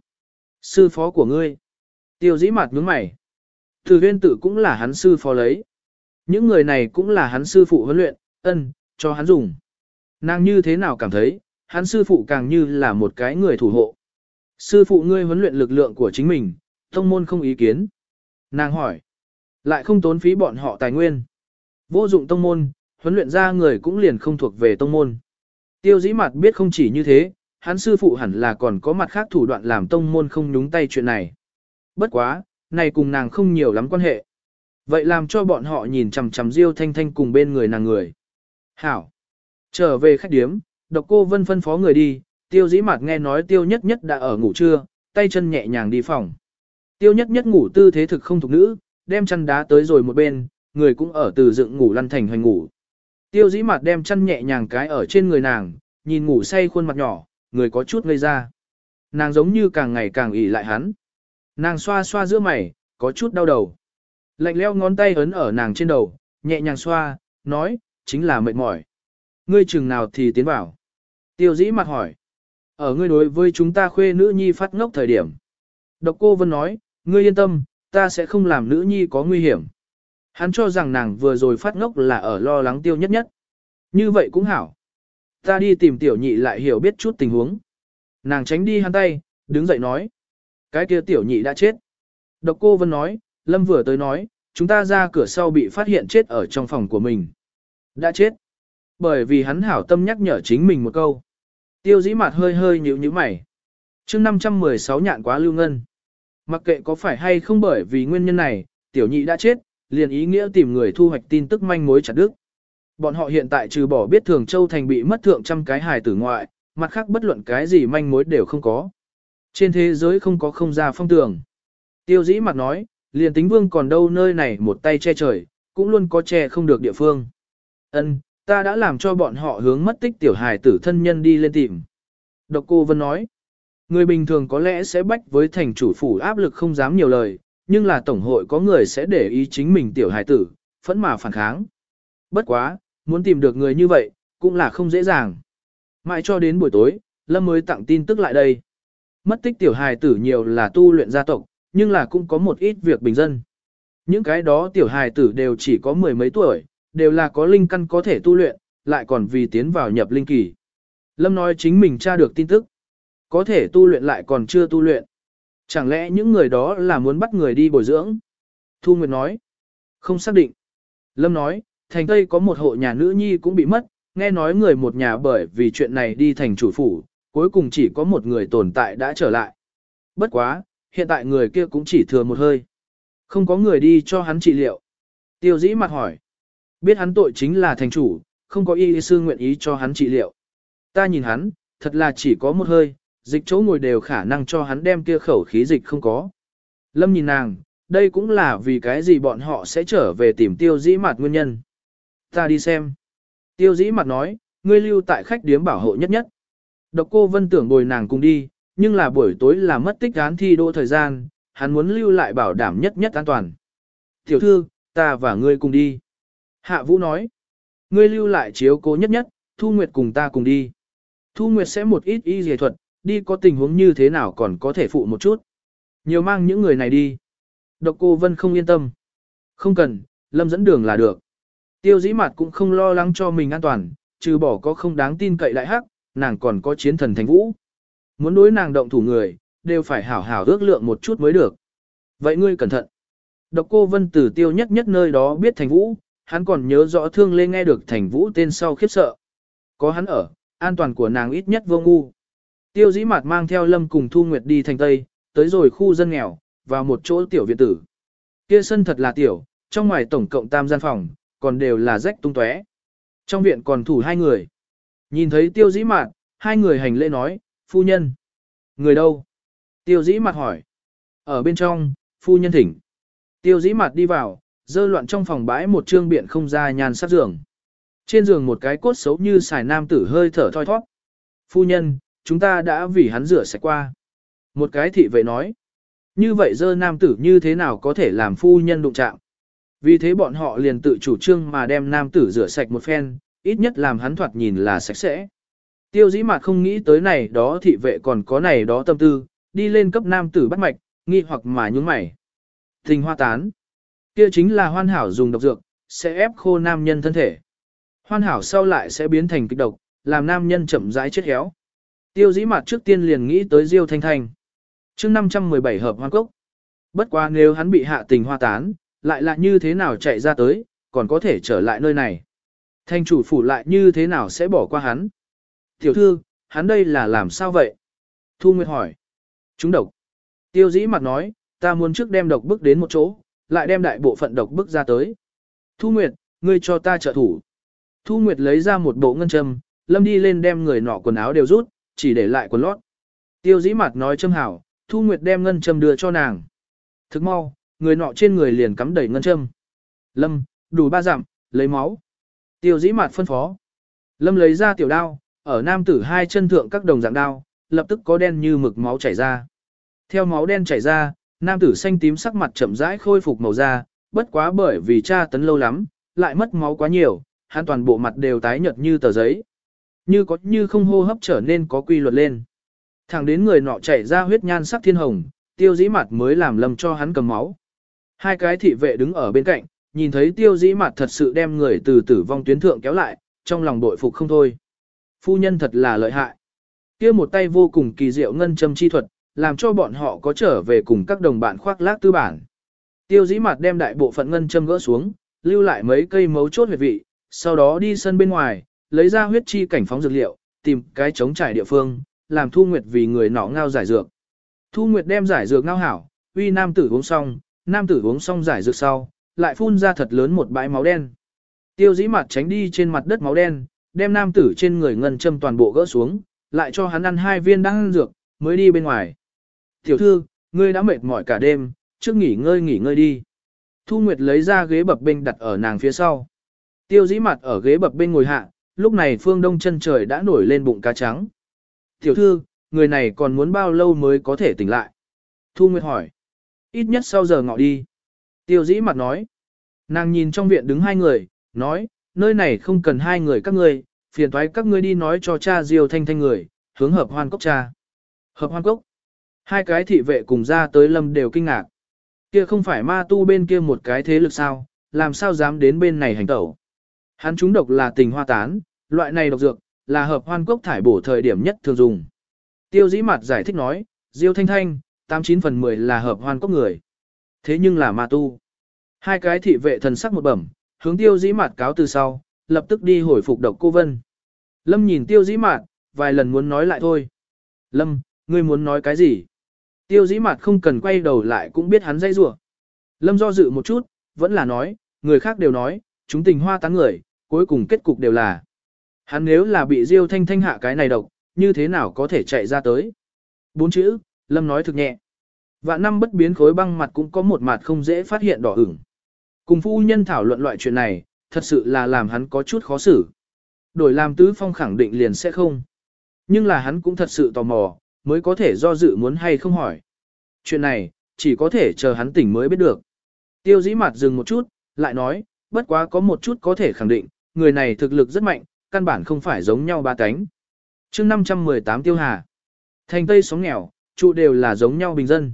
Sư phó của ngươi. Tiêu dĩ mặt nhướng mày. Từ huyên tử cũng là hắn sư phó lấy. Những người này cũng là hắn sư phụ huấn luyện, ân, cho hắn dùng. Nàng như thế nào cảm thấy, hắn sư phụ càng như là một cái người thủ hộ. Sư phụ ngươi huấn luyện lực lượng của chính mình, tông môn không ý kiến. Nàng hỏi, lại không tốn phí bọn họ tài nguyên. Vô dụng tông môn, huấn luyện ra người cũng liền không thuộc về tông môn. Tiêu dĩ mặt biết không chỉ như thế, hắn sư phụ hẳn là còn có mặt khác thủ đoạn làm tông môn không nhúng tay chuyện này. Bất quá, này cùng nàng không nhiều lắm quan hệ. Vậy làm cho bọn họ nhìn chằm chằm Diêu Thanh Thanh cùng bên người nàng người. Hảo. Trở về khách điếm, độc cô vân phân phó người đi, tiêu dĩ mặt nghe nói tiêu nhất nhất đã ở ngủ trưa, tay chân nhẹ nhàng đi phòng. Tiêu nhất nhất ngủ tư thế thực không thuộc nữ, đem chăn đá tới rồi một bên, người cũng ở từ dựng ngủ lăn thành hoành ngủ. Tiêu dĩ mặt đem chăn nhẹ nhàng cái ở trên người nàng, nhìn ngủ say khuôn mặt nhỏ, người có chút ngây ra. Nàng giống như càng ngày càng ỉ lại hắn. Nàng xoa xoa giữa mày, có chút đau đầu. Lạnh leo ngón tay ấn ở nàng trên đầu, nhẹ nhàng xoa, nói, chính là mệt mỏi. Ngươi chừng nào thì tiến vào. Tiêu dĩ mặt hỏi. Ở ngươi đối với chúng ta khuê nữ nhi phát ngốc thời điểm. Độc cô Vân nói, ngươi yên tâm, ta sẽ không làm nữ nhi có nguy hiểm. Hắn cho rằng nàng vừa rồi phát ngốc là ở lo lắng tiêu nhất nhất. Như vậy cũng hảo. Ta đi tìm tiểu nhị lại hiểu biết chút tình huống. Nàng tránh đi hắn tay, đứng dậy nói. Cái kia tiểu nhị đã chết. Độc cô Vân nói, Lâm vừa tới nói, chúng ta ra cửa sau bị phát hiện chết ở trong phòng của mình. Đã chết. Bởi vì hắn hảo tâm nhắc nhở chính mình một câu. Tiêu dĩ mặt hơi hơi nhíu nhíu mày. chương 516 nhạn quá lưu ngân. Mặc kệ có phải hay không bởi vì nguyên nhân này, tiểu nhị đã chết, liền ý nghĩa tìm người thu hoạch tin tức manh mối chặt đức. Bọn họ hiện tại trừ bỏ biết Thường Châu Thành bị mất thượng trăm cái hài tử ngoại, mặt khác bất luận cái gì manh mối đều không có. Trên thế giới không có không ra phong tường. Tiêu dĩ mặt nói, liền tính vương còn đâu nơi này một tay che trời, cũng luôn có che không được địa phương. Ân, Ta đã làm cho bọn họ hướng mất tích tiểu hài tử thân nhân đi lên tìm. Độc cô Vân nói, người bình thường có lẽ sẽ bách với thành chủ phủ áp lực không dám nhiều lời, nhưng là tổng hội có người sẽ để ý chính mình tiểu hài tử, phẫn mà phản kháng. Bất quá, muốn tìm được người như vậy, cũng là không dễ dàng. Mãi cho đến buổi tối, Lâm mới tặng tin tức lại đây. Mất tích tiểu hài tử nhiều là tu luyện gia tộc, nhưng là cũng có một ít việc bình dân. Những cái đó tiểu hài tử đều chỉ có mười mấy tuổi, đều là có linh căn có thể tu luyện, lại còn vì tiến vào nhập linh kỳ. Lâm nói chính mình tra được tin tức. Có thể tu luyện lại còn chưa tu luyện. Chẳng lẽ những người đó là muốn bắt người đi bồi dưỡng? Thu Nguyệt nói. Không xác định. Lâm nói, thành Tây có một hộ nhà nữ nhi cũng bị mất, nghe nói người một nhà bởi vì chuyện này đi thành chủ phủ, cuối cùng chỉ có một người tồn tại đã trở lại. Bất quá, hiện tại người kia cũng chỉ thừa một hơi. Không có người đi cho hắn trị liệu. Tiêu dĩ mặt hỏi. Biết hắn tội chính là thành chủ, không có y sư nguyện ý cho hắn trị liệu. Ta nhìn hắn, thật là chỉ có một hơi, dịch chỗ ngồi đều khả năng cho hắn đem kia khẩu khí dịch không có. Lâm nhìn nàng, đây cũng là vì cái gì bọn họ sẽ trở về tìm tiêu dĩ mặt nguyên nhân. Ta đi xem. Tiêu dĩ mặt nói, ngươi lưu tại khách điếm bảo hộ nhất nhất. Độc cô vân tưởng bồi nàng cùng đi, nhưng là buổi tối là mất tích án thi đỗ thời gian, hắn muốn lưu lại bảo đảm nhất nhất an toàn. Tiểu thư, ta và ngươi cùng đi. Hạ vũ nói, ngươi lưu lại chiếu cố nhất nhất, Thu Nguyệt cùng ta cùng đi. Thu Nguyệt sẽ một ít y dề thuật, đi có tình huống như thế nào còn có thể phụ một chút. Nhiều mang những người này đi. Độc cô Vân không yên tâm. Không cần, Lâm dẫn đường là được. Tiêu dĩ mặt cũng không lo lắng cho mình an toàn, trừ bỏ có không đáng tin cậy lại hắc, nàng còn có chiến thần thành vũ. Muốn đối nàng động thủ người, đều phải hảo hảo ước lượng một chút mới được. Vậy ngươi cẩn thận. Độc cô Vân từ tiêu nhất nhất nơi đó biết thành vũ, hắn còn nhớ rõ thương lê nghe được thành vũ tên sau khiếp sợ. Có hắn ở, an toàn của nàng ít nhất vô ngu. Tiêu dĩ mặt mang theo lâm cùng Thu Nguyệt đi thành Tây, tới rồi khu dân nghèo, vào một chỗ tiểu viện tử. Kia sân thật là tiểu, trong ngoài tổng cộng tam gian phòng, còn đều là rách tung tóe. Trong viện còn thủ hai người. Nhìn thấy tiêu dĩ mạt, hai người hành lễ nói, phu nhân. Người đâu? Tiêu dĩ mặt hỏi. Ở bên trong, phu nhân thỉnh. Tiêu dĩ mặt đi vào, dơ loạn trong phòng bãi một trương biện không ra nhàn sát giường. Trên giường một cái cốt xấu như xài nam tử hơi thở thoi thoát. Phu nhân, chúng ta đã vì hắn rửa sạch qua. Một cái thị vệ nói. Như vậy dơ nam tử như thế nào có thể làm phu nhân đụng chạm? Vì thế bọn họ liền tự chủ trương mà đem nam tử rửa sạch một phen, ít nhất làm hắn thoạt nhìn là sạch sẽ. Tiêu dĩ mặt không nghĩ tới này đó thị vệ còn có này đó tâm tư, đi lên cấp nam tử bắt mạch, nghi hoặc mà nhúng mày. Tình hoa tán. Kia chính là hoan hảo dùng độc dược, sẽ ép khô nam nhân thân thể. hoan hảo sau lại sẽ biến thành kịch độc, làm nam nhân chậm rãi chết héo. Tiêu dĩ mặt trước tiên liền nghĩ tới Diêu Thanh Thanh. chương 517 hợp hoan cốc. Bất quá nếu hắn bị hạ tình hoa tán, lại là như thế nào chạy ra tới, còn có thể trở lại nơi này. Thanh chủ phủ lại như thế nào sẽ bỏ qua hắn. Tiểu thư, hắn đây là làm sao vậy? Thu Nguyệt hỏi. Chúng độc. Tiêu dĩ mặt nói, ta muốn trước đem độc bức đến một chỗ, lại đem đại bộ phận độc bức ra tới. Thu Nguyệt, ngươi cho ta trợ thủ. Thu Nguyệt lấy ra một bộ ngân châm, lâm đi lên đem người nọ quần áo đều rút, chỉ để lại quần lót. Tiêu dĩ mặt nói châm hảo, Thu Nguyệt đem ngân châm đưa cho nàng. Thức mau, người nọ trên người liền cắm đầy ngân châm. Lâm, đủ ba dặm, lấy máu. Tiêu dĩ mặt phân phó. Lâm lấy ra tiểu đao, ở nam tử hai chân thượng các đồng dạng đao, lập tức có đen như mực máu chảy ra. Theo máu đen chảy ra, nam tử xanh tím sắc mặt chậm rãi khôi phục màu da, bất quá bởi vì tra tấn lâu lắm, lại mất máu quá nhiều, hắn toàn bộ mặt đều tái nhợt như tờ giấy. Như có như không hô hấp trở nên có quy luật lên. Thẳng đến người nọ chảy ra huyết nhan sắc thiên hồng, tiêu dĩ mặt mới làm lầm cho hắn cầm máu. Hai cái thị vệ đứng ở bên cạnh, nhìn thấy tiêu dĩ mặt thật sự đem người từ tử vong tuyến thượng kéo lại, trong lòng bội phục không thôi. Phu nhân thật là lợi hại. kia một tay vô cùng kỳ diệu ngân châm chi thuật, làm cho bọn họ có trở về cùng các đồng bạn khoác lác tư bản. Tiêu dĩ mặt đem đại bộ phận ngân châm gỡ xuống, lưu lại mấy cây mấu chốt huyệt vị, sau đó đi sân bên ngoài, lấy ra huyết chi cảnh phóng dược liệu, tìm cái chống trải địa phương, làm Thu Nguyệt vì người nọ ngao giải dược. Thu Nguyệt đem giải dược ngao hảo, uy nam tử uống xong, nam tử uống xong giải dược sau, lại phun ra thật lớn một bãi máu đen. Tiêu dĩ mặt tránh đi trên mặt đất máu đen, đem nam tử trên người ngân châm toàn bộ gỡ xuống, lại cho hắn ăn hai viên đan dược, mới đi bên ngoài. Tiểu thư, ngươi đã mệt mỏi cả đêm, trước nghỉ ngơi nghỉ ngơi đi. Thu Nguyệt lấy ra ghế bập bênh đặt ở nàng phía sau. Tiêu dĩ mặt ở ghế bập bên ngồi hạ, lúc này phương đông chân trời đã nổi lên bụng cá trắng. Tiểu thư, người này còn muốn bao lâu mới có thể tỉnh lại? Thu Nguyệt hỏi. Ít nhất sau giờ ngọ đi. Tiêu dĩ mặt nói. Nàng nhìn trong viện đứng hai người, nói, nơi này không cần hai người các ngươi, phiền thoái các ngươi đi nói cho cha Diêu Thanh Thanh người, hướng hợp hoan cốc cha. Hợp hoan cốc. Hai cái thị vệ cùng ra tới lâm đều kinh ngạc. Kia không phải ma tu bên kia một cái thế lực sao, làm sao dám đến bên này hành tẩu. Hắn chúng độc là tình hoa tán, loại này độc dược, là hợp hoan cốc thải bổ thời điểm nhất thường dùng. Tiêu dĩ mặt giải thích nói, Diêu Thanh Thanh, 89 phần 10 là hợp hoan cốc người. Thế nhưng là ma tu. Hai cái thị vệ thần sắc một bẩm, hướng tiêu dĩ mạt cáo từ sau, lập tức đi hồi phục độc cô Vân. Lâm nhìn tiêu dĩ mạt, vài lần muốn nói lại thôi. Lâm, ngươi muốn nói cái gì? Tiêu dĩ mạt không cần quay đầu lại cũng biết hắn dây rủa. Lâm do dự một chút, vẫn là nói, người khác đều nói, chúng tình hoa tán người, cuối cùng kết cục đều là. Hắn nếu là bị Diêu Thanh Thanh hạ cái này độc, như thế nào có thể chạy ra tới? Bốn chữ, Lâm nói thực nhẹ. Vạn năm bất biến khối băng mặt cũng có một mặt không dễ phát hiện đỏ ửng. Cùng phu nhân thảo luận loại chuyện này, thật sự là làm hắn có chút khó xử. Đổi làm tứ phong khẳng định liền sẽ không. Nhưng là hắn cũng thật sự tò mò, mới có thể do dự muốn hay không hỏi. Chuyện này, chỉ có thể chờ hắn tỉnh mới biết được. Tiêu dĩ mặt dừng một chút, lại nói, bất quá có một chút có thể khẳng định, người này thực lực rất mạnh, căn bản không phải giống nhau ba cánh. chương 518 tiêu hà, thành tây sóng nghèo, trụ đều là giống nhau bình dân.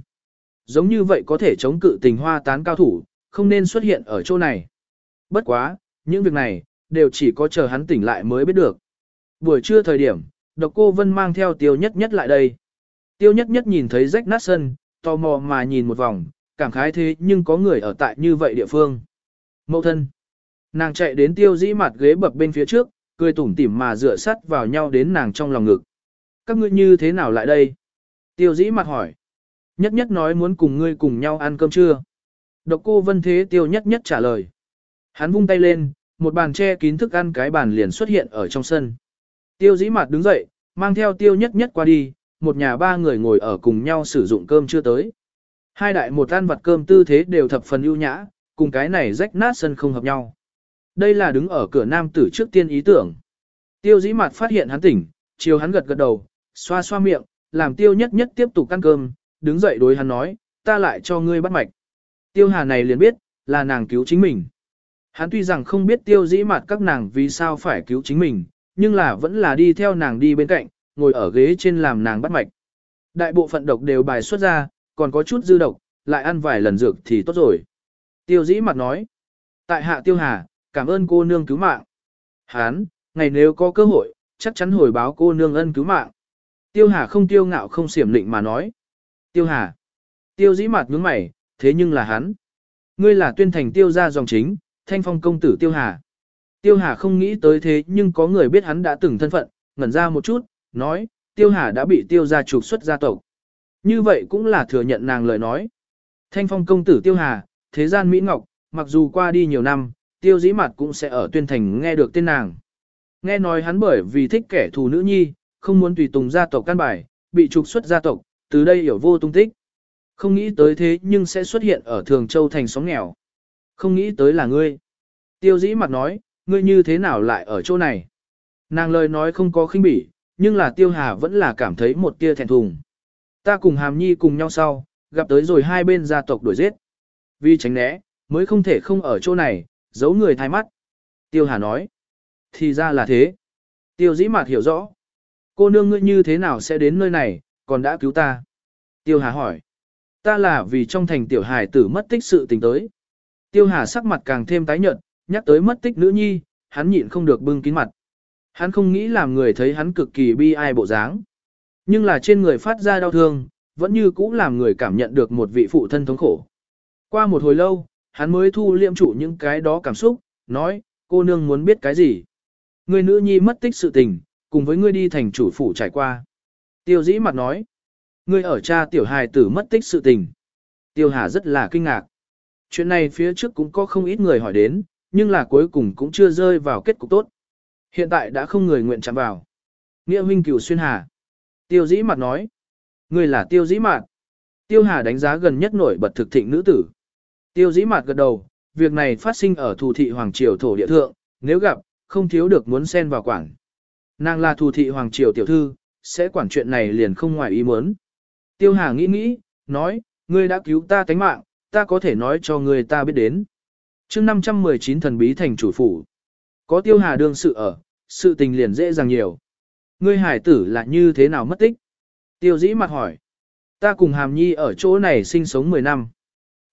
Giống như vậy có thể chống cự tình hoa tán cao thủ, không nên xuất hiện ở chỗ này. Bất quá, những việc này, đều chỉ có chờ hắn tỉnh lại mới biết được. Buổi trưa thời điểm, độc cô Vân mang theo tiêu nhất nhất lại đây. Tiêu nhất nhất nhìn thấy rách nát sân, tò mò mà nhìn một vòng, cảm khái thế nhưng có người ở tại như vậy địa phương. Mậu thân. Nàng chạy đến tiêu dĩ mặt ghế bập bên phía trước, cười tủm tỉm mà dựa sắt vào nhau đến nàng trong lòng ngực. Các ngươi như thế nào lại đây? Tiêu dĩ mặt hỏi. Nhất nhất nói muốn cùng ngươi cùng nhau ăn cơm trưa. Độc cô vân thế tiêu nhất nhất trả lời. Hắn vung tay lên, một bàn che kín thức ăn cái bàn liền xuất hiện ở trong sân. Tiêu dĩ mặt đứng dậy, mang theo tiêu nhất nhất qua đi, một nhà ba người ngồi ở cùng nhau sử dụng cơm chưa tới. Hai đại một ăn vặt cơm tư thế đều thập phần ưu nhã, cùng cái này rách nát sân không hợp nhau. Đây là đứng ở cửa nam tử trước tiên ý tưởng. Tiêu dĩ mặt phát hiện hắn tỉnh, chiều hắn gật gật đầu, xoa xoa miệng, làm tiêu nhất nhất tiếp tục ăn cơm, đứng dậy đối hắn nói, ta lại cho ngươi bắt mạch. Tiêu hà này liền biết, là nàng cứu chính mình. Hắn tuy rằng không biết tiêu dĩ mặt các nàng vì sao phải cứu chính mình, nhưng là vẫn là đi theo nàng đi bên cạnh, ngồi ở ghế trên làm nàng bắt mạch. Đại bộ phận độc đều bài xuất ra, còn có chút dư độc, lại ăn vài lần dược thì tốt rồi. Tiêu dĩ mặt nói, tại hạ tiêu hà, cảm ơn cô nương cứu mạng. Hán, ngày nếu có cơ hội, chắc chắn hồi báo cô nương ân cứu mạng. Tiêu hà không tiêu ngạo không xiểm lịnh mà nói. Tiêu hà, tiêu dĩ mặt nhướng mày, thế nhưng là hắn. Ngươi là tuyên thành tiêu gia dòng chính, thanh phong công tử tiêu hà. Tiêu hà không nghĩ tới thế nhưng có người biết hắn đã từng thân phận, ngẩn ra một chút, nói, tiêu hà đã bị tiêu gia trục xuất gia tộc. Như vậy cũng là thừa nhận nàng lời nói. Thanh phong công tử tiêu hà, thế gian Mỹ Ngọc, mặc dù qua đi nhiều năm, tiêu dĩ mặt cũng sẽ ở tuyên thành nghe được tên nàng. Nghe nói hắn bởi vì thích kẻ thù nữ nhi, không muốn tùy tùng gia tộc căn bài, bị trục xuất gia tộc, từ đây hiểu vô tung tích. Không nghĩ tới thế nhưng sẽ xuất hiện ở Thường Châu thành sóng nghèo. Không nghĩ tới là ngươi. Tiêu dĩ mặt nói, ngươi như thế nào lại ở chỗ này? Nàng lời nói không có khinh bỉ, nhưng là tiêu hà vẫn là cảm thấy một tia thẹn thùng. Ta cùng hàm nhi cùng nhau sau, gặp tới rồi hai bên gia tộc đuổi giết. Vì tránh né, mới không thể không ở chỗ này, giấu người thay mắt. Tiêu hà nói. Thì ra là thế. Tiêu dĩ mặt hiểu rõ. Cô nương ngươi như thế nào sẽ đến nơi này, còn đã cứu ta? Tiêu hà hỏi. Ta là vì trong thành tiểu hài tử mất tích sự tình tới. Tiêu hà sắc mặt càng thêm tái nhợt, nhắc tới mất tích nữ nhi, hắn nhịn không được bưng kín mặt. Hắn không nghĩ làm người thấy hắn cực kỳ bi ai bộ dáng. Nhưng là trên người phát ra đau thương, vẫn như cũ làm người cảm nhận được một vị phụ thân thống khổ. Qua một hồi lâu, hắn mới thu liệm chủ những cái đó cảm xúc, nói, cô nương muốn biết cái gì. Người nữ nhi mất tích sự tình, cùng với ngươi đi thành chủ phủ trải qua. Tiêu dĩ mặt nói, ngươi ở cha tiểu hài tử mất tích sự tình. Tiêu hà rất là kinh ngạc. Chuyện này phía trước cũng có không ít người hỏi đến, nhưng là cuối cùng cũng chưa rơi vào kết cục tốt. Hiện tại đã không người nguyện chạm vào. Nghĩa huynh cửu xuyên hà. Tiêu dĩ mặt nói. Người là tiêu dĩ mặt. Tiêu hà đánh giá gần nhất nổi bật thực thịnh nữ tử. Tiêu dĩ mặt gật đầu, việc này phát sinh ở thủ thị Hoàng Triều thổ địa thượng, nếu gặp, không thiếu được muốn xen vào quảng. Nàng là thù thị hoàng triều tiểu thư, sẽ quản chuyện này liền không ngoài ý muốn. Tiêu Hà nghĩ nghĩ, nói, ngươi đã cứu ta tánh mạng, ta có thể nói cho ngươi ta biết đến. chương 519 thần bí thành chủ phủ. Có Tiêu Hà đương sự ở, sự tình liền dễ dàng nhiều. Ngươi hải tử là như thế nào mất tích? Tiêu dĩ mặt hỏi. Ta cùng Hàm Nhi ở chỗ này sinh sống 10 năm.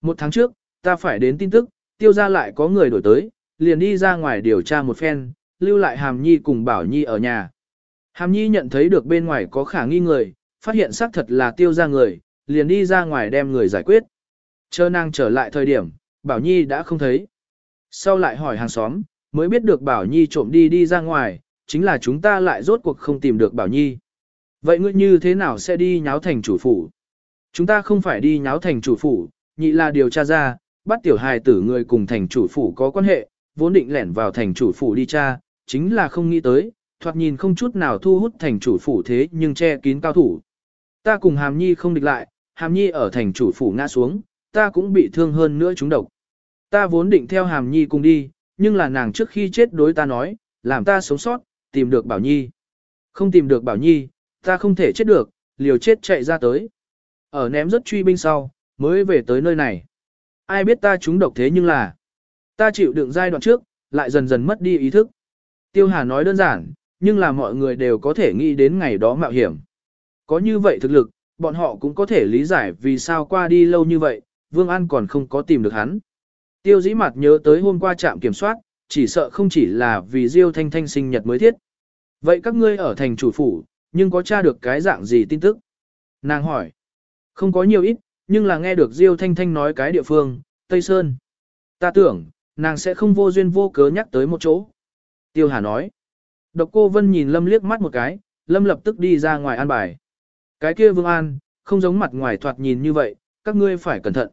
Một tháng trước, ta phải đến tin tức, tiêu ra lại có người đổi tới, liền đi ra ngoài điều tra một phen, lưu lại Hàm Nhi cùng Bảo Nhi ở nhà. Hàm Nhi nhận thấy được bên ngoài có khả nghi người, phát hiện xác thật là tiêu ra người, liền đi ra ngoài đem người giải quyết. Chờ nàng trở lại thời điểm, Bảo Nhi đã không thấy. Sau lại hỏi hàng xóm, mới biết được Bảo Nhi trộm đi đi ra ngoài, chính là chúng ta lại rốt cuộc không tìm được Bảo Nhi. Vậy ngươi như thế nào sẽ đi nháo thành chủ phủ? Chúng ta không phải đi nháo thành chủ phủ, nhị là điều tra ra, bắt tiểu hài tử người cùng thành chủ phủ có quan hệ, vốn định lẻn vào thành chủ phủ đi tra, chính là không nghĩ tới, thoạt nhìn không chút nào thu hút thành chủ phủ thế nhưng che kín cao thủ. Ta cùng Hàm Nhi không địch lại, Hàm Nhi ở thành chủ phủ ngã xuống, ta cũng bị thương hơn nữa chúng độc. Ta vốn định theo Hàm Nhi cùng đi, nhưng là nàng trước khi chết đối ta nói, làm ta sống sót, tìm được Bảo Nhi. Không tìm được Bảo Nhi, ta không thể chết được, liều chết chạy ra tới. Ở ném rất truy binh sau, mới về tới nơi này. Ai biết ta chúng độc thế nhưng là, ta chịu đựng giai đoạn trước, lại dần dần mất đi ý thức. Tiêu Hà nói đơn giản, nhưng là mọi người đều có thể nghĩ đến ngày đó mạo hiểm. Có như vậy thực lực, bọn họ cũng có thể lý giải vì sao qua đi lâu như vậy, Vương An còn không có tìm được hắn. Tiêu dĩ mặt nhớ tới hôm qua trạm kiểm soát, chỉ sợ không chỉ là vì Diêu Thanh Thanh sinh nhật mới thiết. Vậy các ngươi ở thành chủ phủ, nhưng có tra được cái dạng gì tin tức? Nàng hỏi. Không có nhiều ít, nhưng là nghe được Diêu Thanh Thanh nói cái địa phương, Tây Sơn. Ta tưởng, nàng sẽ không vô duyên vô cớ nhắc tới một chỗ. Tiêu Hà nói. Độc cô Vân nhìn Lâm liếc mắt một cái, Lâm lập tức đi ra ngoài an bài. Cái kia Vương An, không giống mặt ngoài thoạt nhìn như vậy, các ngươi phải cẩn thận.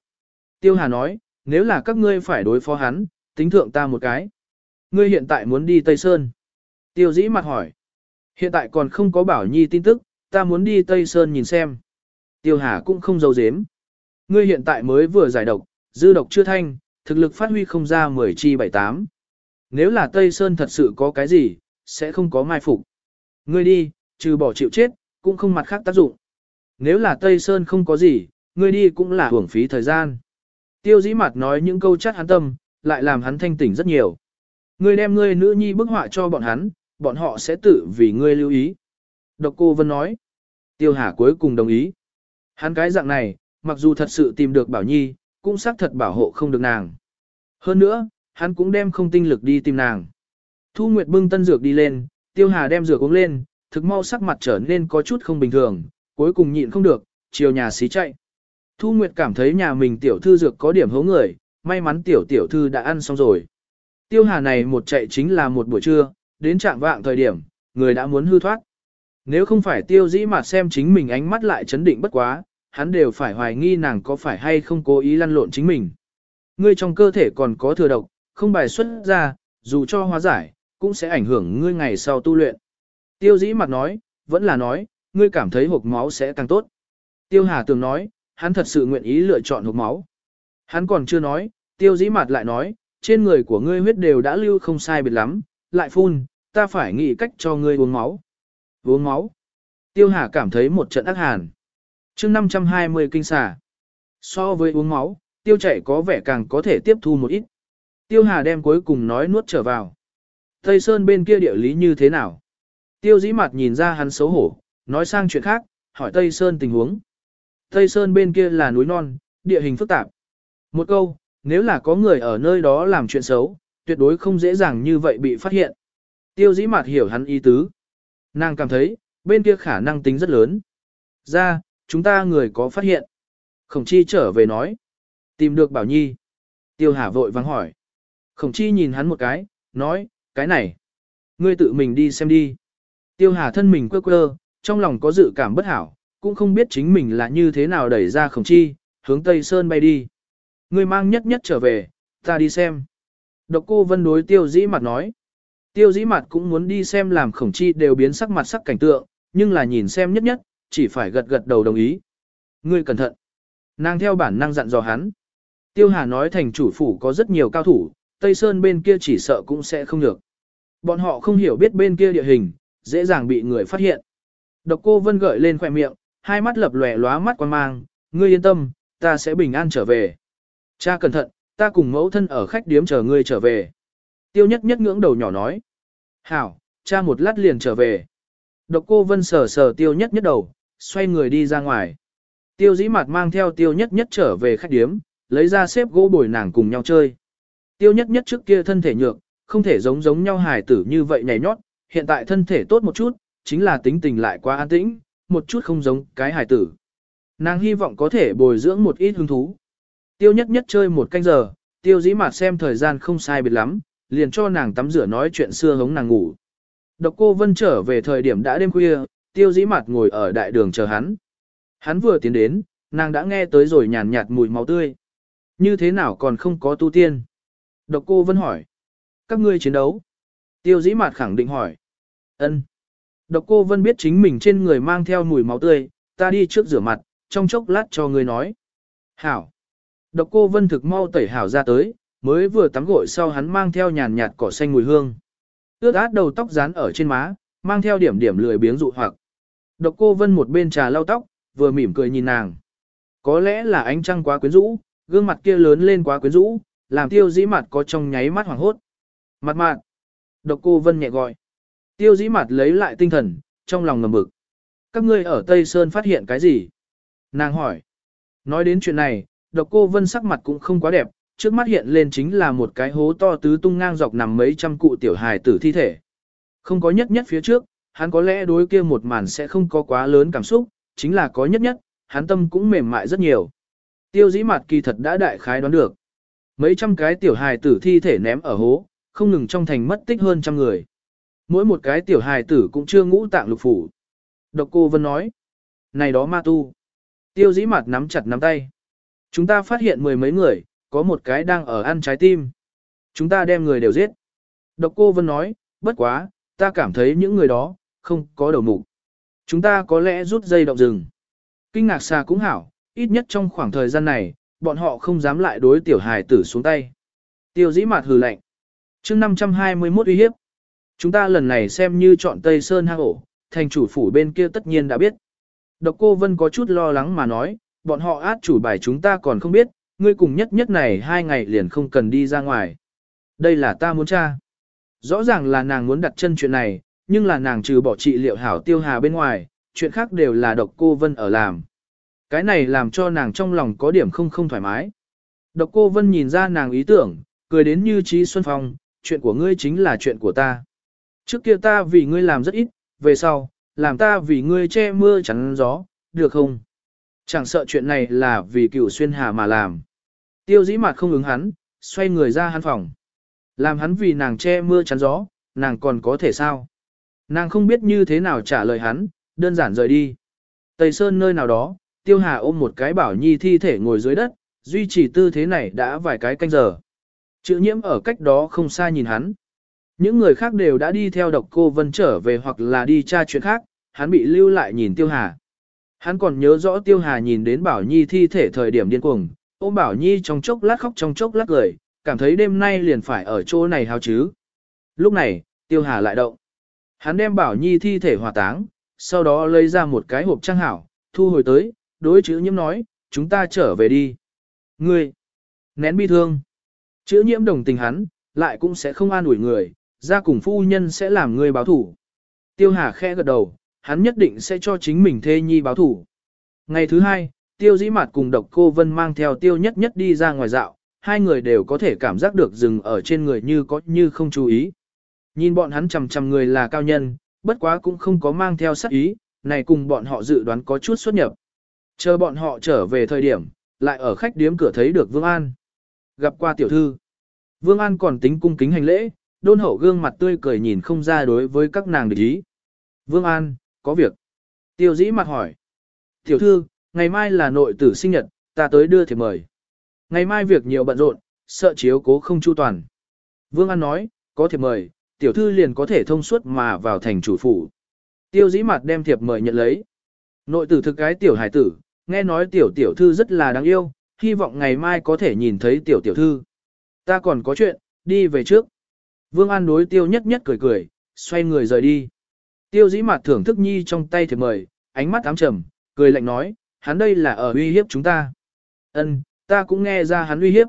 Tiêu Hà nói, nếu là các ngươi phải đối phó hắn, tính thượng ta một cái. Ngươi hiện tại muốn đi Tây Sơn. Tiêu dĩ mặt hỏi. Hiện tại còn không có bảo nhi tin tức, ta muốn đi Tây Sơn nhìn xem. Tiêu Hà cũng không giấu giếm. Ngươi hiện tại mới vừa giải độc, dư độc chưa thanh, thực lực phát huy không ra 10 chi 78. Nếu là Tây Sơn thật sự có cái gì, sẽ không có mai phục. Ngươi đi, trừ bỏ chịu chết, cũng không mặt khác tác dụng. Nếu là Tây Sơn không có gì, ngươi đi cũng là hưởng phí thời gian. Tiêu dĩ mặt nói những câu chắc hắn tâm, lại làm hắn thanh tỉnh rất nhiều. Ngươi đem ngươi nữ nhi bức họa cho bọn hắn, bọn họ sẽ tự vì ngươi lưu ý. Độc cô Vân nói. Tiêu Hà cuối cùng đồng ý. Hắn cái dạng này, mặc dù thật sự tìm được Bảo Nhi, cũng xác thật bảo hộ không được nàng. Hơn nữa, hắn cũng đem không tinh lực đi tìm nàng. Thu Nguyệt bưng tân dược đi lên, Tiêu Hà đem dược uống lên, thực mau sắc mặt trở nên có chút không bình thường, cuối cùng nhịn không được, chiều nhà xí chạy. Thu Nguyệt cảm thấy nhà mình tiểu thư dược có điểm hố người, may mắn tiểu tiểu thư đã ăn xong rồi. Tiêu Hà này một chạy chính là một buổi trưa, đến trạng vạng thời điểm, người đã muốn hư thoát. Nếu không phải tiêu dĩ mà xem chính mình ánh mắt lại chấn định bất quá, hắn đều phải hoài nghi nàng có phải hay không cố ý lăn lộn chính mình. Ngươi trong cơ thể còn có thừa độc, không bài xuất ra, dù cho hóa giải, cũng sẽ ảnh hưởng ngươi ngày sau tu luyện. Tiêu dĩ mặt nói, vẫn là nói, ngươi cảm thấy hộp máu sẽ càng tốt. Tiêu Hà Tường nói, hắn thật sự nguyện ý lựa chọn hộp máu. Hắn còn chưa nói, tiêu dĩ mặt lại nói, trên người của ngươi huyết đều đã lưu không sai biệt lắm, lại phun, ta phải nghĩ cách cho ngươi uống máu. Uống máu. Tiêu Hà cảm thấy một trận ác hàn. chương 520 kinh xà. So với uống máu, tiêu chảy có vẻ càng có thể tiếp thu một ít. Tiêu Hà đem cuối cùng nói nuốt trở vào. Tây Sơn bên kia địa lý như thế nào? Tiêu dĩ mặt nhìn ra hắn xấu hổ, nói sang chuyện khác, hỏi Tây Sơn tình huống. Tây Sơn bên kia là núi non, địa hình phức tạp. Một câu, nếu là có người ở nơi đó làm chuyện xấu, tuyệt đối không dễ dàng như vậy bị phát hiện. Tiêu dĩ mặt hiểu hắn ý tứ. Nàng cảm thấy, bên kia khả năng tính rất lớn. Ra, chúng ta người có phát hiện. Khổng chi trở về nói. Tìm được Bảo Nhi. Tiêu Hà vội vắng hỏi. Khổng chi nhìn hắn một cái, nói, cái này. Ngươi tự mình đi xem đi. Tiêu Hà thân mình quơ quơ, trong lòng có dự cảm bất hảo, cũng không biết chính mình là như thế nào đẩy ra khổng chi, hướng Tây Sơn bay đi. Ngươi mang nhất nhất trở về, ta đi xem. Độc cô vân đối tiêu dĩ mặt nói. Tiêu dĩ mặt cũng muốn đi xem làm khổng chi đều biến sắc mặt sắc cảnh tượng, nhưng là nhìn xem nhất nhất, chỉ phải gật gật đầu đồng ý. Ngươi cẩn thận. Nàng theo bản năng dặn dò hắn. Tiêu Hà nói thành chủ phủ có rất nhiều cao thủ, Tây Sơn bên kia chỉ sợ cũng sẽ không được. Bọn họ không hiểu biết bên kia địa hình, dễ dàng bị người phát hiện. Độc cô Vân gợi lên khỏe miệng, hai mắt lập lòe lóa mắt quan mang, ngươi yên tâm, ta sẽ bình an trở về. Cha cẩn thận, ta cùng mẫu thân ở khách điếm chờ ngươi trở về. Tiêu nhất nhất ngưỡng đầu nhỏ nói. Hảo, cha một lát liền trở về. Độc cô Vân sờ sờ tiêu nhất nhất đầu, xoay người đi ra ngoài. Tiêu dĩ mặt mang theo tiêu nhất nhất trở về khách điếm, lấy ra xếp gỗ bồi nàng cùng nhau chơi. Tiêu nhất nhất trước kia thân thể nhược, không thể giống giống nhau hài tử như vậy nhảy nhót, hiện tại thân thể tốt một chút, chính là tính tình lại quá an tĩnh, một chút không giống cái hài tử. Nàng hy vọng có thể bồi dưỡng một ít hứng thú. Tiêu nhất nhất chơi một canh giờ, tiêu dĩ mạt xem thời gian không sai biệt lắm, liền cho nàng tắm rửa nói chuyện xưa hống nàng ngủ. Độc cô Vân trở về thời điểm đã đêm khuya, tiêu dĩ mạt ngồi ở đại đường chờ hắn. Hắn vừa tiến đến, nàng đã nghe tới rồi nhàn nhạt mùi máu tươi. Như thế nào còn không có tu tiên? Độc cô Vân hỏi. Các ngươi chiến đấu. Tiêu dĩ Mạt khẳng định hỏi. ân. Độc cô Vân biết chính mình trên người mang theo mùi máu tươi, ta đi trước rửa mặt, trong chốc lát cho ngươi nói. Hảo. Độc cô Vân thực mau tẩy hảo ra tới, mới vừa tắm gội sau hắn mang theo nhàn nhạt cỏ xanh mùi hương. Ướt át đầu tóc dán ở trên má, mang theo điểm điểm lười biếng dụ hoặc. Độc cô Vân một bên trà lau tóc, vừa mỉm cười nhìn nàng. Có lẽ là ánh trăng quá quyến rũ, gương mặt kia lớn lên quá quyến rũ, làm tiêu dĩ mặt có trong nháy mắt hoảng hốt. Mặt mạn. Độc cô Vân nhẹ gọi. Tiêu dĩ mặt lấy lại tinh thần, trong lòng ngầm bực. Các ngươi ở Tây Sơn phát hiện cái gì? Nàng hỏi. Nói đến chuyện này, độc cô Vân sắc mặt cũng không quá đẹp, trước mắt hiện lên chính là một cái hố to tứ tung ngang dọc nằm mấy trăm cụ tiểu hài tử thi thể. Không có nhất nhất phía trước, hắn có lẽ đối kia một màn sẽ không có quá lớn cảm xúc, chính là có nhất nhất, hắn tâm cũng mềm mại rất nhiều. Tiêu dĩ mặt kỳ thật đã đại khái đoán được. Mấy trăm cái tiểu hài tử thi thể ném ở hố, không ngừng trong thành mất tích hơn trăm người. Mỗi một cái tiểu hài tử cũng chưa ngũ tạng lục phủ. Độc cô Vân nói. Này đó ma tu. Tiêu dĩ mặt nắm chặt nắm tay. Chúng ta phát hiện mười mấy người, có một cái đang ở ăn trái tim. Chúng ta đem người đều giết. Độc cô Vân nói, bất quá, ta cảm thấy những người đó, không có đầu mục. Chúng ta có lẽ rút dây động rừng. Kinh ngạc xa cũng hảo, ít nhất trong khoảng thời gian này, bọn họ không dám lại đối tiểu hài tử xuống tay. Tiêu dĩ mạt hừ lạnh. chương 521 uy hiếp. Chúng ta lần này xem như chọn Tây Sơn hang ổ, thành chủ phủ bên kia tất nhiên đã biết. Độc cô Vân có chút lo lắng mà nói, bọn họ át chủ bài chúng ta còn không biết, ngươi cùng nhất nhất này hai ngày liền không cần đi ra ngoài. Đây là ta muốn tra. Rõ ràng là nàng muốn đặt chân chuyện này, nhưng là nàng trừ bỏ trị liệu hảo tiêu hà bên ngoài, chuyện khác đều là độc cô Vân ở làm. Cái này làm cho nàng trong lòng có điểm không không thoải mái. Độc cô Vân nhìn ra nàng ý tưởng, cười đến như trí xuân phong, chuyện của ngươi chính là chuyện của ta. Trước kia ta vì ngươi làm rất ít, về sau, làm ta vì ngươi che mưa chắn gió, được không? Chẳng sợ chuyện này là vì cựu xuyên hà mà làm. Tiêu dĩ mặt không ứng hắn, xoay người ra hắn phòng. Làm hắn vì nàng che mưa chắn gió, nàng còn có thể sao? Nàng không biết như thế nào trả lời hắn, đơn giản rời đi. Tây Sơn nơi nào đó, Tiêu Hà ôm một cái bảo nhi thi thể ngồi dưới đất, duy trì tư thế này đã vài cái canh giờ. Chữ nhiễm ở cách đó không xa nhìn hắn. Những người khác đều đã đi theo độc cô Vân trở về hoặc là đi tra chuyện khác, hắn bị lưu lại nhìn Tiêu Hà. Hắn còn nhớ rõ Tiêu Hà nhìn đến Bảo Nhi thi thể thời điểm điên cuồng, ôm Bảo Nhi trong chốc lát khóc trong chốc lát cười, cảm thấy đêm nay liền phải ở chỗ này hao chứ. Lúc này, Tiêu Hà lại động. Hắn đem Bảo Nhi thi thể hỏa táng, sau đó lấy ra một cái hộp trang hảo, thu hồi tới, đối chữ nhiễm nói, chúng ta trở về đi. Ngươi, nén bi thương. Chữ nhiễm đồng tình hắn, lại cũng sẽ không an ủi người, ra cùng phu nhân sẽ làm ngươi báo thủ. Tiêu Hà khẽ gật đầu, hắn nhất định sẽ cho chính mình thê nhi báo thủ. Ngày thứ hai, tiêu dĩ mạt cùng độc cô Vân mang theo tiêu nhất nhất đi ra ngoài dạo, hai người đều có thể cảm giác được rừng ở trên người như có như không chú ý. Nhìn bọn hắn chầm chầm người là cao nhân, bất quá cũng không có mang theo sắc ý, này cùng bọn họ dự đoán có chút xuất nhập. Chờ bọn họ trở về thời điểm, lại ở khách điếm cửa thấy được Vương An. Gặp qua tiểu thư. Vương An còn tính cung kính hành lễ, đôn hậu gương mặt tươi cười nhìn không ra đối với các nàng địch ý. Vương An, có việc. Tiêu dĩ mặt hỏi. Tiểu thư, ngày mai là nội tử sinh nhật, ta tới đưa thiệp mời. Ngày mai việc nhiều bận rộn, sợ chiếu cố không chu toàn. Vương An nói, có thiệp mời, tiểu thư liền có thể thông suốt mà vào thành chủ phủ. Tiêu dĩ mặt đem thiệp mời nhận lấy. Nội tử thực cái tiểu hải tử, nghe nói tiểu tiểu thư rất là đáng yêu, hy vọng ngày mai có thể nhìn thấy tiểu tiểu thư. Ta còn có chuyện, đi về trước. Vương An đối tiêu nhất nhất cười cười, xoay người rời đi. Tiêu dĩ mặt thưởng thức nhi trong tay thì mời, ánh mắt ám trầm, cười lạnh nói, hắn đây là ở uy hiếp chúng ta. Ân, ta cũng nghe ra hắn uy hiếp.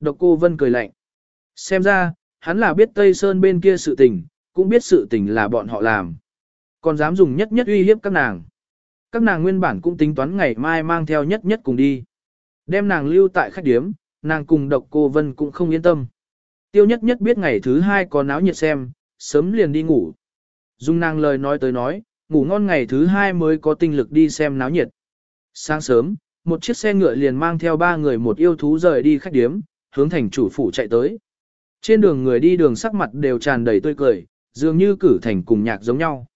Độc cô Vân cười lạnh. Xem ra, hắn là biết Tây Sơn bên kia sự tình, cũng biết sự tình là bọn họ làm. Còn dám dùng nhất nhất uy hiếp các nàng. Các nàng nguyên bản cũng tính toán ngày mai mang theo nhất nhất cùng đi. Đem nàng lưu tại khách điếm, nàng cùng độc cô Vân cũng không yên tâm. Tiêu nhất nhất biết ngày thứ hai có náo nhiệt xem, sớm liền đi ngủ. Dung nàng lời nói tới nói, ngủ ngon ngày thứ hai mới có tinh lực đi xem náo nhiệt. Sáng sớm, một chiếc xe ngựa liền mang theo ba người một yêu thú rời đi khách điếm, hướng thành chủ phủ chạy tới. Trên đường người đi đường sắc mặt đều tràn đầy tươi cười, dường như cử thành cùng nhạc giống nhau.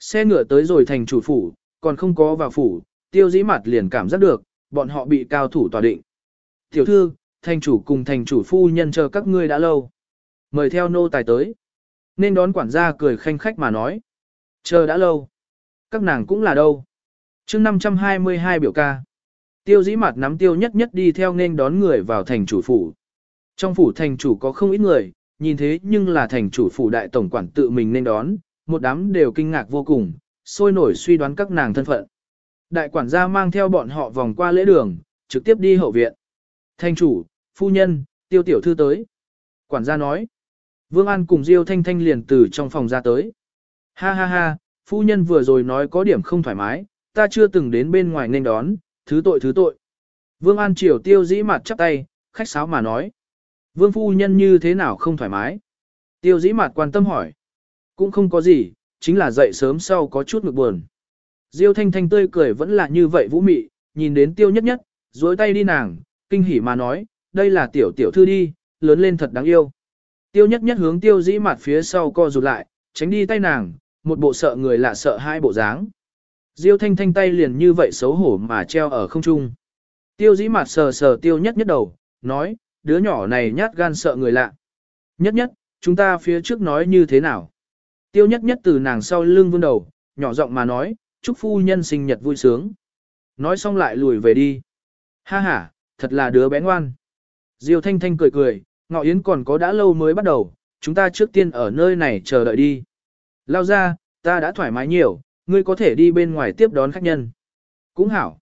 Xe ngựa tới rồi thành chủ phủ, còn không có vào phủ, tiêu dĩ mặt liền cảm giác được, bọn họ bị cao thủ tòa định. Tiểu thư, thành chủ cùng thành chủ phu nhân chờ các ngươi đã lâu. Mời theo nô tài tới. Nên đón quản gia cười khanh khách mà nói. Chờ đã lâu. Các nàng cũng là đâu. chương 522 biểu ca. Tiêu dĩ mặt nắm tiêu nhất nhất đi theo nên đón người vào thành chủ phủ. Trong phủ thành chủ có không ít người, nhìn thế nhưng là thành chủ phủ đại tổng quản tự mình nên đón, một đám đều kinh ngạc vô cùng, sôi nổi suy đoán các nàng thân phận. Đại quản gia mang theo bọn họ vòng qua lễ đường, trực tiếp đi hậu viện. Thanh chủ, phu nhân, tiêu tiểu thư tới. Quản gia nói. Vương An cùng Diêu Thanh Thanh liền từ trong phòng ra tới. Ha ha ha, phu nhân vừa rồi nói có điểm không thoải mái, ta chưa từng đến bên ngoài nên đón, thứ tội thứ tội. Vương An triều tiêu dĩ mặt chắp tay, khách sáo mà nói. Vương phu nhân như thế nào không thoải mái? Tiêu dĩ mặt quan tâm hỏi. Cũng không có gì, chính là dậy sớm sau có chút ngực buồn. Diêu thanh thanh tươi cười vẫn là như vậy vũ mị, nhìn đến tiêu nhất nhất, duỗi tay đi nàng, kinh hỉ mà nói, đây là tiểu tiểu thư đi, lớn lên thật đáng yêu. Tiêu nhất nhất hướng tiêu dĩ mặt phía sau co rụt lại, tránh đi tay nàng, một bộ sợ người lạ sợ hai bộ dáng. Diêu thanh thanh tay liền như vậy xấu hổ mà treo ở không trung. Tiêu dĩ mặt sờ sờ tiêu nhất nhất đầu, nói, đứa nhỏ này nhát gan sợ người lạ. Nhất nhất, chúng ta phía trước nói như thế nào? Tiêu nhất nhất từ nàng sau lưng vươn đầu, nhỏ giọng mà nói, chúc phu nhân sinh nhật vui sướng. Nói xong lại lùi về đi. Ha ha, thật là đứa bé ngoan. Diêu thanh thanh cười cười, ngọ yến còn có đã lâu mới bắt đầu, chúng ta trước tiên ở nơi này chờ đợi đi. Lao ra, ta đã thoải mái nhiều, ngươi có thể đi bên ngoài tiếp đón khách nhân. Cũng hảo.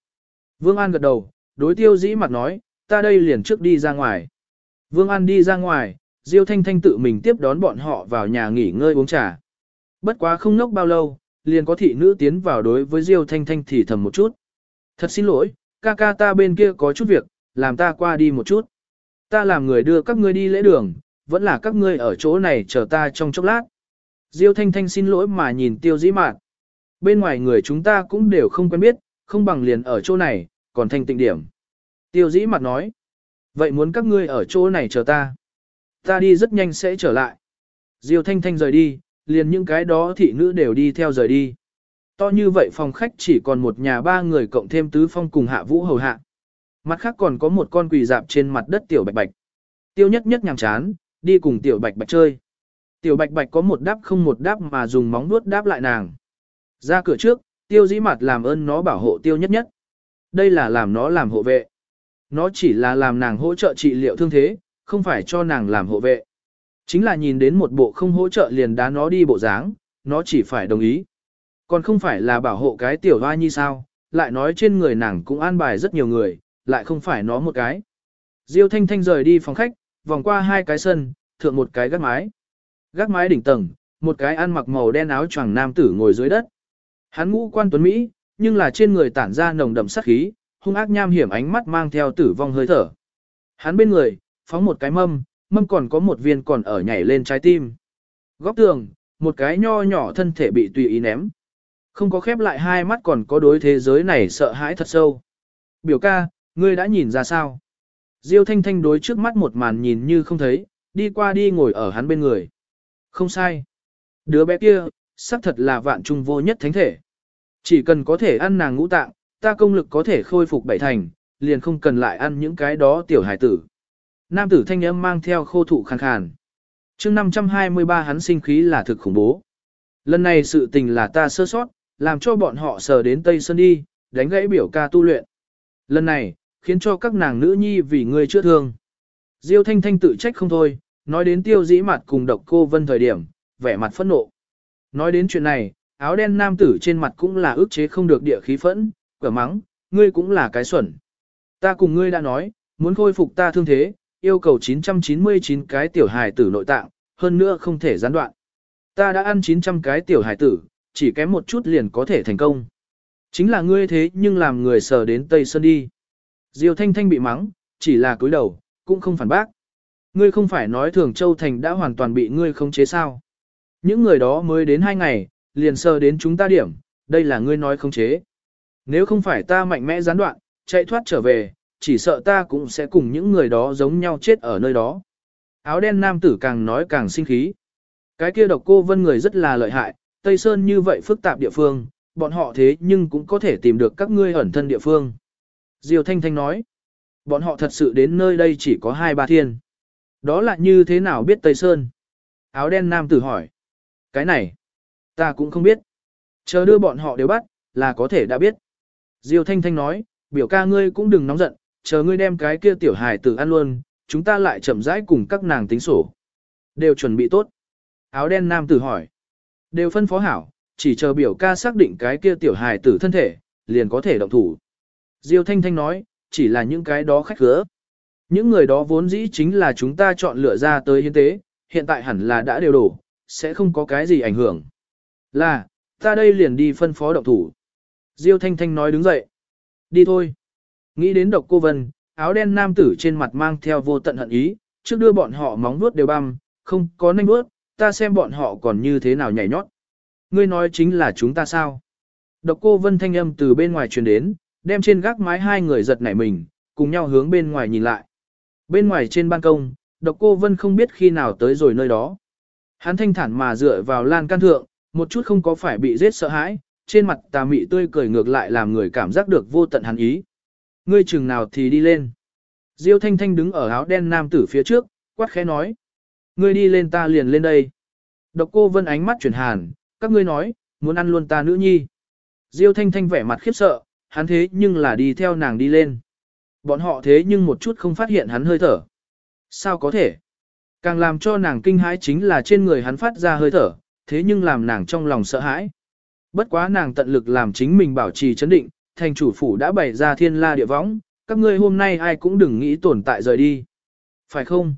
Vương An gật đầu, đối tiêu dĩ mặt nói, ta đây liền trước đi ra ngoài. Vương An đi ra ngoài, Diêu Thanh Thanh tự mình tiếp đón bọn họ vào nhà nghỉ ngơi uống trà. Bất quá không nốc bao lâu, liền có thị nữ tiến vào đối với Diêu Thanh Thanh thì thầm một chút. Thật xin lỗi, ca ca ta bên kia có chút việc, làm ta qua đi một chút. Ta làm người đưa các ngươi đi lễ đường, vẫn là các ngươi ở chỗ này chờ ta trong chốc lát. Diêu Thanh Thanh xin lỗi mà nhìn tiêu dĩ mạn. Bên ngoài người chúng ta cũng đều không quen biết, không bằng liền ở chỗ này, còn thanh tịnh điểm. Tiêu dĩ Mạn nói. Vậy muốn các ngươi ở chỗ này chờ ta. Ta đi rất nhanh sẽ trở lại. Diêu Thanh Thanh rời đi, liền những cái đó thị nữ đều đi theo rời đi. To như vậy phòng khách chỉ còn một nhà ba người cộng thêm tứ phong cùng hạ vũ hầu hạ. Mặt khác còn có một con quỳ dạp trên mặt đất tiểu bạch bạch. Tiêu nhất nhất nhàng chán, đi cùng tiểu bạch bạch chơi. Tiểu bạch bạch có một đáp không một đáp mà dùng móng nuốt đáp lại nàng. Ra cửa trước, tiêu dĩ mặt làm ơn nó bảo hộ tiêu nhất nhất. Đây là làm nó làm hộ vệ. Nó chỉ là làm nàng hỗ trợ trị liệu thương thế, không phải cho nàng làm hộ vệ. Chính là nhìn đến một bộ không hỗ trợ liền đá nó đi bộ dáng, nó chỉ phải đồng ý. Còn không phải là bảo hộ cái tiểu hoa như sao, lại nói trên người nàng cũng an bài rất nhiều người, lại không phải nó một cái. Diêu Thanh Thanh rời đi phòng khách, vòng qua hai cái sân, thượng một cái gác mái. Gác mái đỉnh tầng, một cái ăn mặc màu đen áo choàng nam tử ngồi dưới đất. Hắn ngũ quan tuấn Mỹ, nhưng là trên người tản ra nồng đậm sát khí, hung ác nham hiểm ánh mắt mang theo tử vong hơi thở. Hắn bên người, phóng một cái mâm, mâm còn có một viên còn ở nhảy lên trái tim. Góc tường, một cái nho nhỏ thân thể bị tùy ý ném. Không có khép lại hai mắt còn có đối thế giới này sợ hãi thật sâu. Biểu ca, ngươi đã nhìn ra sao? Diêu thanh thanh đối trước mắt một màn nhìn như không thấy, đi qua đi ngồi ở hắn bên người. Không sai. Đứa bé kia, xác thật là vạn trung vô nhất thánh thể. Chỉ cần có thể ăn nàng ngũ tạng, ta công lực có thể khôi phục bảy thành, liền không cần lại ăn những cái đó tiểu hải tử. Nam tử thanh âm mang theo khô thụ khàn khàn. chương 523 hắn sinh khí là thực khủng bố. Lần này sự tình là ta sơ sót, làm cho bọn họ sờ đến Tây Sơn đi, đánh gãy biểu ca tu luyện. Lần này, khiến cho các nàng nữ nhi vì người chưa thương. Diêu thanh thanh tự trách không thôi, nói đến tiêu dĩ mặt cùng độc cô vân thời điểm, vẻ mặt phẫn nộ. Nói đến chuyện này, áo đen nam tử trên mặt cũng là ức chế không được địa khí phẫn, quả mắng, ngươi cũng là cái xuẩn. Ta cùng ngươi đã nói, muốn khôi phục ta thương thế, yêu cầu 999 cái tiểu hài tử nội tạng, hơn nữa không thể gián đoạn. Ta đã ăn 900 cái tiểu hài tử, chỉ kém một chút liền có thể thành công. Chính là ngươi thế nhưng làm người sờ đến Tây Sơn đi. Diêu Thanh Thanh bị mắng, chỉ là cúi đầu, cũng không phản bác. Ngươi không phải nói Thường Châu Thành đã hoàn toàn bị ngươi khống chế sao. Những người đó mới đến hai ngày, liền sờ đến chúng ta điểm, đây là ngươi nói khống chế. Nếu không phải ta mạnh mẽ gián đoạn, chạy thoát trở về, chỉ sợ ta cũng sẽ cùng những người đó giống nhau chết ở nơi đó. Áo đen nam tử càng nói càng sinh khí. Cái kia độc cô vân người rất là lợi hại, Tây Sơn như vậy phức tạp địa phương, bọn họ thế nhưng cũng có thể tìm được các ngươi ẩn thân địa phương. Diều Thanh Thanh nói, bọn họ thật sự đến nơi đây chỉ có hai ba thiên. Đó là như thế nào biết Tây Sơn? Áo đen nam tử hỏi. Cái này, ta cũng không biết. Chờ đưa bọn họ đều bắt, là có thể đã biết. diều Thanh Thanh nói, biểu ca ngươi cũng đừng nóng giận, chờ ngươi đem cái kia tiểu hài tử ăn luôn, chúng ta lại chậm rãi cùng các nàng tính sổ. Đều chuẩn bị tốt. Áo đen nam tử hỏi. Đều phân phó hảo, chỉ chờ biểu ca xác định cái kia tiểu hài tử thân thể, liền có thể động thủ. Diêu Thanh Thanh nói, chỉ là những cái đó khách khứa. Những người đó vốn dĩ chính là chúng ta chọn lựa ra tới hiến tế, hiện tại hẳn là đã đều đổ, sẽ không có cái gì ảnh hưởng. Là, ta đây liền đi phân phó động thủ. Diêu Thanh Thanh nói đứng dậy. Đi thôi. Nghĩ đến độc cô Vân, áo đen nam tử trên mặt mang theo vô tận hận ý, trước đưa bọn họ móng vuốt đều băm, không có nanh vuốt, ta xem bọn họ còn như thế nào nhảy nhót. Ngươi nói chính là chúng ta sao? Độc cô Vân thanh âm từ bên ngoài truyền đến, đem trên gác mái hai người giật nảy mình, cùng nhau hướng bên ngoài nhìn lại. Bên ngoài trên ban công, độc cô Vân không biết khi nào tới rồi nơi đó. Hắn thanh thản mà dựa vào lan can thượng, một chút không có phải bị giết sợ hãi, trên mặt tà mị tươi cười ngược lại làm người cảm giác được vô tận hắn ý. Ngươi chừng nào thì đi lên. Diêu Thanh Thanh đứng ở áo đen nam tử phía trước, quát khẽ nói. Ngươi đi lên ta liền lên đây. Độc cô vân ánh mắt chuyển hàn, các ngươi nói, muốn ăn luôn ta nữ nhi. Diêu Thanh Thanh vẻ mặt khiếp sợ, hắn thế nhưng là đi theo nàng đi lên. Bọn họ thế nhưng một chút không phát hiện hắn hơi thở. Sao có thể? Càng làm cho nàng kinh hãi chính là trên người hắn phát ra hơi thở, thế nhưng làm nàng trong lòng sợ hãi. Bất quá nàng tận lực làm chính mình bảo trì chấn định, thành chủ phủ đã bày ra thiên la địa võng, các ngươi hôm nay ai cũng đừng nghĩ tồn tại rời đi. Phải không?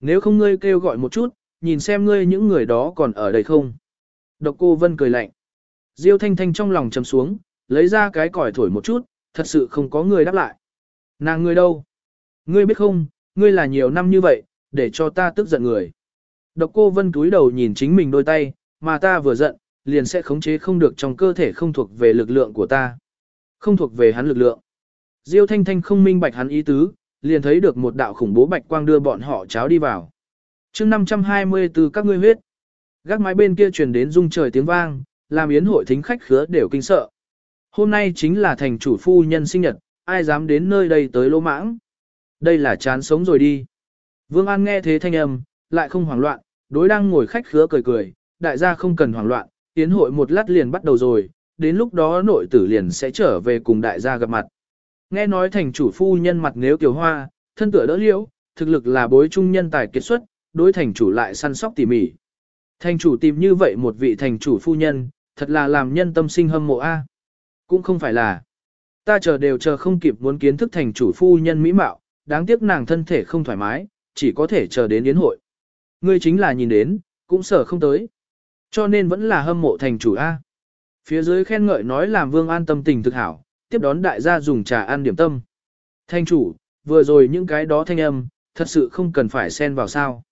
Nếu không ngươi kêu gọi một chút, nhìn xem ngươi những người đó còn ở đây không? Độc cô Vân cười lạnh. Diêu Thanh Thanh trong lòng trầm xuống, lấy ra cái còi thổi một chút, thật sự không có người đáp lại. Nàng ngươi đâu? Ngươi biết không, ngươi là nhiều năm như vậy, để cho ta tức giận người. Độc cô Vân túi đầu nhìn chính mình đôi tay, mà ta vừa giận, liền sẽ khống chế không được trong cơ thể không thuộc về lực lượng của ta. Không thuộc về hắn lực lượng. Diêu Thanh Thanh không minh bạch hắn ý tứ, liền thấy được một đạo khủng bố bạch quang đưa bọn họ cháo đi vào. chương 520 từ các ngươi huyết. Gác mái bên kia truyền đến rung trời tiếng vang, làm yến hội thính khách khứa đều kinh sợ. Hôm nay chính là thành chủ phu nhân sinh nhật, ai dám đến nơi đây tới lỗ mãng. Đây là chán sống rồi đi. Vương An nghe thế thanh âm, lại không hoảng loạn, đối đang ngồi khách khứa cười cười, đại gia không cần hoảng loạn, yến hội một lát liền bắt đầu rồi, đến lúc đó nội tử liền sẽ trở về cùng đại gia gặp mặt. Nghe nói thành chủ phu nhân mặt nếu tiểu hoa, thân tựa đỡ liễu, thực lực là bối trung nhân tài kết xuất, đối thành chủ lại săn sóc tỉ mỉ. Thành chủ tìm như vậy một vị thành chủ phu nhân, thật là làm nhân tâm sinh hâm mộ a. Cũng không phải là. Ta chờ đều chờ không kịp muốn kiến thức thành chủ phu nhân mỹ mạo, đáng tiếc nàng thân thể không thoải mái, chỉ có thể chờ đến yến hội. Ngươi chính là nhìn đến, cũng sợ không tới. Cho nên vẫn là hâm mộ thành chủ A. Phía dưới khen ngợi nói làm vương an tâm tình thực hảo, tiếp đón đại gia dùng trà ăn điểm tâm. thanh chủ, vừa rồi những cái đó thanh âm, thật sự không cần phải xen vào sao.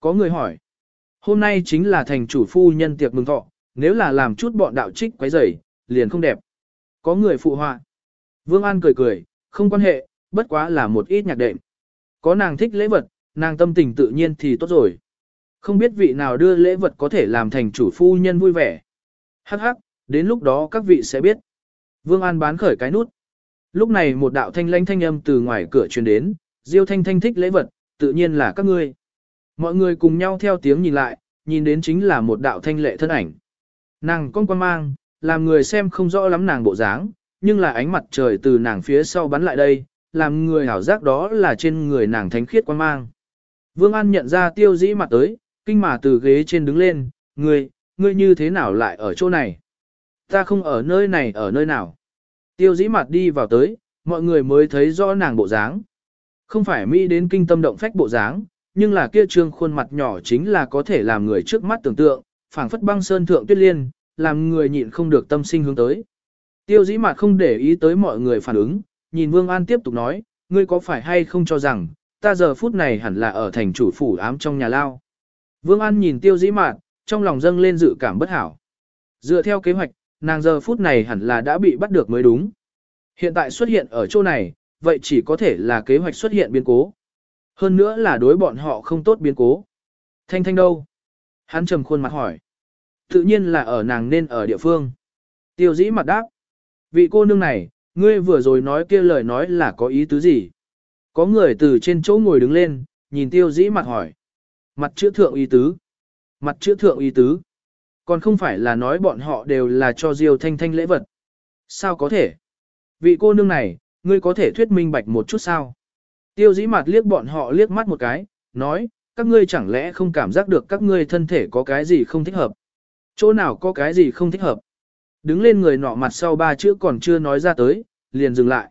Có người hỏi, hôm nay chính là thành chủ phu nhân tiệc mừng thọ, nếu là làm chút bọn đạo trích quấy rầy, liền không đẹp. Có người phụ họa. Vương An cười cười, không quan hệ, bất quá là một ít nhạc đệm. Có nàng thích lễ vật, nàng tâm tình tự nhiên thì tốt rồi. Không biết vị nào đưa lễ vật có thể làm thành chủ phu nhân vui vẻ. Hắc hắc, đến lúc đó các vị sẽ biết. Vương An bán khởi cái nút. Lúc này một đạo thanh lãnh thanh âm từ ngoài cửa truyền đến, Diêu Thanh Thanh thích lễ vật, tự nhiên là các ngươi. Mọi người cùng nhau theo tiếng nhìn lại, nhìn đến chính là một đạo thanh lệ thân ảnh. Nàng con quan mang, làm người xem không rõ lắm nàng bộ dáng, nhưng là ánh mặt trời từ nàng phía sau bắn lại đây, làm người hảo giác đó là trên người nàng thánh khiết quan mang. Vương An nhận ra tiêu dĩ mặt tới, kinh mà từ ghế trên đứng lên, ngươi, ngươi như thế nào lại ở chỗ này? Ta không ở nơi này ở nơi nào? Tiêu dĩ mặt đi vào tới, mọi người mới thấy rõ nàng bộ dáng. Không phải Mỹ đến kinh tâm động phách bộ dáng, nhưng là kia trương khuôn mặt nhỏ chính là có thể làm người trước mắt tưởng tượng, phảng phất băng sơn thượng tuyết liên, làm người nhịn không được tâm sinh hướng tới. Tiêu dĩ mặt không để ý tới mọi người phản ứng, nhìn Vương An tiếp tục nói, ngươi có phải hay không cho rằng, ta giờ phút này hẳn là ở thành chủ phủ ám trong nhà lao. Vương An nhìn tiêu dĩ mạn, trong lòng dâng lên dự cảm bất hảo. Dựa theo kế hoạch, nàng giờ phút này hẳn là đã bị bắt được mới đúng. Hiện tại xuất hiện ở chỗ này, vậy chỉ có thể là kế hoạch xuất hiện biến cố. Hơn nữa là đối bọn họ không tốt biến cố. Thanh thanh đâu? Hắn trầm khuôn mặt hỏi. Tự nhiên là ở nàng nên ở địa phương. Tiêu dĩ mặt đáp. Vị cô nương này, ngươi vừa rồi nói kia lời nói là có ý tứ gì? Có người từ trên chỗ ngồi đứng lên, nhìn tiêu dĩ mặt hỏi. Mặt chữa thượng ý tứ. Mặt chữa thượng ý tứ. Còn không phải là nói bọn họ đều là cho Diêu Thanh Thanh lễ vật. Sao có thể? Vị cô nương này, ngươi có thể thuyết minh bạch một chút sao? Tiêu dĩ mặt liếc bọn họ liếc mắt một cái, nói, các ngươi chẳng lẽ không cảm giác được các ngươi thân thể có cái gì không thích hợp? Chỗ nào có cái gì không thích hợp? Đứng lên người nọ mặt sau ba chữ còn chưa nói ra tới, liền dừng lại.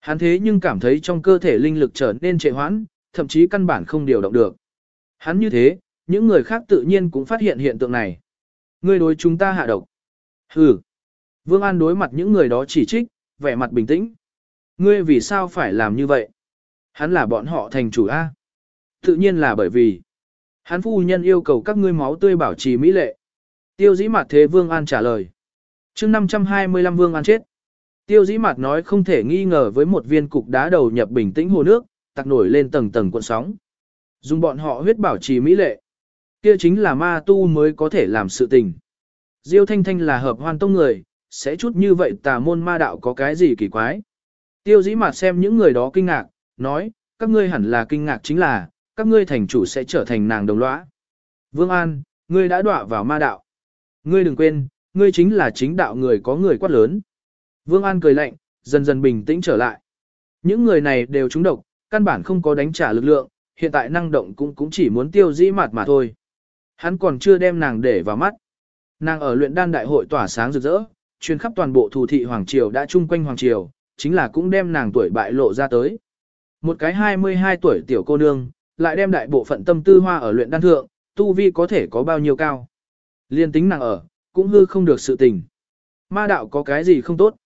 Hắn thế nhưng cảm thấy trong cơ thể linh lực trở nên trệ hoãn, thậm chí căn bản không điều động được. Hắn như thế, những người khác tự nhiên cũng phát hiện hiện tượng này. Ngươi đối chúng ta hạ độc. Hừ. Vương An đối mặt những người đó chỉ trích, vẻ mặt bình tĩnh. Ngươi vì sao phải làm như vậy? Hắn là bọn họ thành chủ A. Tự nhiên là bởi vì hắn phu nhân yêu cầu các ngươi máu tươi bảo trì mỹ lệ. Tiêu dĩ mặt thế Vương An trả lời. chương 525 Vương An chết. Tiêu dĩ mặt nói không thể nghi ngờ với một viên cục đá đầu nhập bình tĩnh hồ nước, tặc nổi lên tầng tầng cuộn sóng. Dùng bọn họ huyết bảo trì mỹ lệ. Kia chính là ma tu mới có thể làm sự tình. Diêu Thanh Thanh là hợp hoan tông người, sẽ chút như vậy tà môn ma đạo có cái gì kỳ quái. Tiêu dĩ mặt xem những người đó kinh ngạc, nói, các ngươi hẳn là kinh ngạc chính là, các ngươi thành chủ sẽ trở thành nàng đồng lõa. Vương An, ngươi đã đọa vào ma đạo. Ngươi đừng quên, ngươi chính là chính đạo người có người quát lớn. Vương An cười lạnh, dần dần bình tĩnh trở lại. Những người này đều trúng độc, căn bản không có đánh trả lực lượng, hiện tại năng động cũng cũng chỉ muốn tiêu dĩ mặt mà thôi. Hắn còn chưa đem nàng để vào mắt. Nàng ở luyện đan đại hội tỏa sáng rực rỡ, truyền khắp toàn bộ thủ thị Hoàng Triều đã chung quanh Hoàng Triều, chính là cũng đem nàng tuổi bại lộ ra tới. Một cái 22 tuổi tiểu cô nương, lại đem đại bộ phận tâm tư hoa ở luyện đan thượng, tu vi có thể có bao nhiêu cao. Liên tính nàng ở, cũng hư không được sự tình. Ma đạo có cái gì không tốt.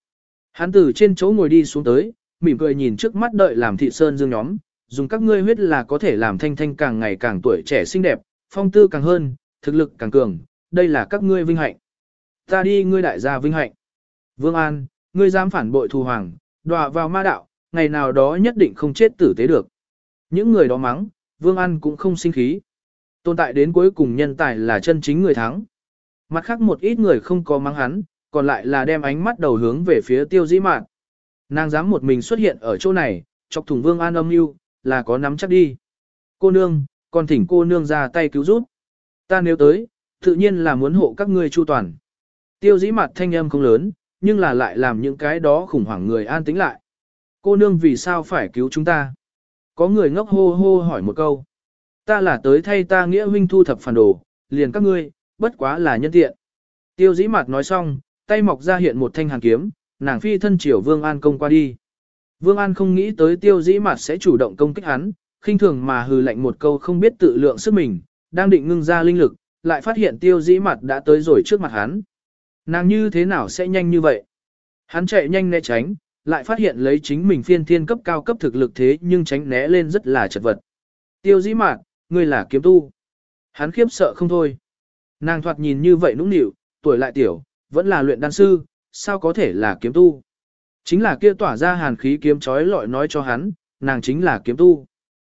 Hắn từ trên chỗ ngồi đi xuống tới, mỉm cười nhìn trước mắt đợi làm thị sơn dương nhóm, dùng các ngươi huyết là có thể làm thanh thanh càng ngày càng tuổi trẻ xinh đẹp, phong tư càng hơn, thực lực càng cường, đây là các ngươi vinh hạnh. Ta đi ngươi đại gia vinh hạnh. Vương An, ngươi dám phản bội thù hoàng, đọa vào ma đạo, ngày nào đó nhất định không chết tử tế được. Những người đó mắng, Vương An cũng không sinh khí. Tồn tại đến cuối cùng nhân tài là chân chính người thắng. Mặt khác một ít người không có mắng hắn, còn lại là đem ánh mắt đầu hướng về phía tiêu dĩ mạn. Nàng dám một mình xuất hiện ở chỗ này, chọc thủng vương an âm mưu là có nắm chắc đi. Cô nương, còn thỉnh cô nương ra tay cứu giúp. Ta nếu tới, tự nhiên là muốn hộ các ngươi chu toàn. Tiêu dĩ mặt thanh âm không lớn, nhưng là lại làm những cái đó khủng hoảng người an tĩnh lại. Cô nương vì sao phải cứu chúng ta? Có người ngốc hô hô hỏi một câu. Ta là tới thay ta nghĩa huynh thu thập phản đồ, liền các ngươi, bất quá là nhân tiện. Tiêu dĩ mặt nói xong, tay mọc ra hiện một thanh hàn kiếm, nàng phi thân triều Vương An công qua đi. Vương An không nghĩ tới tiêu dĩ mặt sẽ chủ động công kích hắn, khinh thường mà hừ lạnh một câu không biết tự lượng sức mình, đang định ngưng ra linh lực, lại phát hiện tiêu dĩ mặt đã tới rồi trước mặt hắn. Nàng như thế nào sẽ nhanh như vậy? Hắn chạy nhanh né tránh, lại phát hiện lấy chính mình phiên thiên cấp cao cấp thực lực thế nhưng tránh né lên rất là chật vật. Tiêu dĩ mạn, ngươi là kiếm tu. Hắn khiếp sợ không thôi. Nàng thoạt nhìn như vậy nũng nịu, tuổi lại tiểu, vẫn là luyện đan sư, sao có thể là kiếm tu. Chính là kia tỏa ra hàn khí kiếm chói lọi nói cho hắn, nàng chính là kiếm tu.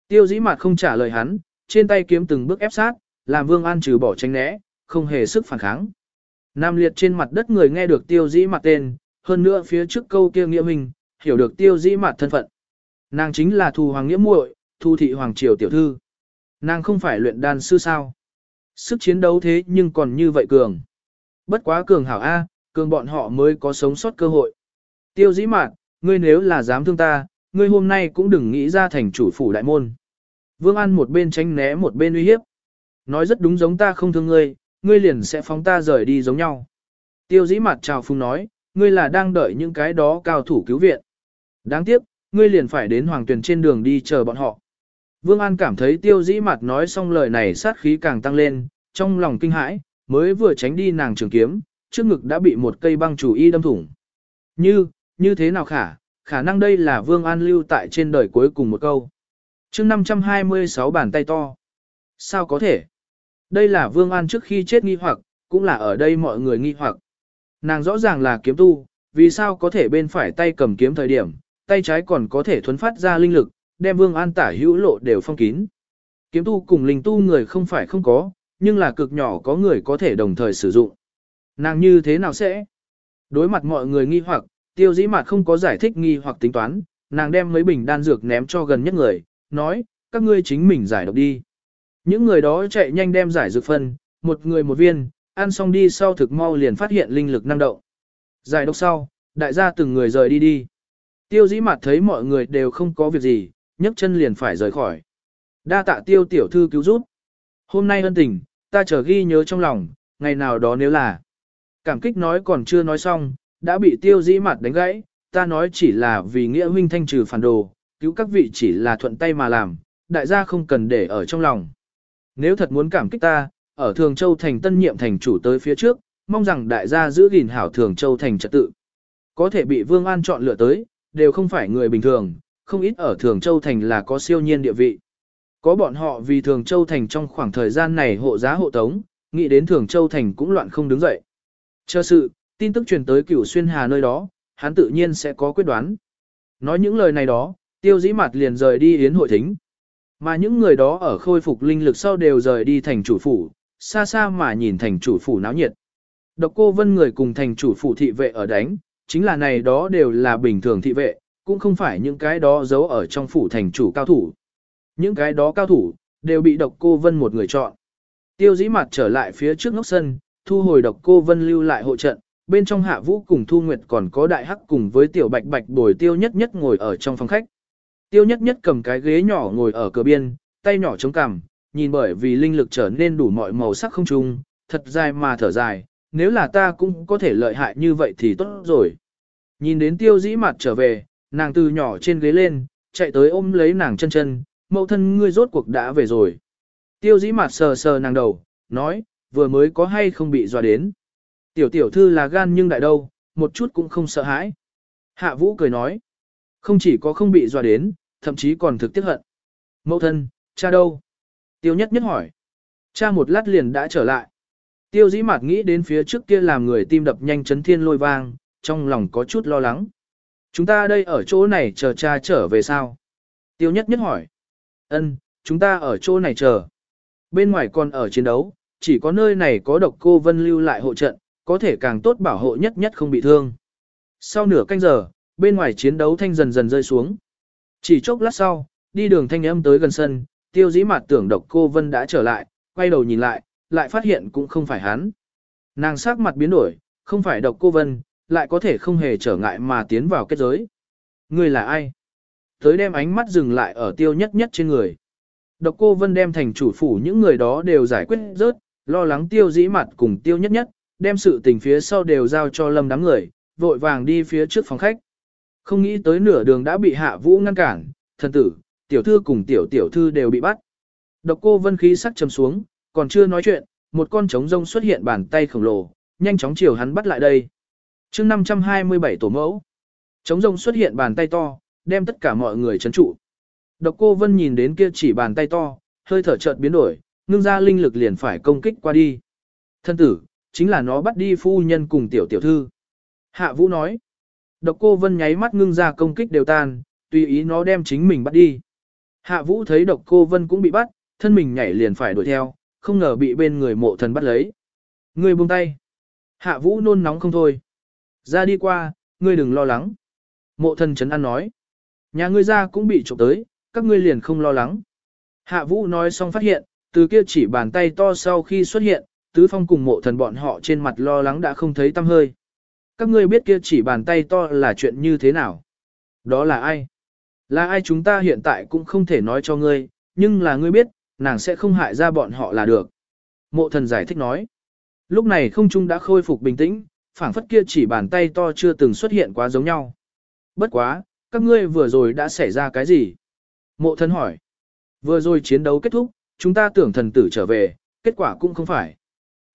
Tiêu dĩ mặt không trả lời hắn, trên tay kiếm từng bước ép sát, làm vương an trừ bỏ tránh né, không hề sức phản kháng. Nam liệt trên mặt đất người nghe được tiêu dĩ mặt tên, hơn nữa phía trước câu kia nghĩa mình, hiểu được tiêu dĩ mặt thân phận. Nàng chính là thù hoàng nghĩa muội, thu thị hoàng triều tiểu thư. Nàng không phải luyện đan sư sao. Sức chiến đấu thế nhưng còn như vậy cường. Bất quá cường hảo A, cường bọn họ mới có sống sót cơ hội. Tiêu dĩ mạn, ngươi nếu là dám thương ta, ngươi hôm nay cũng đừng nghĩ ra thành chủ phủ đại môn. Vương An một bên tránh né một bên uy hiếp. Nói rất đúng giống ta không thương ngươi, ngươi liền sẽ phóng ta rời đi giống nhau. Tiêu dĩ mặt chào phung nói, ngươi là đang đợi những cái đó cao thủ cứu viện. Đáng tiếc, ngươi liền phải đến hoàng tuyển trên đường đi chờ bọn họ. Vương An cảm thấy tiêu dĩ mặt nói xong lời này sát khí càng tăng lên, trong lòng kinh hãi, mới vừa tránh đi nàng trường kiếm, trước ngực đã bị một cây băng chủ y đâm thủng. Như, như thế nào khả, khả năng đây là Vương An lưu tại trên đời cuối cùng một câu. chương 526 bàn tay to. Sao có thể? Đây là Vương An trước khi chết nghi hoặc, cũng là ở đây mọi người nghi hoặc. Nàng rõ ràng là kiếm tu, vì sao có thể bên phải tay cầm kiếm thời điểm, tay trái còn có thể thuấn phát ra linh lực, đem Vương An tả hữu lộ đều phong kín. Kiếm tu cùng linh tu người không phải không có, nhưng là cực nhỏ có người có thể đồng thời sử dụng. Nàng như thế nào sẽ? Đối mặt mọi người nghi hoặc, tiêu dĩ mặt không có giải thích nghi hoặc tính toán, nàng đem mấy bình đan dược ném cho gần nhất người, nói, các ngươi chính mình giải độc đi. Những người đó chạy nhanh đem giải dược phân, một người một viên, ăn xong đi sau thực mau liền phát hiện linh lực năng động. Giải độc sau, đại gia từng người rời đi đi. Tiêu dĩ mặt thấy mọi người đều không có việc gì, nhấc chân liền phải rời khỏi. Đa tạ tiêu tiểu thư cứu giúp. Hôm nay ân tình, ta chờ ghi nhớ trong lòng, ngày nào đó nếu là. Cảm kích nói còn chưa nói xong, đã bị tiêu dĩ mặt đánh gãy, ta nói chỉ là vì nghĩa huynh thanh trừ phản đồ, cứu các vị chỉ là thuận tay mà làm, đại gia không cần để ở trong lòng. Nếu thật muốn cảm kích ta, ở Thường Châu thành tân nhiệm thành chủ tới phía trước, mong rằng đại gia giữ gìn hảo Thường Châu thành trật tự. Có thể bị Vương An chọn lựa tới, đều không phải người bình thường, không ít ở Thường Châu thành là có siêu nhiên địa vị. Có bọn họ vì Thường Châu thành trong khoảng thời gian này hộ giá hộ tống, nghĩ đến Thường Châu thành cũng loạn không đứng dậy. Chờ sự, tin tức truyền tới cửu xuyên hà nơi đó, hắn tự nhiên sẽ có quyết đoán. Nói những lời này đó, tiêu dĩ mặt liền rời đi yến hội thính. Mà những người đó ở khôi phục linh lực sau đều rời đi thành chủ phủ, xa xa mà nhìn thành chủ phủ náo nhiệt. Độc cô vân người cùng thành chủ phủ thị vệ ở đánh, chính là này đó đều là bình thường thị vệ, cũng không phải những cái đó giấu ở trong phủ thành chủ cao thủ. Những cái đó cao thủ, đều bị độc cô vân một người chọn. Tiêu dĩ mặt trở lại phía trước ngốc sân, thu hồi độc cô vân lưu lại hộ trận, bên trong hạ vũ cùng thu nguyệt còn có đại hắc cùng với tiểu bạch bạch bồi tiêu nhất nhất ngồi ở trong phòng khách. Tiêu nhất nhất cầm cái ghế nhỏ ngồi ở cửa biên, tay nhỏ chống cằm, nhìn bởi vì linh lực trở nên đủ mọi màu sắc không trung, thật dài mà thở dài, nếu là ta cũng có thể lợi hại như vậy thì tốt rồi. Nhìn đến tiêu dĩ mặt trở về, nàng từ nhỏ trên ghế lên, chạy tới ôm lấy nàng chân chân, mẫu thân ngươi rốt cuộc đã về rồi. Tiêu dĩ mặt sờ sờ nàng đầu, nói, vừa mới có hay không bị dọa đến. Tiểu tiểu thư là gan nhưng đại đâu, một chút cũng không sợ hãi. Hạ vũ cười nói, không chỉ có không bị dọa đến, thậm chí còn thực tiếc hận. Mẫu thân, cha đâu? Tiêu nhất nhất hỏi. Cha một lát liền đã trở lại. Tiêu dĩ mạt nghĩ đến phía trước kia làm người tim đập nhanh chấn thiên lôi vang, trong lòng có chút lo lắng. Chúng ta đây ở chỗ này chờ cha trở về sao? Tiêu nhất nhất hỏi. Ân, chúng ta ở chỗ này chờ. Bên ngoài còn ở chiến đấu, chỉ có nơi này có độc cô vân lưu lại hộ trận, có thể càng tốt bảo hộ nhất nhất không bị thương. Sau nửa canh giờ, bên ngoài chiến đấu thanh dần dần rơi xuống. Chỉ chốc lát sau, đi đường thanh âm tới gần sân, tiêu dĩ mặt tưởng độc cô Vân đã trở lại, quay đầu nhìn lại, lại phát hiện cũng không phải hắn. Nàng sắc mặt biến đổi, không phải độc cô Vân, lại có thể không hề trở ngại mà tiến vào kết giới. Người là ai? Tới đem ánh mắt dừng lại ở tiêu nhất nhất trên người. Độc cô Vân đem thành chủ phủ những người đó đều giải quyết rớt, lo lắng tiêu dĩ mặt cùng tiêu nhất nhất, đem sự tình phía sau đều giao cho lâm đám người, vội vàng đi phía trước phòng khách. Không nghĩ tới nửa đường đã bị hạ vũ ngăn cản, thần tử, tiểu thư cùng tiểu tiểu thư đều bị bắt. Độc cô vân khí sắc trầm xuống, còn chưa nói chuyện, một con trống rông xuất hiện bàn tay khổng lồ, nhanh chóng chiều hắn bắt lại đây. chương 527 tổ mẫu, trống rông xuất hiện bàn tay to, đem tất cả mọi người chấn trụ. Độc cô vân nhìn đến kia chỉ bàn tay to, hơi thở chợt biến đổi, ngưng ra linh lực liền phải công kích qua đi. Thân tử, chính là nó bắt đi phu nhân cùng tiểu tiểu thư. Hạ vũ nói, Độc cô vân nháy mắt ngưng ra công kích đều tan, tùy ý nó đem chính mình bắt đi. Hạ vũ thấy độc cô vân cũng bị bắt, thân mình nhảy liền phải đuổi theo, không ngờ bị bên người mộ thần bắt lấy. Ngươi buông tay. Hạ vũ nôn nóng không thôi. Ra đi qua, ngươi đừng lo lắng. Mộ thần chấn an nói. Nhà ngươi ra cũng bị trộm tới, các ngươi liền không lo lắng. Hạ vũ nói xong phát hiện, từ kia chỉ bàn tay to sau khi xuất hiện, tứ phong cùng mộ thần bọn họ trên mặt lo lắng đã không thấy tâm hơi các ngươi biết kia chỉ bàn tay to là chuyện như thế nào? Đó là ai? Là ai chúng ta hiện tại cũng không thể nói cho ngươi, nhưng là ngươi biết, nàng sẽ không hại ra bọn họ là được. Mộ thần giải thích nói. Lúc này không trung đã khôi phục bình tĩnh, phảng phất kia chỉ bàn tay to chưa từng xuất hiện quá giống nhau. Bất quá, các ngươi vừa rồi đã xảy ra cái gì? Mộ thần hỏi. Vừa rồi chiến đấu kết thúc, chúng ta tưởng thần tử trở về, kết quả cũng không phải.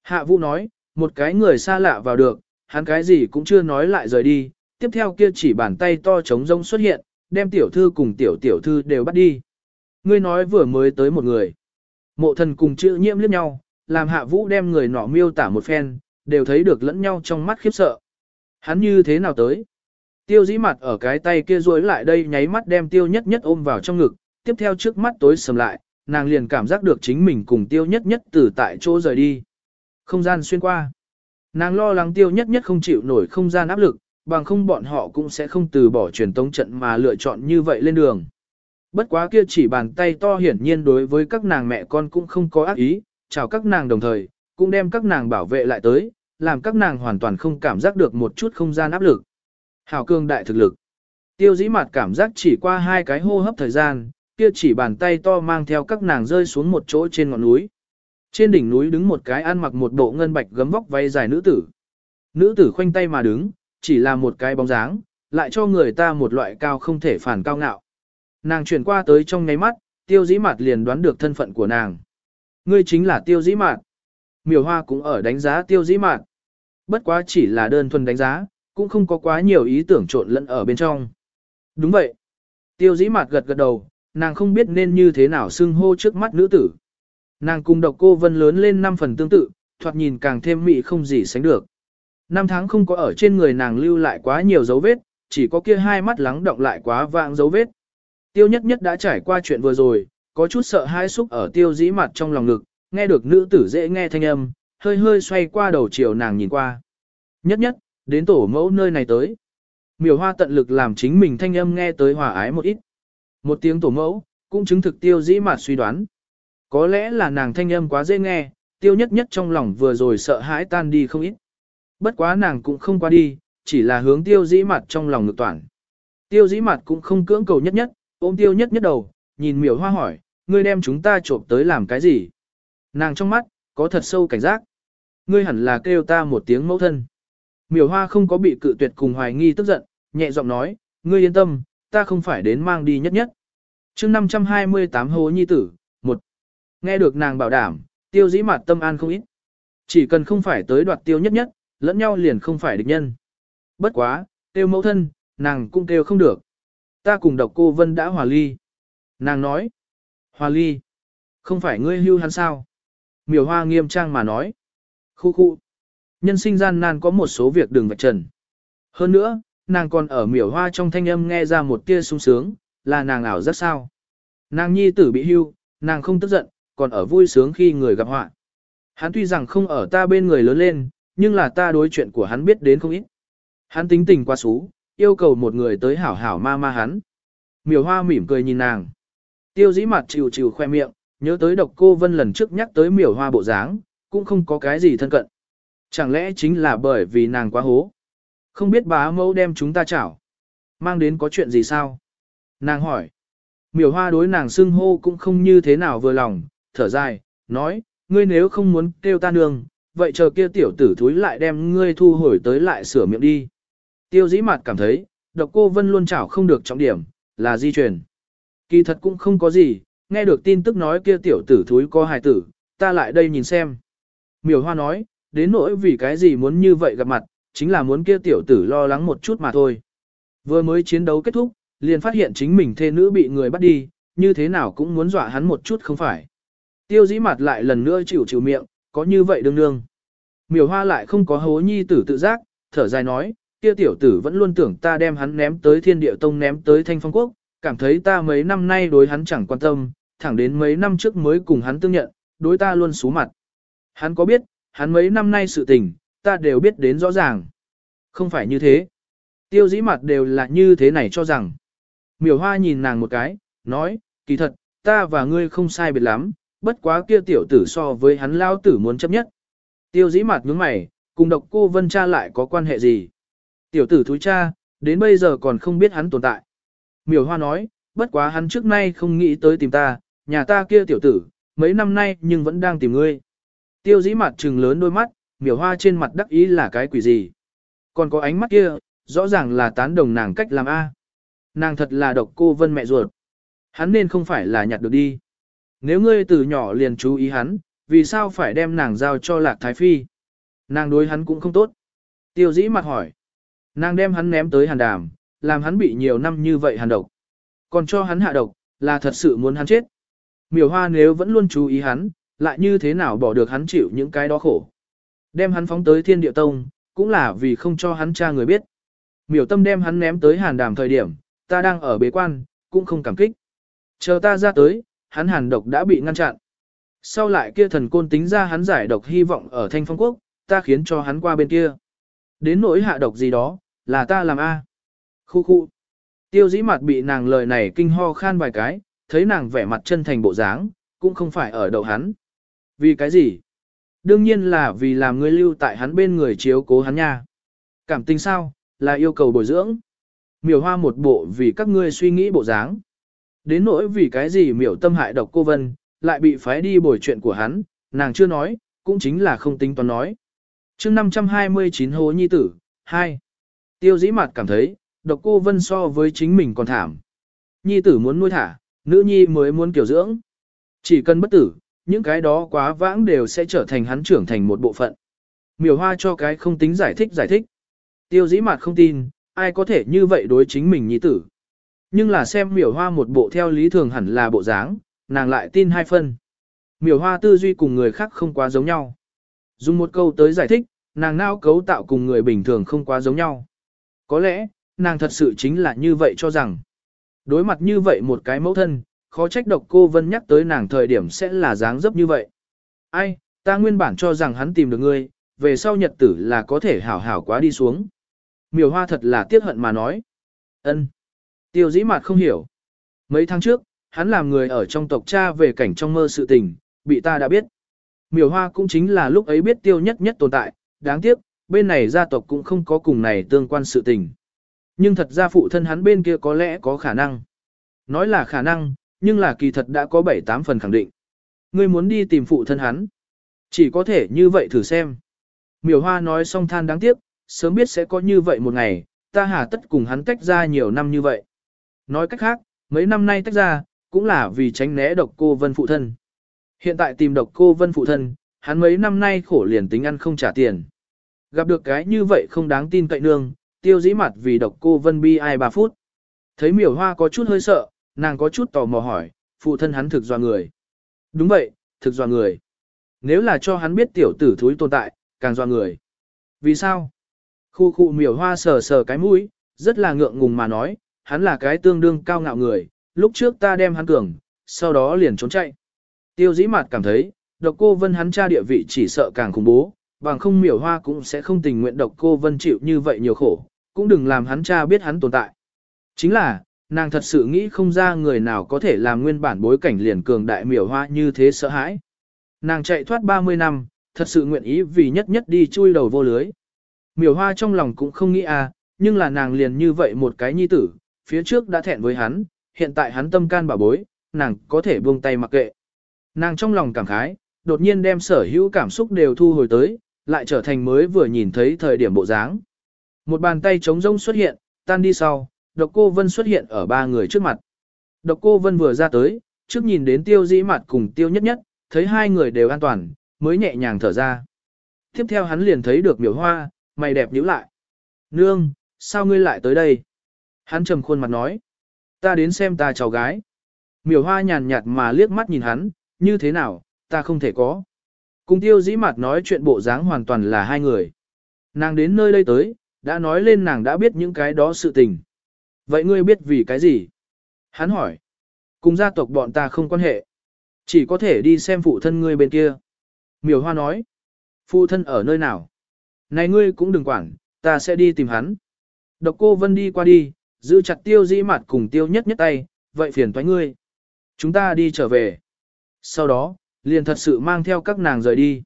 Hạ vũ nói, một cái người xa lạ vào được, hắn cái gì cũng chưa nói lại rời đi, tiếp theo kia chỉ bàn tay to trống rông xuất hiện, đem tiểu thư cùng tiểu tiểu thư đều bắt đi. Ngươi nói vừa mới tới một người. Mộ thần cùng chữ nhiễm liếc nhau, làm hạ vũ đem người nọ miêu tả một phen, đều thấy được lẫn nhau trong mắt khiếp sợ. Hắn như thế nào tới? Tiêu dĩ mặt ở cái tay kia rối lại đây nháy mắt đem tiêu nhất nhất ôm vào trong ngực, tiếp theo trước mắt tối sầm lại, nàng liền cảm giác được chính mình cùng tiêu nhất nhất từ tại chỗ rời đi. Không gian xuyên qua. Nàng lo lắng tiêu nhất nhất không chịu nổi không gian áp lực, bằng không bọn họ cũng sẽ không từ bỏ truyền tống trận mà lựa chọn như vậy lên đường. Bất quá kia chỉ bàn tay to hiển nhiên đối với các nàng mẹ con cũng không có ác ý, chào các nàng đồng thời, cũng đem các nàng bảo vệ lại tới, làm các nàng hoàn toàn không cảm giác được một chút không gian áp lực. Hảo cương đại thực lực. Tiêu dĩ mặt cảm giác chỉ qua hai cái hô hấp thời gian, kia chỉ bàn tay to mang theo các nàng rơi xuống một chỗ trên ngọn núi. Trên đỉnh núi đứng một cái ăn mặc một bộ ngân bạch gấm vóc váy dài nữ tử. Nữ tử khoanh tay mà đứng, chỉ là một cái bóng dáng, lại cho người ta một loại cao không thể phản cao ngạo. Nàng chuyển qua tới trong ngáy mắt, tiêu dĩ mạt liền đoán được thân phận của nàng. Ngươi chính là tiêu dĩ mạt. Miểu hoa cũng ở đánh giá tiêu dĩ mạt. Bất quá chỉ là đơn thuần đánh giá, cũng không có quá nhiều ý tưởng trộn lẫn ở bên trong. Đúng vậy. Tiêu dĩ mạt gật gật đầu, nàng không biết nên như thế nào xưng hô trước mắt nữ tử. Nàng cùng độc cô vân lớn lên 5 phần tương tự, thoạt nhìn càng thêm mị không gì sánh được. Năm tháng không có ở trên người nàng lưu lại quá nhiều dấu vết, chỉ có kia hai mắt lắng động lại quá vạng dấu vết. Tiêu nhất nhất đã trải qua chuyện vừa rồi, có chút sợ hãi xúc ở tiêu dĩ mặt trong lòng ngực, nghe được nữ tử dễ nghe thanh âm, hơi hơi xoay qua đầu chiều nàng nhìn qua. Nhất nhất, đến tổ mẫu nơi này tới. Miểu hoa tận lực làm chính mình thanh âm nghe tới hòa ái một ít. Một tiếng tổ mẫu, cũng chứng thực tiêu dĩ mặt suy đoán. Có lẽ là nàng thanh âm quá dễ nghe, tiêu nhất nhất trong lòng vừa rồi sợ hãi tan đi không ít. Bất quá nàng cũng không qua đi, chỉ là hướng tiêu dĩ mặt trong lòng ngược toàn. Tiêu dĩ mặt cũng không cưỡng cầu nhất nhất, ôm tiêu nhất nhất đầu, nhìn miểu hoa hỏi, ngươi đem chúng ta trộm tới làm cái gì? Nàng trong mắt, có thật sâu cảnh giác. Ngươi hẳn là kêu ta một tiếng mẫu thân. Miểu hoa không có bị cự tuyệt cùng hoài nghi tức giận, nhẹ giọng nói, ngươi yên tâm, ta không phải đến mang đi nhất nhất. chương 528 hố nhi tử, Nghe được nàng bảo đảm, tiêu dĩ mặt tâm an không ít. Chỉ cần không phải tới đoạt tiêu nhất nhất, lẫn nhau liền không phải địch nhân. Bất quá, tiêu mẫu thân, nàng cũng kêu không được. Ta cùng độc cô Vân đã hòa ly. Nàng nói, hòa ly, không phải ngươi hưu hắn sao? Miểu hoa nghiêm trang mà nói. Khu khu. Nhân sinh gian nan có một số việc đừng vạch trần. Hơn nữa, nàng còn ở miểu hoa trong thanh âm nghe ra một tia sung sướng, là nàng ảo rất sao. Nàng nhi tử bị hưu, nàng không tức giận, còn ở vui sướng khi người gặp họa. Hắn tuy rằng không ở ta bên người lớn lên, nhưng là ta đối chuyện của hắn biết đến không ít. Hắn tính tình quá xú, yêu cầu một người tới hảo hảo ma ma hắn. Miểu hoa mỉm cười nhìn nàng. Tiêu dĩ mặt chịu chịu khoe miệng, nhớ tới độc cô vân lần trước nhắc tới miểu hoa bộ dáng, cũng không có cái gì thân cận. Chẳng lẽ chính là bởi vì nàng quá hố. Không biết bá mẫu đem chúng ta chảo. Mang đến có chuyện gì sao? Nàng hỏi. Miểu hoa đối nàng xưng hô cũng không như thế nào vừa lòng, thở dài, nói, ngươi nếu không muốn kêu ta nương, vậy chờ kia tiểu tử thúi lại đem ngươi thu hồi tới lại sửa miệng đi. Tiêu dĩ mặt cảm thấy, độc cô vân luôn chảo không được trọng điểm, là di truyền. Kỳ thật cũng không có gì, nghe được tin tức nói kia tiểu tử thúi có hài tử, ta lại đây nhìn xem. Miểu hoa nói, đến nỗi vì cái gì muốn như vậy gặp mặt, chính là muốn kia tiểu tử lo lắng một chút mà thôi. Vừa mới chiến đấu kết thúc, liền phát hiện chính mình thê nữ bị người bắt đi, như thế nào cũng muốn dọa hắn một chút không phải. Tiêu dĩ mặt lại lần nữa chịu chịu miệng, có như vậy đương đương. Miểu hoa lại không có hố nhi tử tự giác, thở dài nói, kia tiểu tử vẫn luôn tưởng ta đem hắn ném tới thiên địa tông ném tới thanh phong quốc, cảm thấy ta mấy năm nay đối hắn chẳng quan tâm, thẳng đến mấy năm trước mới cùng hắn tương nhận, đối ta luôn xú mặt. Hắn có biết, hắn mấy năm nay sự tình, ta đều biết đến rõ ràng. Không phải như thế. Tiêu dĩ mặt đều là như thế này cho rằng. Miểu hoa nhìn nàng một cái, nói, kỳ thật, ta và ngươi không sai biệt lắm, bất quá kia tiểu tử so với hắn lao tử muốn chấp nhất. Tiêu dĩ mặt nhướng mày, cùng độc cô vân cha lại có quan hệ gì? Tiểu tử thúi cha, đến bây giờ còn không biết hắn tồn tại. Miểu hoa nói, bất quá hắn trước nay không nghĩ tới tìm ta, nhà ta kia tiểu tử, mấy năm nay nhưng vẫn đang tìm ngươi. Tiêu dĩ mặt trừng lớn đôi mắt, miểu hoa trên mặt đắc ý là cái quỷ gì. Còn có ánh mắt kia, rõ ràng là tán đồng nàng cách làm A. Nàng thật là độc cô vân mẹ ruột. Hắn nên không phải là nhặt được đi. Nếu ngươi từ nhỏ liền chú ý hắn, vì sao phải đem nàng giao cho lạc thái phi? Nàng đối hắn cũng không tốt. Tiêu dĩ mặt hỏi. Nàng đem hắn ném tới hàn đàm, làm hắn bị nhiều năm như vậy hàn độc. Còn cho hắn hạ độc, là thật sự muốn hắn chết. Miểu hoa nếu vẫn luôn chú ý hắn, lại như thế nào bỏ được hắn chịu những cái đó khổ. Đem hắn phóng tới thiên địa tông, cũng là vì không cho hắn cha người biết. Miểu tâm đem hắn ném tới hàn đàm thời điểm, ta đang ở bế quan, cũng không cảm kích. Chờ ta ra tới, hắn hàn độc đã bị ngăn chặn. Sau lại kia thần côn tính ra hắn giải độc hy vọng ở thanh phong quốc, ta khiến cho hắn qua bên kia. Đến nỗi hạ độc gì đó, là ta làm A. Khu khu. Tiêu dĩ mặt bị nàng lời này kinh ho khan vài cái, thấy nàng vẻ mặt chân thành bộ dáng, cũng không phải ở đầu hắn. Vì cái gì? Đương nhiên là vì làm ngươi lưu tại hắn bên người chiếu cố hắn nha. Cảm tình sao, là yêu cầu bồi dưỡng. Miểu hoa một bộ vì các ngươi suy nghĩ bộ dáng. Đến nỗi vì cái gì miểu tâm hại độc cô Vân, lại bị phái đi bồi chuyện của hắn, nàng chưa nói, cũng chính là không tính toán nói. chương 529 Hồ Nhi Tử, 2. Tiêu dĩ mặt cảm thấy, độc cô Vân so với chính mình còn thảm. Nhi tử muốn nuôi thả, nữ nhi mới muốn kiểu dưỡng. Chỉ cần bất tử, những cái đó quá vãng đều sẽ trở thành hắn trưởng thành một bộ phận. Miểu hoa cho cái không tính giải thích giải thích. Tiêu dĩ mặt không tin, ai có thể như vậy đối chính mình nhi tử. Nhưng là xem miểu hoa một bộ theo lý thường hẳn là bộ dáng, nàng lại tin hai phân. Miểu hoa tư duy cùng người khác không quá giống nhau. Dùng một câu tới giải thích, nàng nao cấu tạo cùng người bình thường không quá giống nhau. Có lẽ, nàng thật sự chính là như vậy cho rằng. Đối mặt như vậy một cái mẫu thân, khó trách độc cô Vân nhắc tới nàng thời điểm sẽ là dáng dấp như vậy. Ai, ta nguyên bản cho rằng hắn tìm được ngươi, về sau nhật tử là có thể hảo hảo quá đi xuống. Miểu hoa thật là tiếc hận mà nói. ân Tiêu dĩ mặt không hiểu. Mấy tháng trước, hắn làm người ở trong tộc cha về cảnh trong mơ sự tình, bị ta đã biết. Miểu hoa cũng chính là lúc ấy biết tiêu nhất nhất tồn tại, đáng tiếc, bên này gia tộc cũng không có cùng này tương quan sự tình. Nhưng thật ra phụ thân hắn bên kia có lẽ có khả năng. Nói là khả năng, nhưng là kỳ thật đã có 7-8 phần khẳng định. Ngươi muốn đi tìm phụ thân hắn. Chỉ có thể như vậy thử xem. Miểu hoa nói xong than đáng tiếc, sớm biết sẽ có như vậy một ngày, ta hà tất cùng hắn tách ra nhiều năm như vậy. Nói cách khác, mấy năm nay tách ra, cũng là vì tránh né độc cô vân phụ thân. Hiện tại tìm độc cô vân phụ thân, hắn mấy năm nay khổ liền tính ăn không trả tiền. Gặp được cái như vậy không đáng tin cậy nương, tiêu dĩ mặt vì độc cô vân bi ai 3 phút. Thấy miểu hoa có chút hơi sợ, nàng có chút tò mò hỏi, phụ thân hắn thực dò người. Đúng vậy, thực dò người. Nếu là cho hắn biết tiểu tử thúi tồn tại, càng dò người. Vì sao? Khu khu miểu hoa sờ sờ cái mũi, rất là ngượng ngùng mà nói, hắn là cái tương đương cao ngạo người, lúc trước ta đem hắn cường, sau đó liền trốn chạy. Tiêu dĩ mặt cảm thấy, độc cô vân hắn cha địa vị chỉ sợ càng khủng bố, bằng không miểu hoa cũng sẽ không tình nguyện độc cô vân chịu như vậy nhiều khổ, cũng đừng làm hắn cha biết hắn tồn tại. Chính là, nàng thật sự nghĩ không ra người nào có thể làm nguyên bản bối cảnh liền cường đại miểu hoa như thế sợ hãi. Nàng chạy thoát 30 năm, thật sự nguyện ý vì nhất nhất đi chui đầu vô lưới. Miểu hoa trong lòng cũng không nghĩ à, nhưng là nàng liền như vậy một cái nhi tử, phía trước đã thẹn với hắn, hiện tại hắn tâm can bảo bối, nàng có thể buông tay mặc kệ. Nàng trong lòng cảm khái, đột nhiên đem sở hữu cảm xúc đều thu hồi tới, lại trở thành mới vừa nhìn thấy thời điểm bộ dáng. Một bàn tay trống rông xuất hiện, tan đi sau, độc cô Vân xuất hiện ở ba người trước mặt. Độc cô Vân vừa ra tới, trước nhìn đến tiêu dĩ mặt cùng tiêu nhất nhất, thấy hai người đều an toàn, mới nhẹ nhàng thở ra. Tiếp theo hắn liền thấy được miểu hoa, mày đẹp nhíu lại. Nương, sao ngươi lại tới đây? Hắn trầm khuôn mặt nói. Ta đến xem ta cháu gái. Miểu hoa nhàn nhạt mà liếc mắt nhìn hắn, như thế nào, ta không thể có. Cùng tiêu dĩ mặt nói chuyện bộ dáng hoàn toàn là hai người. Nàng đến nơi đây tới, đã nói lên nàng đã biết những cái đó sự tình. Vậy ngươi biết vì cái gì? Hắn hỏi. Cùng gia tộc bọn ta không quan hệ. Chỉ có thể đi xem phụ thân ngươi bên kia. Miểu hoa nói. Phụ thân ở nơi nào? Này ngươi cũng đừng quản, ta sẽ đi tìm hắn. Độc cô Vân đi qua đi, giữ chặt tiêu dĩ mặt cùng tiêu nhất nhất tay, vậy phiền toái ngươi. Chúng ta đi trở về. Sau đó, liền thật sự mang theo các nàng rời đi.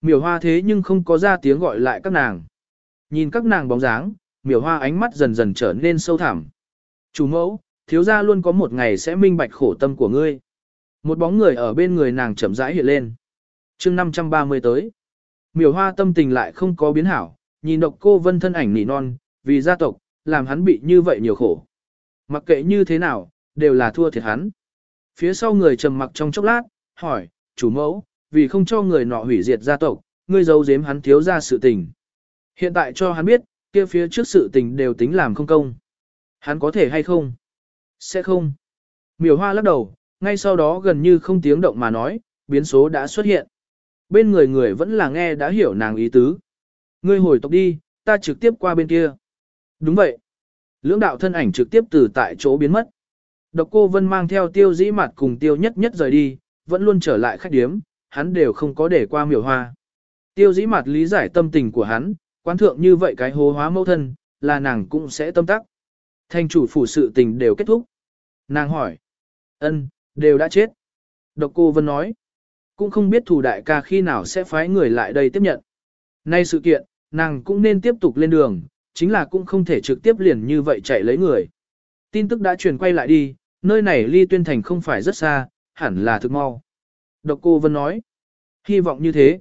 Miểu hoa thế nhưng không có ra tiếng gọi lại các nàng. Nhìn các nàng bóng dáng, miểu hoa ánh mắt dần dần trở nên sâu thẳm. Chủ mẫu, thiếu gia luôn có một ngày sẽ minh bạch khổ tâm của ngươi. Một bóng người ở bên người nàng chậm rãi hiện lên. chương 530 tới. Miểu hoa tâm tình lại không có biến hảo, nhìn độc cô vân thân ảnh nỉ non, vì gia tộc, làm hắn bị như vậy nhiều khổ. Mặc kệ như thế nào, đều là thua thiệt hắn. Phía sau người trầm mặc trong chốc lát, hỏi, chủ mẫu, vì không cho người nọ hủy diệt gia tộc, ngươi giấu giếm hắn thiếu ra sự tình. Hiện tại cho hắn biết, kia phía trước sự tình đều tính làm không công. Hắn có thể hay không? Sẽ không. Miểu hoa lắc đầu, ngay sau đó gần như không tiếng động mà nói, biến số đã xuất hiện. Bên người người vẫn là nghe đã hiểu nàng ý tứ. Ngươi hồi tộc đi, ta trực tiếp qua bên kia. Đúng vậy. Lưỡng đạo thân ảnh trực tiếp từ tại chỗ biến mất. Độc cô Vân mang theo tiêu dĩ mặt cùng tiêu nhất nhất rời đi, vẫn luôn trở lại khách điếm, hắn đều không có để qua miểu hoa. Tiêu dĩ mặt lý giải tâm tình của hắn, quan thượng như vậy cái hố hóa mẫu thân, là nàng cũng sẽ tâm tắc. Thanh chủ phủ sự tình đều kết thúc. Nàng hỏi. ân, đều đã chết. Độc cô Vân nói. Cũng không biết thủ đại ca khi nào sẽ phái người lại đây tiếp nhận. Nay sự kiện, nàng cũng nên tiếp tục lên đường, chính là cũng không thể trực tiếp liền như vậy chạy lấy người. Tin tức đã truyền quay lại đi, nơi này ly tuyên thành không phải rất xa, hẳn là thực mau. Độc cô Vân nói. Hy vọng như thế.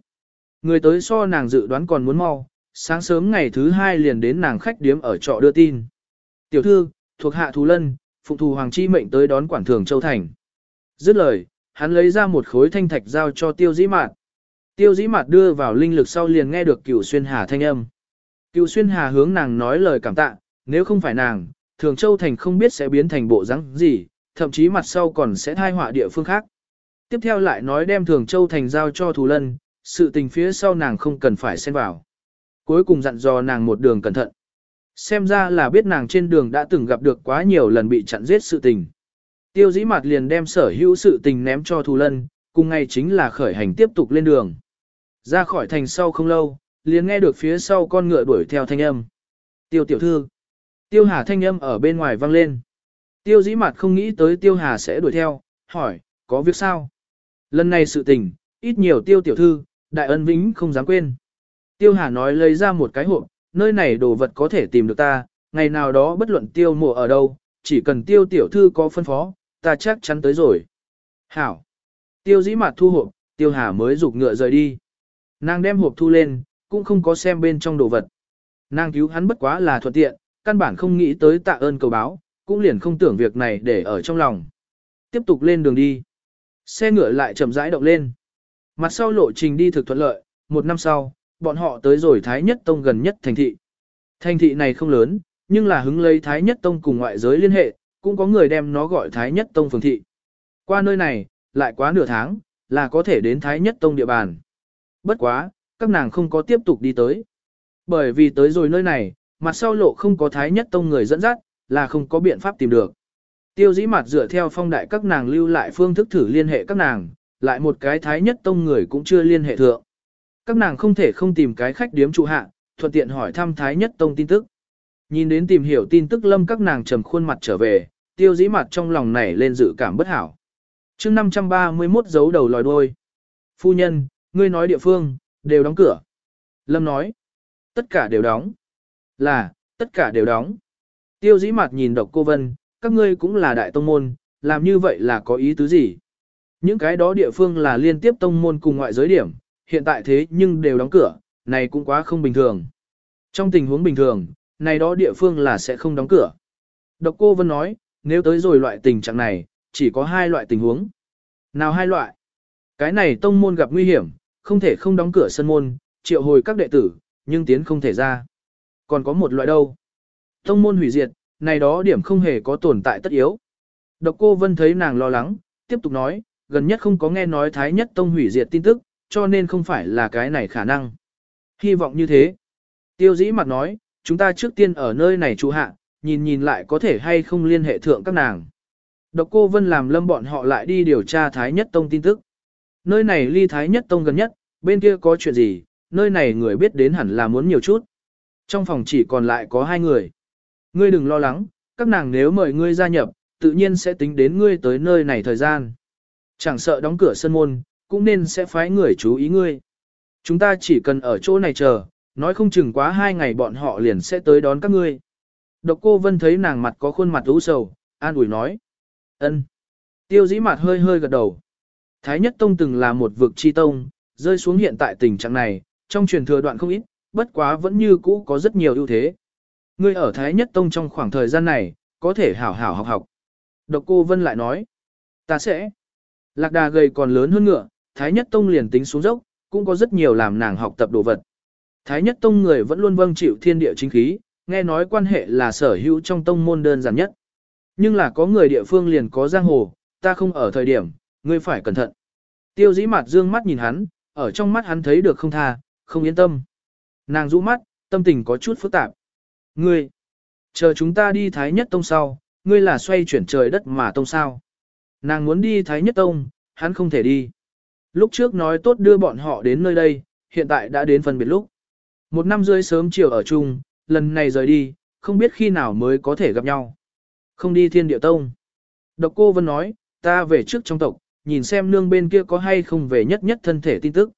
Người tới so nàng dự đoán còn muốn mau, sáng sớm ngày thứ hai liền đến nàng khách điếm ở trọ đưa tin. Tiểu thư, thuộc hạ thú lân, phụng thù hoàng chi mệnh tới đón quản thường châu thành. Dứt lời, hắn lấy ra một khối thanh thạch giao cho tiêu dĩ mạt. Tiêu dĩ mạt đưa vào linh lực sau liền nghe được cửu xuyên hà thanh âm. Cựu xuyên hà hướng nàng nói lời cảm tạ, nếu không phải nàng, thường châu thành không biết sẽ biến thành bộ rắn gì, thậm chí mặt sau còn sẽ thai họa địa phương khác. Tiếp theo lại nói đem thường châu thành giao cho thù lân, sự tình phía sau nàng không cần phải xen vào. Cuối cùng dặn dò nàng một đường cẩn thận. Xem ra là biết nàng trên đường đã từng gặp được quá nhiều lần bị chặn giết sự tình. Tiêu dĩ mặt liền đem sở hữu sự tình ném cho thù lân, cùng ngày chính là khởi hành tiếp tục lên đường. Ra khỏi thành sau không lâu, liền nghe được phía sau con ngựa đuổi theo thanh âm. Tiêu tiểu thư. Tiêu hà thanh âm ở bên ngoài vang lên. Tiêu dĩ mặt không nghĩ tới tiêu hà sẽ đuổi theo, hỏi, có việc sao? Lần này sự tình, ít nhiều tiêu tiểu thư, đại ân vĩnh không dám quên. Tiêu hà nói lấy ra một cái hộp, nơi này đồ vật có thể tìm được ta, ngày nào đó bất luận tiêu mộ ở đâu, chỉ cần tiêu tiểu thư có phân phó, ta chắc chắn tới rồi. Hảo. Tiêu dĩ mặt thu hộp, tiêu hà mới rục ngựa rời đi. Nàng đem hộp thu lên, cũng không có xem bên trong đồ vật. Nàng cứu hắn bất quá là thuận tiện, căn bản không nghĩ tới tạ ơn cầu báo, cũng liền không tưởng việc này để ở trong lòng. Tiếp tục lên đường đi. Xe ngựa lại chậm rãi động lên. Mặt sau lộ trình đi thực thuận lợi, một năm sau, bọn họ tới rồi Thái Nhất Tông gần nhất thành thị. Thành thị này không lớn, nhưng là hứng lấy Thái Nhất Tông cùng ngoại giới liên hệ, cũng có người đem nó gọi Thái Nhất Tông phường thị. Qua nơi này, lại quá nửa tháng, là có thể đến Thái Nhất Tông địa bàn. Bất quá, các nàng không có tiếp tục đi tới. Bởi vì tới rồi nơi này, mặt sau lộ không có Thái Nhất Tông người dẫn dắt, là không có biện pháp tìm được. Tiêu dĩ mặt dựa theo phong đại các nàng lưu lại phương thức thử liên hệ các nàng, lại một cái Thái Nhất Tông người cũng chưa liên hệ thượng. Các nàng không thể không tìm cái khách điếm trụ hạ, thuận tiện hỏi thăm Thái Nhất Tông tin tức. Nhìn đến tìm hiểu tin tức lâm các nàng trầm khuôn mặt trở về, tiêu dĩ mặt trong lòng này lên dự cảm bất hảo. chương 531 dấu đầu lòi đôi. Phu nhân, ngươi nói địa phương, đều đóng cửa. Lâm nói, tất cả đều đóng. Là, tất cả đều đóng. Tiêu dĩ mặt nhìn độc cô Vân, các ngươi cũng là đại tông môn, làm như vậy là có ý tứ gì? Những cái đó địa phương là liên tiếp tông môn cùng ngoại giới điểm, hiện tại thế nhưng đều đóng cửa, này cũng quá không bình thường. Trong tình huống bình thường, này đó địa phương là sẽ không đóng cửa. Độc cô Vân nói, nếu tới rồi loại tình trạng này, chỉ có hai loại tình huống. Nào hai loại? Cái này tông môn gặp nguy hiểm, không thể không đóng cửa sân môn, triệu hồi các đệ tử, nhưng tiến không thể ra. Còn có một loại đâu? Tông môn hủy diệt, này đó điểm không hề có tồn tại tất yếu. Độc cô Vân thấy nàng lo lắng, tiếp tục nói, gần nhất không có nghe nói Thái Nhất Tông hủy diệt tin tức, cho nên không phải là cái này khả năng. Hy vọng như thế. Tiêu dĩ mặt nói, chúng ta trước tiên ở nơi này trụ hạ, nhìn nhìn lại có thể hay không liên hệ thượng các nàng. Độc cô Vân làm lâm bọn họ lại đi điều tra Thái Nhất Tông tin tức. Nơi này ly Thái Nhất Tông gần nhất, bên kia có chuyện gì, nơi này người biết đến hẳn là muốn nhiều chút. Trong phòng chỉ còn lại có hai người. Ngươi đừng lo lắng, các nàng nếu mời ngươi gia nhập, tự nhiên sẽ tính đến ngươi tới nơi này thời gian. Chẳng sợ đóng cửa sân môn, cũng nên sẽ phái người chú ý ngươi. Chúng ta chỉ cần ở chỗ này chờ, nói không chừng quá hai ngày bọn họ liền sẽ tới đón các ngươi. Độc cô Vân thấy nàng mặt có khuôn mặt u sầu, an ủi nói. ân. Tiêu dĩ mặt hơi hơi gật đầu, Thái Nhất Tông từng là một vực chi tông, rơi xuống hiện tại tình trạng này, trong truyền thừa đoạn không ít, bất quá vẫn như cũ có rất nhiều ưu thế. Ngươi ở Thái Nhất Tông trong khoảng thời gian này, có thể hảo hảo học học. Độc cô Vân lại nói, ta sẽ. Lạc đà gầy còn lớn hơn ngựa, Thái Nhất Tông liền tính xuống dốc, cũng có rất nhiều làm nàng học tập đồ vật. Thái Nhất Tông người vẫn luôn vâng chịu thiên địa chính khí, nghe nói quan hệ là sở hữu trong tông môn đơn giản nhất. Nhưng là có người địa phương liền có giang hồ, ta không ở thời điểm, ngươi phải cẩn thận. Tiêu dĩ mặt dương mắt nhìn hắn, ở trong mắt hắn thấy được không tha, không yên tâm. Nàng rũ mắt, tâm tình có chút phức tạp. Ngươi, chờ chúng ta đi Thái Nhất Tông sau, ngươi là xoay chuyển trời đất mà tông sao. Nàng muốn đi Thái Nhất Tông, hắn không thể đi. Lúc trước nói tốt đưa bọn họ đến nơi đây, hiện tại đã đến phân biệt lúc. Một năm rưỡi sớm chiều ở chung, lần này rời đi, không biết khi nào mới có thể gặp nhau. Không đi thiên địa tông. Độc cô Vân nói, ta về trước trong tộc, nhìn xem nương bên kia có hay không về nhất nhất thân thể tin tức.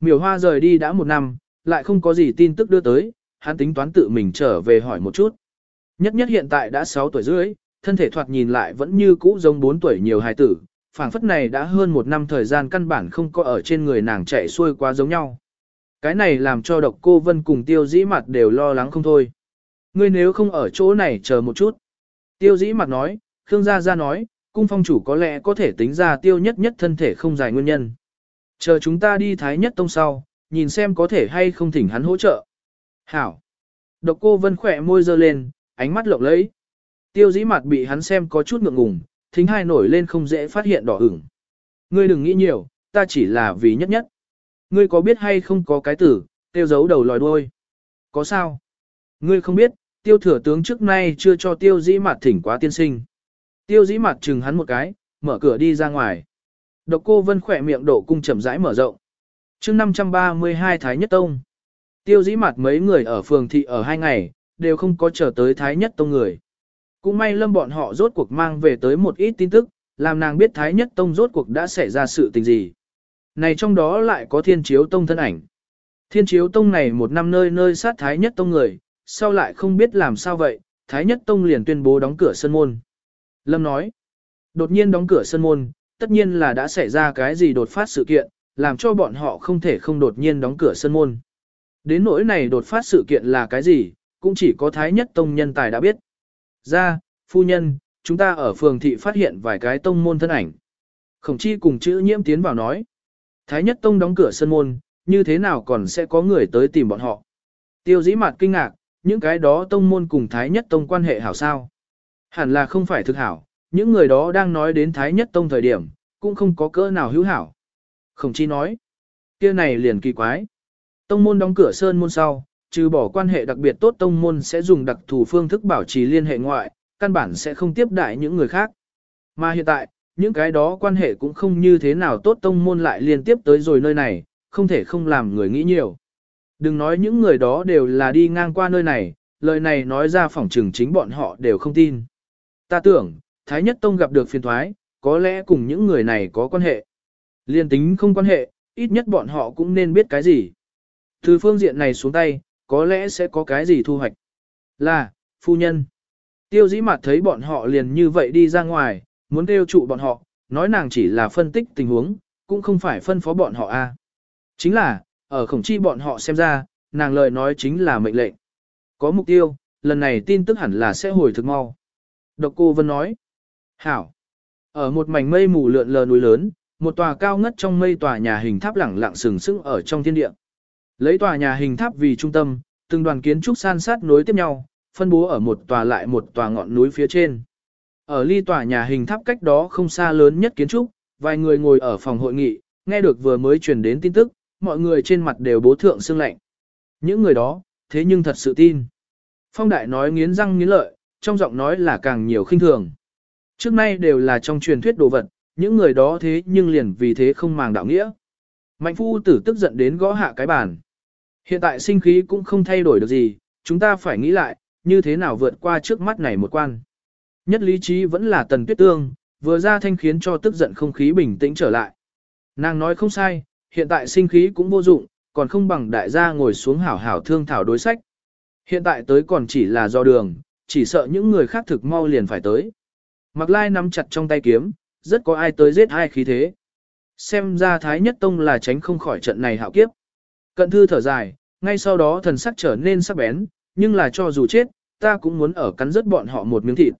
Miểu hoa rời đi đã một năm, lại không có gì tin tức đưa tới, hắn tính toán tự mình trở về hỏi một chút. Nhất nhất hiện tại đã 6 tuổi rưỡi, thân thể thoạt nhìn lại vẫn như cũ giống 4 tuổi nhiều hài tử, phảng phất này đã hơn một năm thời gian căn bản không có ở trên người nàng chạy xuôi quá giống nhau. Cái này làm cho độc cô Vân cùng tiêu dĩ mặt đều lo lắng không thôi. Ngươi nếu không ở chỗ này chờ một chút. Tiêu dĩ mặt nói, Khương Gia Gia nói, cung phong chủ có lẽ có thể tính ra tiêu nhất nhất thân thể không dài nguyên nhân. Chờ chúng ta đi Thái Nhất Tông sau, nhìn xem có thể hay không thỉnh hắn hỗ trợ. Hảo. Độc cô Vân khỏe môi dơ lên, ánh mắt lộng lẫy. Tiêu dĩ mặt bị hắn xem có chút ngượng ngùng, thính hai nổi lên không dễ phát hiện đỏ ửng. Ngươi đừng nghĩ nhiều, ta chỉ là vì nhất nhất. Ngươi có biết hay không có cái tử, tiêu giấu đầu lòi đuôi. Có sao? Ngươi không biết, tiêu thừa tướng trước nay chưa cho tiêu dĩ mặt thỉnh quá tiên sinh. Tiêu dĩ mặt chừng hắn một cái, mở cửa đi ra ngoài. Độc cô vân khỏe miệng độ cung chậm rãi mở rộng. chương 532 Thái Nhất Tông. Tiêu dĩ mặt mấy người ở phường thị ở hai ngày, đều không có chờ tới Thái Nhất Tông người. Cũng may lâm bọn họ rốt cuộc mang về tới một ít tin tức, làm nàng biết Thái Nhất Tông rốt cuộc đã xảy ra sự tình gì. Này trong đó lại có Thiên Chiếu Tông thân ảnh. Thiên Chiếu Tông này một năm nơi nơi sát Thái Nhất Tông người, sau lại không biết làm sao vậy, Thái Nhất Tông liền tuyên bố đóng cửa sân môn. Lâm nói, đột nhiên đóng cửa sân môn, tất nhiên là đã xảy ra cái gì đột phát sự kiện, làm cho bọn họ không thể không đột nhiên đóng cửa sân môn. Đến nỗi này đột phát sự kiện là cái gì, cũng chỉ có Thái Nhất Tông nhân tài đã biết. Ra, phu nhân, chúng ta ở phường thị phát hiện vài cái tông môn thân ảnh. Khổng chi cùng chữ nhiễm tiến vào nói. Thái nhất tông đóng cửa sân môn, như thế nào còn sẽ có người tới tìm bọn họ. Tiêu dĩ mặt kinh ngạc, những cái đó tông môn cùng Thái nhất tông quan hệ hảo sao. Hẳn là không phải thực hảo, những người đó đang nói đến Thái nhất tông thời điểm, cũng không có cỡ nào hữu hảo. Khổng chi nói, kia này liền kỳ quái. Tông môn đóng cửa sơn môn sau, trừ bỏ quan hệ đặc biệt tốt tông môn sẽ dùng đặc thù phương thức bảo trì liên hệ ngoại, căn bản sẽ không tiếp đại những người khác. Mà hiện tại, những cái đó quan hệ cũng không như thế nào tốt tông môn lại liên tiếp tới rồi nơi này, không thể không làm người nghĩ nhiều. Đừng nói những người đó đều là đi ngang qua nơi này, lời này nói ra phỏng trừng chính bọn họ đều không tin. Ta tưởng, Thái Nhất Tông gặp được phiền thoái, có lẽ cùng những người này có quan hệ. Liên tính không quan hệ, ít nhất bọn họ cũng nên biết cái gì. Từ phương diện này xuống tay, có lẽ sẽ có cái gì thu hoạch. Là, phu nhân. Tiêu dĩ mặt thấy bọn họ liền như vậy đi ra ngoài, muốn kêu trụ bọn họ, nói nàng chỉ là phân tích tình huống, cũng không phải phân phó bọn họ a. Chính là, ở khổng chi bọn họ xem ra, nàng lời nói chính là mệnh lệnh. Có mục tiêu, lần này tin tức hẳn là sẽ hồi thực mau. Độc cô Vân nói, hảo, ở một mảnh mây mù lượn lờ núi lớn, một tòa cao ngất trong mây tòa nhà hình tháp lẳng lặng sừng sững ở trong thiên địa. Lấy tòa nhà hình tháp vì trung tâm, từng đoàn kiến trúc san sát nối tiếp nhau, phân bố ở một tòa lại một tòa ngọn núi phía trên. Ở ly tòa nhà hình tháp cách đó không xa lớn nhất kiến trúc, vài người ngồi ở phòng hội nghị, nghe được vừa mới truyền đến tin tức, mọi người trên mặt đều bố thượng xương lạnh. Những người đó, thế nhưng thật sự tin. Phong đại nói nghiến răng nghiến lợi, trong giọng nói là càng nhiều khinh thường. Trước nay đều là trong truyền thuyết đồ vật, những người đó thế nhưng liền vì thế không màng đạo nghĩa. Mạnh phu tử tức giận đến gõ hạ cái bàn. Hiện tại sinh khí cũng không thay đổi được gì, chúng ta phải nghĩ lại, như thế nào vượt qua trước mắt này một quan. Nhất lý trí vẫn là tần tuyết tương, vừa ra thanh khiến cho tức giận không khí bình tĩnh trở lại. Nàng nói không sai, hiện tại sinh khí cũng vô dụng, còn không bằng đại gia ngồi xuống hảo hảo thương thảo đối sách. Hiện tại tới còn chỉ là do đường, chỉ sợ những người khác thực mau liền phải tới. Mặc lai nắm chặt trong tay kiếm, rất có ai tới giết ai khí thế. Xem ra Thái Nhất Tông là tránh không khỏi trận này hạo kiếp. Cận thư thở dài, ngay sau đó thần sắc trở nên sắc bén, nhưng là cho dù chết, ta cũng muốn ở cắn rớt bọn họ một miếng thịt.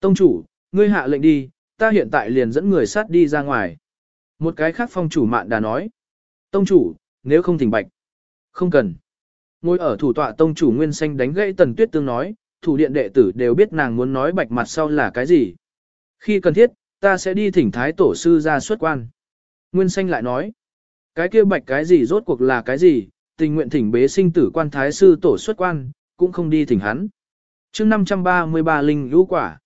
Tông chủ, ngươi hạ lệnh đi, ta hiện tại liền dẫn người sát đi ra ngoài. Một cái khác phong chủ mạn đã nói. Tông chủ, nếu không thỉnh bạch. Không cần. Ngồi ở thủ tọa tông chủ Nguyên Xanh đánh gãy Tần Tuyết Tương nói, thủ điện đệ tử đều biết nàng muốn nói bạch mặt sau là cái gì. Khi cần thiết, ta sẽ đi thỉnh thái tổ sư ra xuất quan. Nguyên Xanh lại nói, cái kia bạch cái gì rốt cuộc là cái gì, tình nguyện thỉnh bế sinh tử quan thái sư tổ xuất quan, cũng không đi thỉnh hắn. chương 533 linh lũ quả.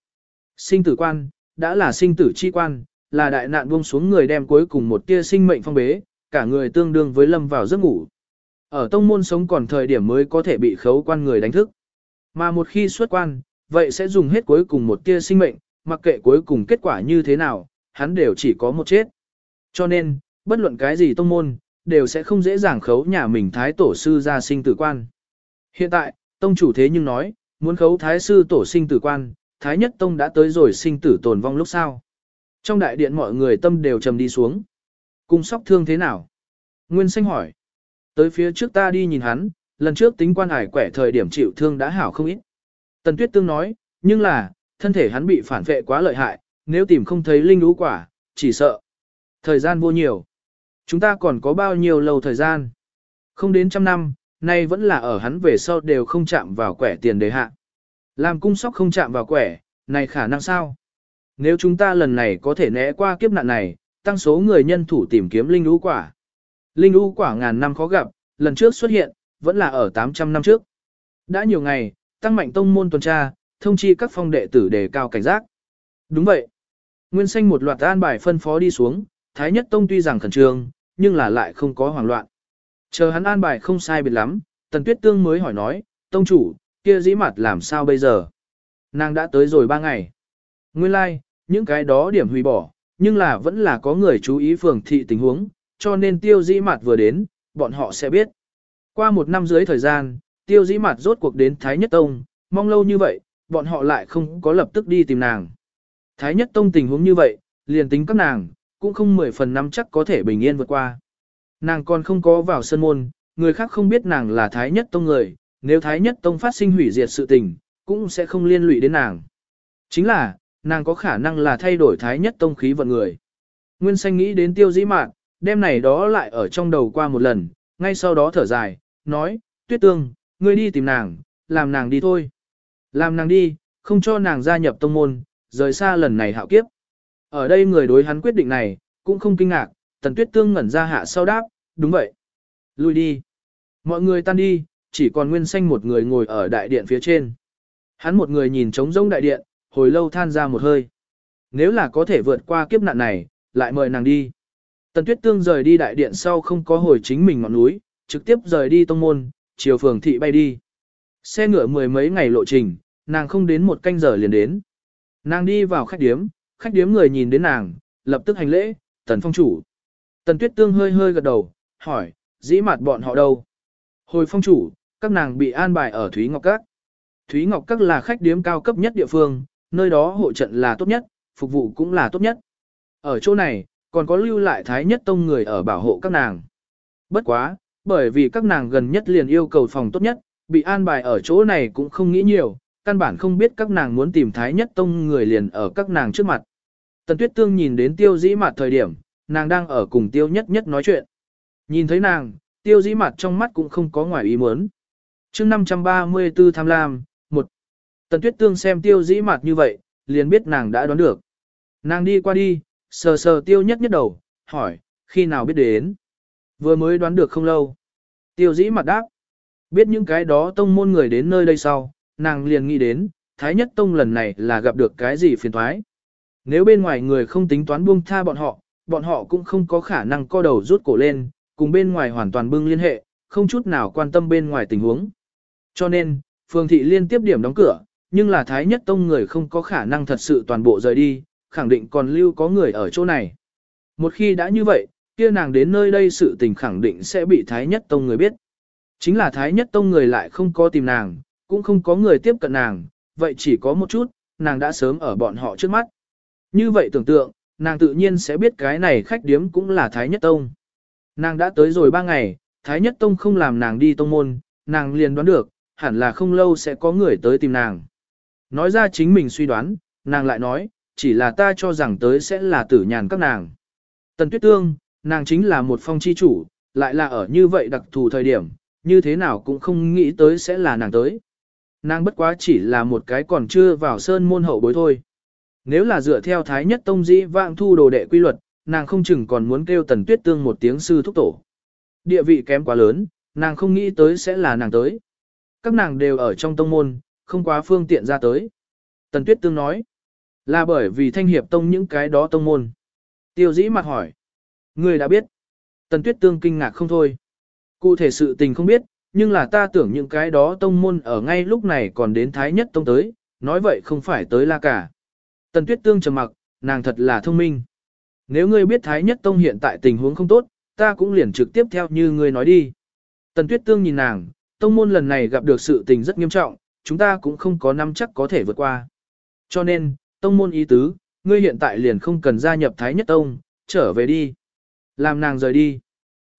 Sinh tử quan, đã là sinh tử chi quan, là đại nạn buông xuống người đem cuối cùng một tia sinh mệnh phong bế, cả người tương đương với lâm vào giấc ngủ. Ở tông môn sống còn thời điểm mới có thể bị khấu quan người đánh thức. Mà một khi xuất quan, vậy sẽ dùng hết cuối cùng một tia sinh mệnh, mặc kệ cuối cùng kết quả như thế nào, hắn đều chỉ có một chết. Cho nên, bất luận cái gì tông môn, đều sẽ không dễ dàng khấu nhà mình thái tổ sư ra sinh tử quan. Hiện tại, tông chủ thế nhưng nói, muốn khấu thái sư tổ sinh tử quan, thái nhất tông đã tới rồi sinh tử tồn vong lúc sau. Trong đại điện mọi người tâm đều trầm đi xuống. Cung sóc thương thế nào? Nguyên xanh hỏi. Tới phía trước ta đi nhìn hắn, lần trước tính quan hải quẻ thời điểm chịu thương đã hảo không ít. Tần Tuyết Tương nói, nhưng là, thân thể hắn bị phản vệ quá lợi hại, nếu tìm không thấy linh lũ quả, chỉ sợ. Thời gian vô nhiều. Chúng ta còn có bao nhiêu lâu thời gian? Không đến trăm năm, nay vẫn là ở hắn về sau đều không chạm vào quẻ tiền đề hạ. Làm cung sóc không chạm vào quẻ, này khả năng sao? Nếu chúng ta lần này có thể né qua kiếp nạn này, tăng số người nhân thủ tìm kiếm linh lũ quả. Linh lũ quả ngàn năm khó gặp, lần trước xuất hiện, vẫn là ở 800 năm trước. Đã nhiều ngày, tăng mạnh tông môn tuần tra, thông chi các phong đệ tử đề cao cảnh giác. Đúng vậy. Nguyên xanh một loạt an bài phân phó đi xuống, Thái Nhất Tông tuy rằng khẩn trương, nhưng là lại không có hoảng loạn. Chờ hắn an bài không sai biệt lắm, Tần Tuyết Tương mới hỏi nói, Tông chủ, kia dĩ mặt làm sao bây giờ? Nàng đã tới rồi ba ngày. Nguyên lai, like, những cái đó điểm hủy bỏ, nhưng là vẫn là có người chú ý phường thị tình huống, cho nên tiêu dĩ mặt vừa đến, bọn họ sẽ biết. Qua một năm dưới thời gian, tiêu dĩ mặt rốt cuộc đến Thái Nhất Tông, mong lâu như vậy, bọn họ lại không có lập tức đi tìm nàng. Thái Nhất Tông tình huống như vậy, liền tính các nàng, cũng không mười phần năm chắc có thể bình yên vượt qua. Nàng còn không có vào sân môn, người khác không biết nàng là Thái Nhất Tông người, nếu Thái Nhất Tông phát sinh hủy diệt sự tình, cũng sẽ không liên lụy đến nàng. Chính là, nàng có khả năng là thay đổi Thái Nhất Tông khí vận người. Nguyên Xanh nghĩ đến tiêu dĩ mạn, đêm này đó lại ở trong đầu qua một lần, ngay sau đó thở dài, nói, tuyết tương, ngươi đi tìm nàng, làm nàng đi thôi. Làm nàng đi, không cho nàng gia nhập tông môn, rời xa lần này hạo kiếp. Ở đây người đối hắn quyết định này, cũng không kinh ngạc, tần tuyết tương ngẩn ra hạ sau đáp, đúng vậy. Lui đi. Mọi người tan đi, chỉ còn nguyên xanh một người ngồi ở đại điện phía trên. Hắn một người nhìn trống rỗng đại điện, hồi lâu than ra một hơi. Nếu là có thể vượt qua kiếp nạn này, lại mời nàng đi. Tần Tuyết Tương rời đi đại điện sau không có hồi chính mình ngọn núi, trực tiếp rời đi tông môn, chiều phường thị bay đi. Xe ngựa mười mấy ngày lộ trình, nàng không đến một canh giờ liền đến. Nàng đi vào khách điếm, khách điếm người nhìn đến nàng, lập tức hành lễ, tần phong chủ. Tần tuyết tương hơi hơi gật đầu, hỏi, dĩ mặt bọn họ đâu? Hồi phong chủ, các nàng bị an bài ở Thúy Ngọc Các. Thúy Ngọc Các là khách điếm cao cấp nhất địa phương, nơi đó hộ trận là tốt nhất, phục vụ cũng là tốt nhất. Ở chỗ này, còn có lưu lại Thái Nhất Tông người ở bảo hộ các nàng. Bất quá, bởi vì các nàng gần nhất liền yêu cầu phòng tốt nhất, bị an bài ở chỗ này cũng không nghĩ nhiều, căn bản không biết các nàng muốn tìm Thái Nhất Tông người liền ở các nàng trước mặt. Tần Tuyết Tương nhìn đến tiêu dĩ mặt thời điểm, nàng đang ở cùng tiêu nhất nhất nói chuyện. Nhìn thấy nàng, tiêu dĩ mặt trong mắt cũng không có ngoài ý muốn. chương 534 tham lam, một Tần Tuyết Tương xem tiêu dĩ mặt như vậy, liền biết nàng đã đoán được. Nàng đi qua đi, sờ sờ tiêu nhất nhất đầu, hỏi, khi nào biết đến. Vừa mới đoán được không lâu. Tiêu dĩ mặt đáp. Biết những cái đó tông môn người đến nơi đây sau, nàng liền nghĩ đến, Thái Nhất Tông lần này là gặp được cái gì phiền thoái. Nếu bên ngoài người không tính toán buông tha bọn họ, bọn họ cũng không có khả năng co đầu rút cổ lên, cùng bên ngoài hoàn toàn bưng liên hệ, không chút nào quan tâm bên ngoài tình huống. Cho nên, phường thị liên tiếp điểm đóng cửa, nhưng là Thái Nhất Tông người không có khả năng thật sự toàn bộ rời đi, khẳng định còn lưu có người ở chỗ này. Một khi đã như vậy, kia nàng đến nơi đây sự tình khẳng định sẽ bị Thái Nhất Tông người biết. Chính là Thái Nhất Tông người lại không có tìm nàng, cũng không có người tiếp cận nàng, vậy chỉ có một chút, nàng đã sớm ở bọn họ trước mắt. Như vậy tưởng tượng, nàng tự nhiên sẽ biết cái này khách điếm cũng là Thái Nhất Tông. Nàng đã tới rồi ba ngày, Thái Nhất Tông không làm nàng đi tông môn, nàng liền đoán được, hẳn là không lâu sẽ có người tới tìm nàng. Nói ra chính mình suy đoán, nàng lại nói, chỉ là ta cho rằng tới sẽ là tử nhàn các nàng. Tần Tuyết Tương, nàng chính là một phong chi chủ, lại là ở như vậy đặc thù thời điểm, như thế nào cũng không nghĩ tới sẽ là nàng tới. Nàng bất quá chỉ là một cái còn chưa vào sơn môn hậu bối thôi. Nếu là dựa theo Thái Nhất Tông dĩ vạng thu đồ đệ quy luật, nàng không chừng còn muốn kêu Tần Tuyết Tương một tiếng sư thúc tổ. Địa vị kém quá lớn, nàng không nghĩ tới sẽ là nàng tới. Các nàng đều ở trong tông môn, không quá phương tiện ra tới. Tần Tuyết Tương nói, là bởi vì thanh hiệp tông những cái đó tông môn. Tiêu dĩ mặt hỏi, Ngươi đã biết. Tần Tuyết Tương kinh ngạc không thôi. Cụ thể sự tình không biết, nhưng là ta tưởng những cái đó tông môn ở ngay lúc này còn đến Thái Nhất Tông tới, nói vậy không phải tới la cả. Tần Tuyết Tương trầm mặc, nàng thật là thông minh. Nếu ngươi biết Thái Nhất Tông hiện tại tình huống không tốt, ta cũng liền trực tiếp theo như ngươi nói đi. Tần Tuyết Tương nhìn nàng, tông môn lần này gặp được sự tình rất nghiêm trọng, chúng ta cũng không có nắm chắc có thể vượt qua. Cho nên, tông môn ý tứ, ngươi hiện tại liền không cần gia nhập Thái Nhất Tông, trở về đi. Làm nàng rời đi.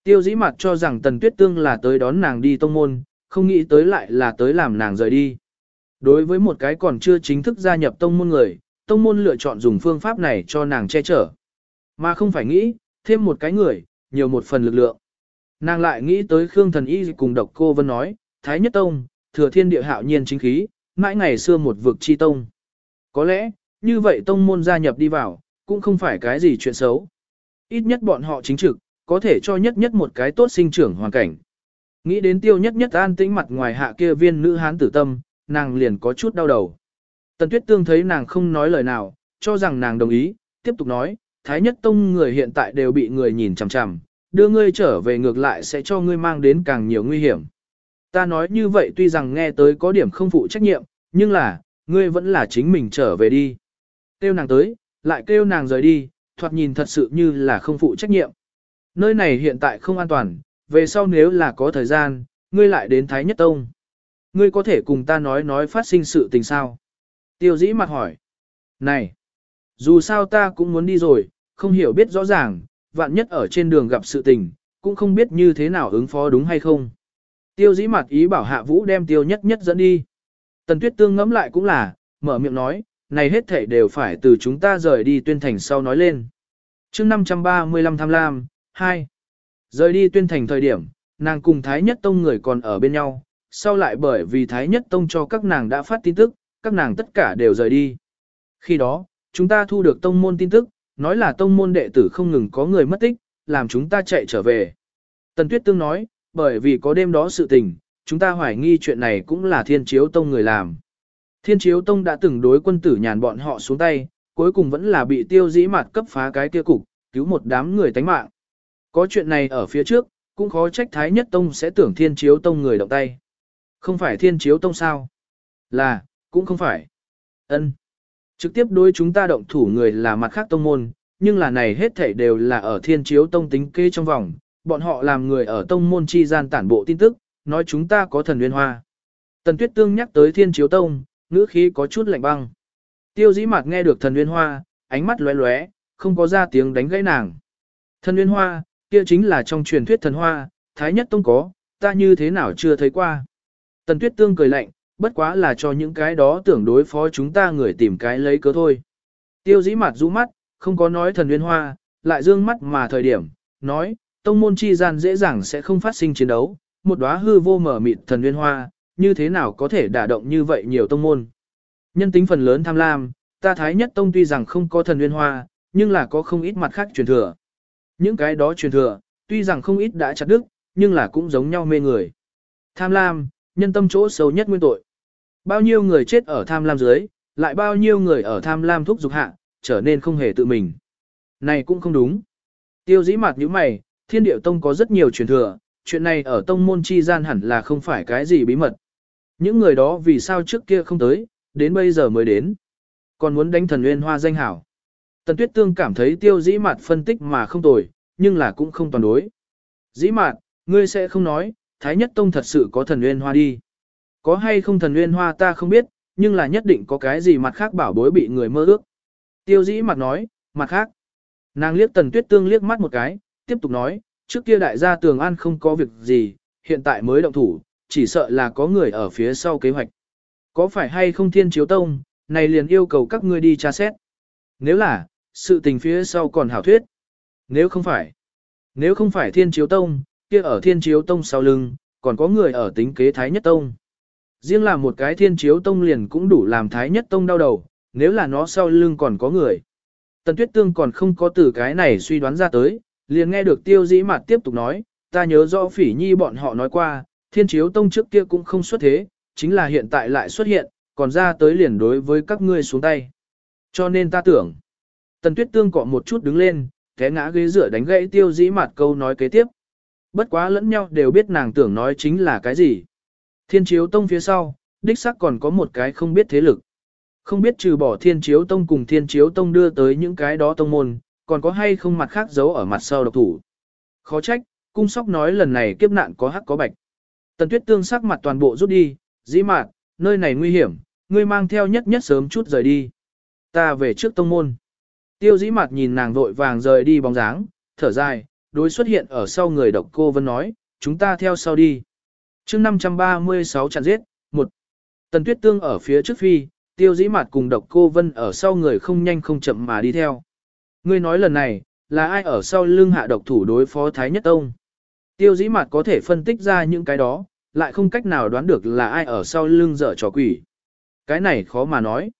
Tiêu dĩ mặt cho rằng Tần Tuyết Tương là tới đón nàng đi tông môn, không nghĩ tới lại là tới làm nàng rời đi. Đối với một cái còn chưa chính thức gia nhập tông môn người, tông môn lựa chọn dùng phương pháp này cho nàng che chở. Mà không phải nghĩ, thêm một cái người, nhiều một phần lực lượng. Nàng lại nghĩ tới Khương Thần Y cùng độc cô Vân nói, Thái Nhất Tông, thừa thiên địa hạo nhiên chính khí, mãi ngày xưa một vực chi tông. Có lẽ, như vậy tông môn gia nhập đi vào, cũng không phải cái gì chuyện xấu. Ít nhất bọn họ chính trực, có thể cho nhất nhất một cái tốt sinh trưởng hoàn cảnh. Nghĩ đến tiêu nhất nhất an tĩnh mặt ngoài hạ kia viên nữ hán tử tâm, nàng liền có chút đau đầu. Tần Tuyết Tương thấy nàng không nói lời nào, cho rằng nàng đồng ý, tiếp tục nói, Thái Nhất Tông người hiện tại đều bị người nhìn chằm chằm, đưa ngươi trở về ngược lại sẽ cho ngươi mang đến càng nhiều nguy hiểm. Ta nói như vậy tuy rằng nghe tới có điểm không phụ trách nhiệm, nhưng là, ngươi vẫn là chính mình trở về đi. Kêu nàng tới, lại kêu nàng rời đi, thoạt nhìn thật sự như là không phụ trách nhiệm. Nơi này hiện tại không an toàn, về sau nếu là có thời gian, ngươi lại đến Thái Nhất Tông. Ngươi có thể cùng ta nói nói phát sinh sự tình sao? Tiêu dĩ mặt hỏi. Này! Dù sao ta cũng muốn đi rồi, không hiểu biết rõ ràng, vạn nhất ở trên đường gặp sự tình, cũng không biết như thế nào ứng phó đúng hay không. Tiêu dĩ mặt ý bảo hạ vũ đem tiêu nhất nhất dẫn đi. Tần tuyết tương ngẫm lại cũng là, mở miệng nói, này hết thảy đều phải từ chúng ta rời đi tuyên thành sau nói lên. chương 535 tham lam, 2. Rời đi tuyên thành thời điểm, nàng cùng Thái Nhất Tông người còn ở bên nhau, sau lại bởi vì Thái Nhất Tông cho các nàng đã phát tin tức, các nàng tất cả đều rời đi. Khi đó, chúng ta thu được tông môn tin tức, nói là tông môn đệ tử không ngừng có người mất tích, làm chúng ta chạy trở về. Tần Tuyết Tương nói, bởi vì có đêm đó sự tình, chúng ta hoài nghi chuyện này cũng là thiên chiếu tông người làm. Thiên chiếu tông đã từng đối quân tử nhàn bọn họ xuống tay, cuối cùng vẫn là bị tiêu dĩ mặt cấp phá cái kia cục, cứu một đám người tánh mạng. Có chuyện này ở phía trước, cũng khó trách Thái Nhất Tông sẽ tưởng thiên chiếu tông người động tay. Không phải thiên chiếu tông sao? Là, cũng không phải. ân Trực tiếp đối chúng ta động thủ người là mặt khác tông môn, nhưng là này hết thảy đều là ở thiên chiếu tông tính kê trong vòng, bọn họ làm người ở tông môn chi gian tản bộ tin tức, nói chúng ta có thần nguyên hoa. Tần Tuyết Tương nhắc tới thiên chiếu tông, ngữ khí có chút lạnh băng. Tiêu dĩ mặt nghe được thần nguyên hoa, ánh mắt lóe lóe, không có ra tiếng đánh gãy nàng. Thần nguyên hoa, kia chính là trong truyền thuyết thần hoa, thái nhất tông có, ta như thế nào chưa thấy qua. Tần Tuyết Tương cười lạnh, bất quá là cho những cái đó tưởng đối phó chúng ta người tìm cái lấy cớ thôi. Tiêu dĩ mặt rũ mắt, không có nói thần nguyên hoa, lại dương mắt mà thời điểm, nói, tông môn chi gian dễ dàng sẽ không phát sinh chiến đấu, một đóa hư vô mở mịt thần nguyên hoa, như thế nào có thể đả động như vậy nhiều tông môn. Nhân tính phần lớn tham lam, ta thái nhất tông tuy rằng không có thần nguyên hoa, nhưng là có không ít mặt khác truyền thừa. Những cái đó truyền thừa, tuy rằng không ít đã chặt đứt, nhưng là cũng giống nhau mê người. Tham lam, nhân tâm chỗ sâu nhất nguyên tội. Bao nhiêu người chết ở tham lam dưới, lại bao nhiêu người ở tham lam thúc dục hạ, trở nên không hề tự mình. Này cũng không đúng. Tiêu dĩ mặt như mày, thiên điệu tông có rất nhiều truyền thừa, chuyện này ở tông môn chi gian hẳn là không phải cái gì bí mật. Những người đó vì sao trước kia không tới, đến bây giờ mới đến. Còn muốn đánh thần nguyên hoa danh hảo. Tần Tuyết Tương cảm thấy tiêu dĩ mạt phân tích mà không tồi, nhưng là cũng không toàn đối. Dĩ mạt, ngươi sẽ không nói, Thái Nhất Tông thật sự có thần nguyên hoa đi. Có hay không thần nguyên hoa ta không biết, nhưng là nhất định có cái gì mặt khác bảo bối bị người mơ ước. Tiêu dĩ mặt nói, mặt khác. Nàng liếc tần tuyết tương liếc mắt một cái, tiếp tục nói, trước kia đại gia tường an không có việc gì, hiện tại mới động thủ, chỉ sợ là có người ở phía sau kế hoạch. Có phải hay không thiên chiếu tông, này liền yêu cầu các ngươi đi tra xét. Nếu là, sự tình phía sau còn hảo thuyết. Nếu không phải, nếu không phải thiên chiếu tông, kia ở thiên chiếu tông sau lưng, còn có người ở tính kế thái nhất tông. Riêng là một cái thiên chiếu tông liền cũng đủ làm thái nhất tông đau đầu, nếu là nó sau lưng còn có người. Tần Tuyết Tương còn không có từ cái này suy đoán ra tới, liền nghe được tiêu dĩ mặt tiếp tục nói, ta nhớ rõ phỉ nhi bọn họ nói qua, thiên chiếu tông trước kia cũng không xuất thế, chính là hiện tại lại xuất hiện, còn ra tới liền đối với các ngươi xuống tay. Cho nên ta tưởng, Tần Tuyết Tương cọ một chút đứng lên, té ngã ghế rửa đánh gãy tiêu dĩ mặt câu nói kế tiếp. Bất quá lẫn nhau đều biết nàng tưởng nói chính là cái gì. Thiên chiếu tông phía sau, đích xác còn có một cái không biết thế lực. Không biết trừ bỏ thiên chiếu tông cùng thiên chiếu tông đưa tới những cái đó tông môn, còn có hay không mặt khác giấu ở mặt sau độc thủ. Khó trách, cung sóc nói lần này kiếp nạn có hắc có bạch. Tần tuyết tương sắc mặt toàn bộ rút đi, dĩ mạt, nơi này nguy hiểm, ngươi mang theo nhất nhất sớm chút rời đi. Ta về trước tông môn. Tiêu dĩ mạt nhìn nàng vội vàng rời đi bóng dáng, thở dài, đối xuất hiện ở sau người độc cô vân nói, chúng ta theo sau đi. chương 536 chặn giết, một Tần tuyết tương ở phía trước phi, tiêu dĩ mặt cùng độc cô vân ở sau người không nhanh không chậm mà đi theo. Ngươi nói lần này, là ai ở sau lưng hạ độc thủ đối phó Thái Nhất Tông? Tiêu dĩ mặt có thể phân tích ra những cái đó, lại không cách nào đoán được là ai ở sau lưng dở trò quỷ. Cái này khó mà nói.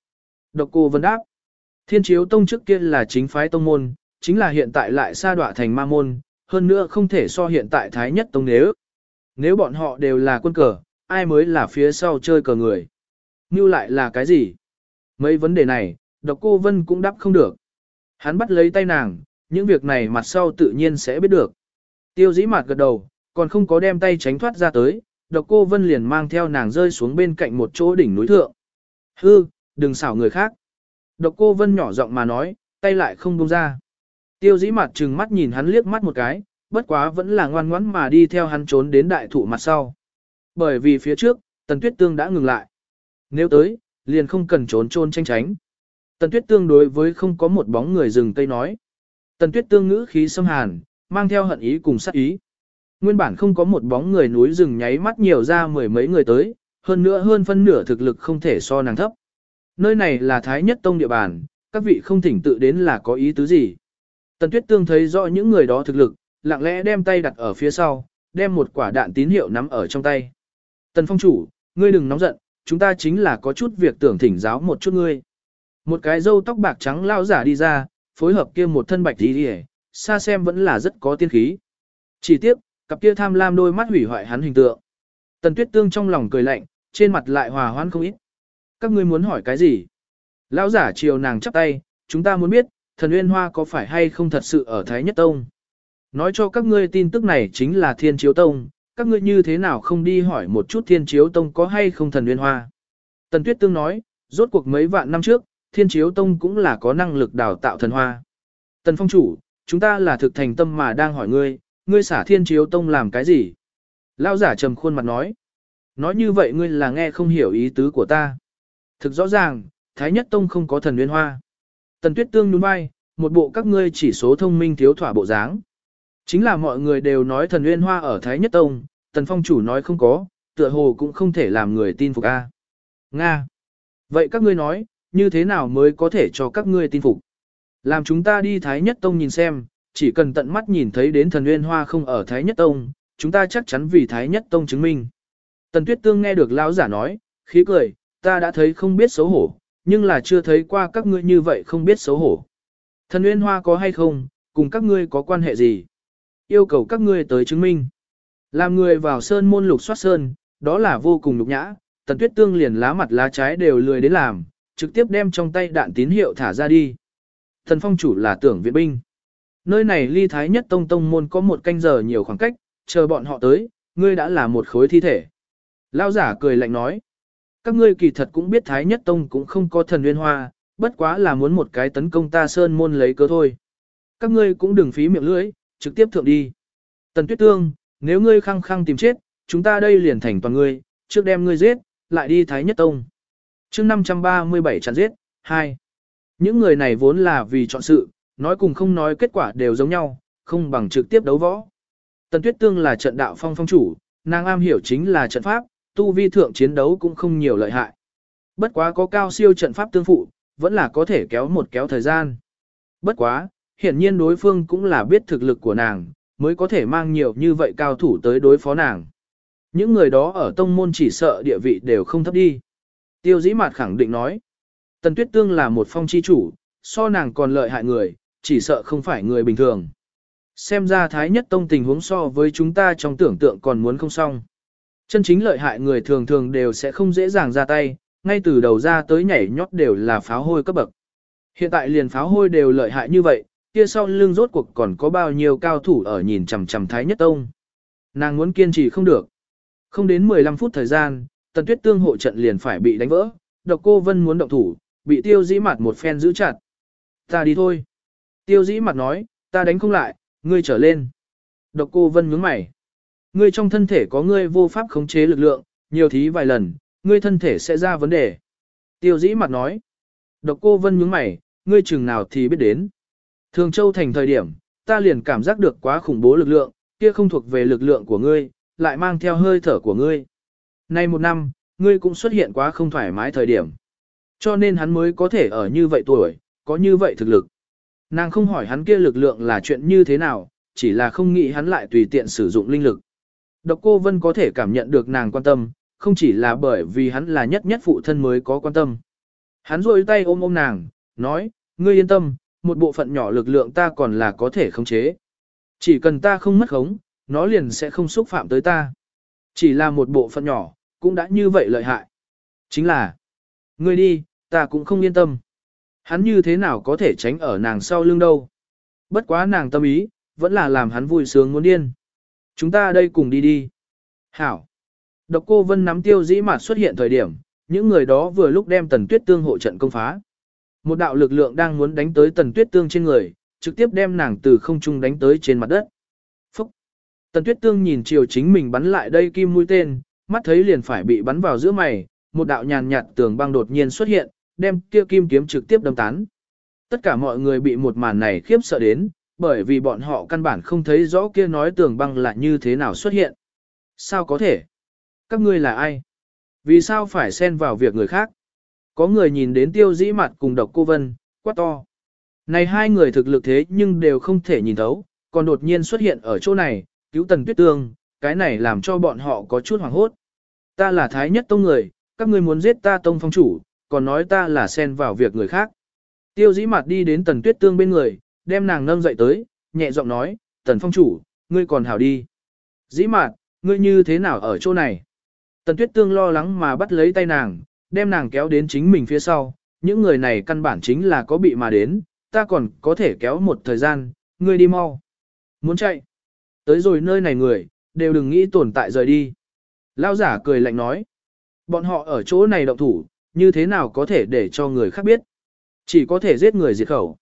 Độc cô vân đáp. Thiên chiếu tông trước kia là chính phái tông môn, chính là hiện tại lại sa đọa thành ma môn, hơn nữa không thể so hiện tại Thái Nhất Tông nếu. Nếu bọn họ đều là quân cờ, ai mới là phía sau chơi cờ người. Như lại là cái gì? Mấy vấn đề này, độc cô Vân cũng đáp không được. Hắn bắt lấy tay nàng, những việc này mặt sau tự nhiên sẽ biết được. Tiêu dĩ mặt gật đầu, còn không có đem tay tránh thoát ra tới, độc cô Vân liền mang theo nàng rơi xuống bên cạnh một chỗ đỉnh núi thượng. Hư, đừng xảo người khác. Độc cô Vân nhỏ giọng mà nói, tay lại không buông ra. Tiêu dĩ mặt trừng mắt nhìn hắn liếc mắt một cái, bất quá vẫn là ngoan ngoãn mà đi theo hắn trốn đến đại thụ mặt sau. Bởi vì phía trước, tần tuyết tương đã ngừng lại. Nếu tới, liền không cần trốn trôn tranh tránh. Tần tuyết tương đối với không có một bóng người dừng tay nói. Tần tuyết tương ngữ khí xâm hàn, mang theo hận ý cùng sát ý. Nguyên bản không có một bóng người núi rừng nháy mắt nhiều ra mười mấy người tới, hơn nữa hơn phân nửa thực lực không thể so nàng thấp. Nơi này là Thái Nhất Tông địa bàn, các vị không thỉnh tự đến là có ý tứ gì. Tần Tuyết Tương thấy rõ những người đó thực lực, lặng lẽ đem tay đặt ở phía sau, đem một quả đạn tín hiệu nắm ở trong tay. Tần Phong chủ, ngươi đừng nóng giận, chúng ta chính là có chút việc tưởng thỉnh giáo một chút ngươi. Một cái râu tóc bạc trắng lao giả đi ra, phối hợp kia một thân bạch đi đi xa xem vẫn là rất có tiên khí. Chỉ tiếc, cặp kia tham lam đôi mắt hủy hoại hắn hình tượng. Tần Tuyết Tương trong lòng cười lạnh, trên mặt lại hòa hoãn không ít. Các ngươi muốn hỏi cái gì? Lão giả chiều nàng chắp tay, chúng ta muốn biết, thần uyên hoa có phải hay không thật sự ở Thái Nhất Tông? Nói cho các ngươi tin tức này chính là Thiên Chiếu Tông, các ngươi như thế nào không đi hỏi một chút Thiên Chiếu Tông có hay không thần uyên hoa? Tần Tuyết Tương nói, rốt cuộc mấy vạn năm trước, Thiên Chiếu Tông cũng là có năng lực đào tạo thần hoa. Tần Phong Chủ, chúng ta là thực thành tâm mà đang hỏi ngươi, ngươi xả Thiên Chiếu Tông làm cái gì? Lão giả trầm khuôn mặt nói, nói như vậy ngươi là nghe không hiểu ý tứ của ta. Thực rõ ràng, Thái Nhất Tông không có thần uyên hoa. Tần Tuyết Tương nhún vai, một bộ các ngươi chỉ số thông minh thiếu thỏa bộ dáng. Chính là mọi người đều nói thần uyên hoa ở Thái Nhất Tông, Tần Phong chủ nói không có, tựa hồ cũng không thể làm người tin phục a. Nga. Vậy các ngươi nói, như thế nào mới có thể cho các ngươi tin phục? Làm chúng ta đi Thái Nhất Tông nhìn xem, chỉ cần tận mắt nhìn thấy đến thần uyên hoa không ở Thái Nhất Tông, chúng ta chắc chắn vì Thái Nhất Tông chứng minh. Tần Tuyết Tương nghe được lão giả nói, khí cười, ta đã thấy không biết xấu hổ, nhưng là chưa thấy qua các ngươi như vậy không biết xấu hổ. Thần Nguyên Hoa có hay không, cùng các ngươi có quan hệ gì? Yêu cầu các ngươi tới chứng minh. Làm người vào sơn môn lục soát sơn, đó là vô cùng nhục nhã, tần tuyết tương liền lá mặt lá trái đều lười đến làm, trực tiếp đem trong tay đạn tín hiệu thả ra đi. Thần phong chủ là tưởng viện binh. Nơi này ly thái nhất tông tông môn có một canh giờ nhiều khoảng cách, chờ bọn họ tới, ngươi đã là một khối thi thể. Lao giả cười lạnh nói. Các ngươi kỳ thật cũng biết Thái Nhất Tông cũng không có thần nguyên hoa, bất quá là muốn một cái tấn công ta sơn môn lấy cớ thôi. Các ngươi cũng đừng phí miệng lưỡi, trực tiếp thượng đi. Tần Tuyết Tương, nếu ngươi khăng khăng tìm chết, chúng ta đây liền thành toàn ngươi, trước đem ngươi giết, lại đi Thái Nhất Tông. chương 537 chặn giết, 2. Những người này vốn là vì chọn sự, Nói cùng không nói kết quả đều giống nhau, không bằng trực tiếp đấu võ. Tần Tuyết Tương là trận đạo phong phong chủ, nàng am hiểu chính là trận pháp, tu vi thượng chiến đấu cũng không nhiều lợi hại. Bất quá có cao siêu trận pháp tương phụ, vẫn là có thể kéo một kéo thời gian. Bất quá, hiển nhiên đối phương cũng là biết thực lực của nàng, mới có thể mang nhiều như vậy cao thủ tới đối phó nàng. Những người đó ở tông môn chỉ sợ địa vị đều không thấp đi. Tiêu dĩ mạt khẳng định nói, Tần Tuyết Tương là một phong chi chủ, so nàng còn lợi hại người, chỉ sợ không phải người bình thường. Xem ra Thái Nhất Tông tình huống so với chúng ta trong tưởng tượng còn muốn không xong. Chân chính lợi hại người thường thường đều sẽ không dễ dàng ra tay, ngay từ đầu ra tới nhảy nhót đều là pháo hôi cấp bậc. Hiện tại liền pháo hôi đều lợi hại như vậy, kia sau lưng rốt cuộc còn có bao nhiêu cao thủ ở nhìn chằm chằm Thái Nhất Tông. Nàng muốn kiên trì không được. Không đến 15 phút thời gian, Tần Tuyết Tương hộ trận liền phải bị đánh vỡ, độc cô Vân muốn động thủ, bị tiêu dĩ mặt một phen giữ chặt. Ta đi thôi. Tiêu dĩ mặt nói, ta đánh không lại, ngươi trở lên. Độc cô Vân nhướng mày. Ngươi trong thân thể có ngươi vô pháp khống chế lực lượng, nhiều thí vài lần, ngươi thân thể sẽ ra vấn đề. Tiêu dĩ mặt nói. Độc cô Vân nhướng mày, ngươi chừng nào thì biết đến. Thường Châu thành thời điểm, ta liền cảm giác được quá khủng bố lực lượng, kia không thuộc về lực lượng của ngươi, lại mang theo hơi thở của ngươi. Nay một năm, ngươi cũng xuất hiện quá không thoải mái thời điểm. Cho nên hắn mới có thể ở như vậy tuổi, có như vậy thực lực. Nàng không hỏi hắn kia lực lượng là chuyện như thế nào, chỉ là không nghĩ hắn lại tùy tiện sử dụng linh lực. Độc cô Vân có thể cảm nhận được nàng quan tâm, không chỉ là bởi vì hắn là nhất nhất phụ thân mới có quan tâm. Hắn rôi tay ôm ôm nàng, nói, ngươi yên tâm, một bộ phận nhỏ lực lượng ta còn là có thể khống chế. Chỉ cần ta không mất khống, nó liền sẽ không xúc phạm tới ta. Chỉ là một bộ phận nhỏ, cũng đã như vậy lợi hại. Chính là, ngươi đi, ta cũng không yên tâm. Hắn như thế nào có thể tránh ở nàng sau lưng đâu. Bất quá nàng tâm ý, vẫn là làm hắn vui sướng muốn điên. Chúng ta đây cùng đi đi. Hảo. Độc cô Vân nắm tiêu dĩ mạt xuất hiện thời điểm, những người đó vừa lúc đem tần tuyết tương hộ trận công phá. Một đạo lực lượng đang muốn đánh tới tần tuyết tương trên người, trực tiếp đem nàng từ không trung đánh tới trên mặt đất. Phúc! Tần tuyết tương nhìn chiều chính mình bắn lại đây kim mũi tên, mắt thấy liền phải bị bắn vào giữa mày, một đạo nhàn nhạt tường băng đột nhiên xuất hiện, đem kia kim kiếm trực tiếp đâm tán. Tất cả mọi người bị một màn này khiếp sợ đến, bởi vì bọn họ căn bản không thấy rõ kia nói tường băng là như thế nào xuất hiện. Sao có thể? Các ngươi là ai? Vì sao phải xen vào việc người khác? Có người nhìn đến tiêu dĩ mặt cùng độc cô Vân, quá to. Này hai người thực lực thế nhưng đều không thể nhìn thấu, còn đột nhiên xuất hiện ở chỗ này, cứu tần tuyết tương, cái này làm cho bọn họ có chút hoảng hốt. Ta là thái nhất tông người, các ngươi muốn giết ta tông phong chủ, còn nói ta là xen vào việc người khác. Tiêu dĩ mặt đi đến tần tuyết tương bên người, đem nàng nâng dậy tới, nhẹ giọng nói, tần phong chủ, ngươi còn hảo đi. Dĩ mặt, ngươi như thế nào ở chỗ này? Tần tuyết tương lo lắng mà bắt lấy tay nàng, đem nàng kéo đến chính mình phía sau, những người này căn bản chính là có bị mà đến, ta còn có thể kéo một thời gian, ngươi đi mau. Muốn chạy? Tới rồi nơi này người, đều đừng nghĩ tồn tại rời đi. Lao giả cười lạnh nói. Bọn họ ở chỗ này động thủ, như thế nào có thể để cho người khác biết. Chỉ có thể giết người diệt khẩu.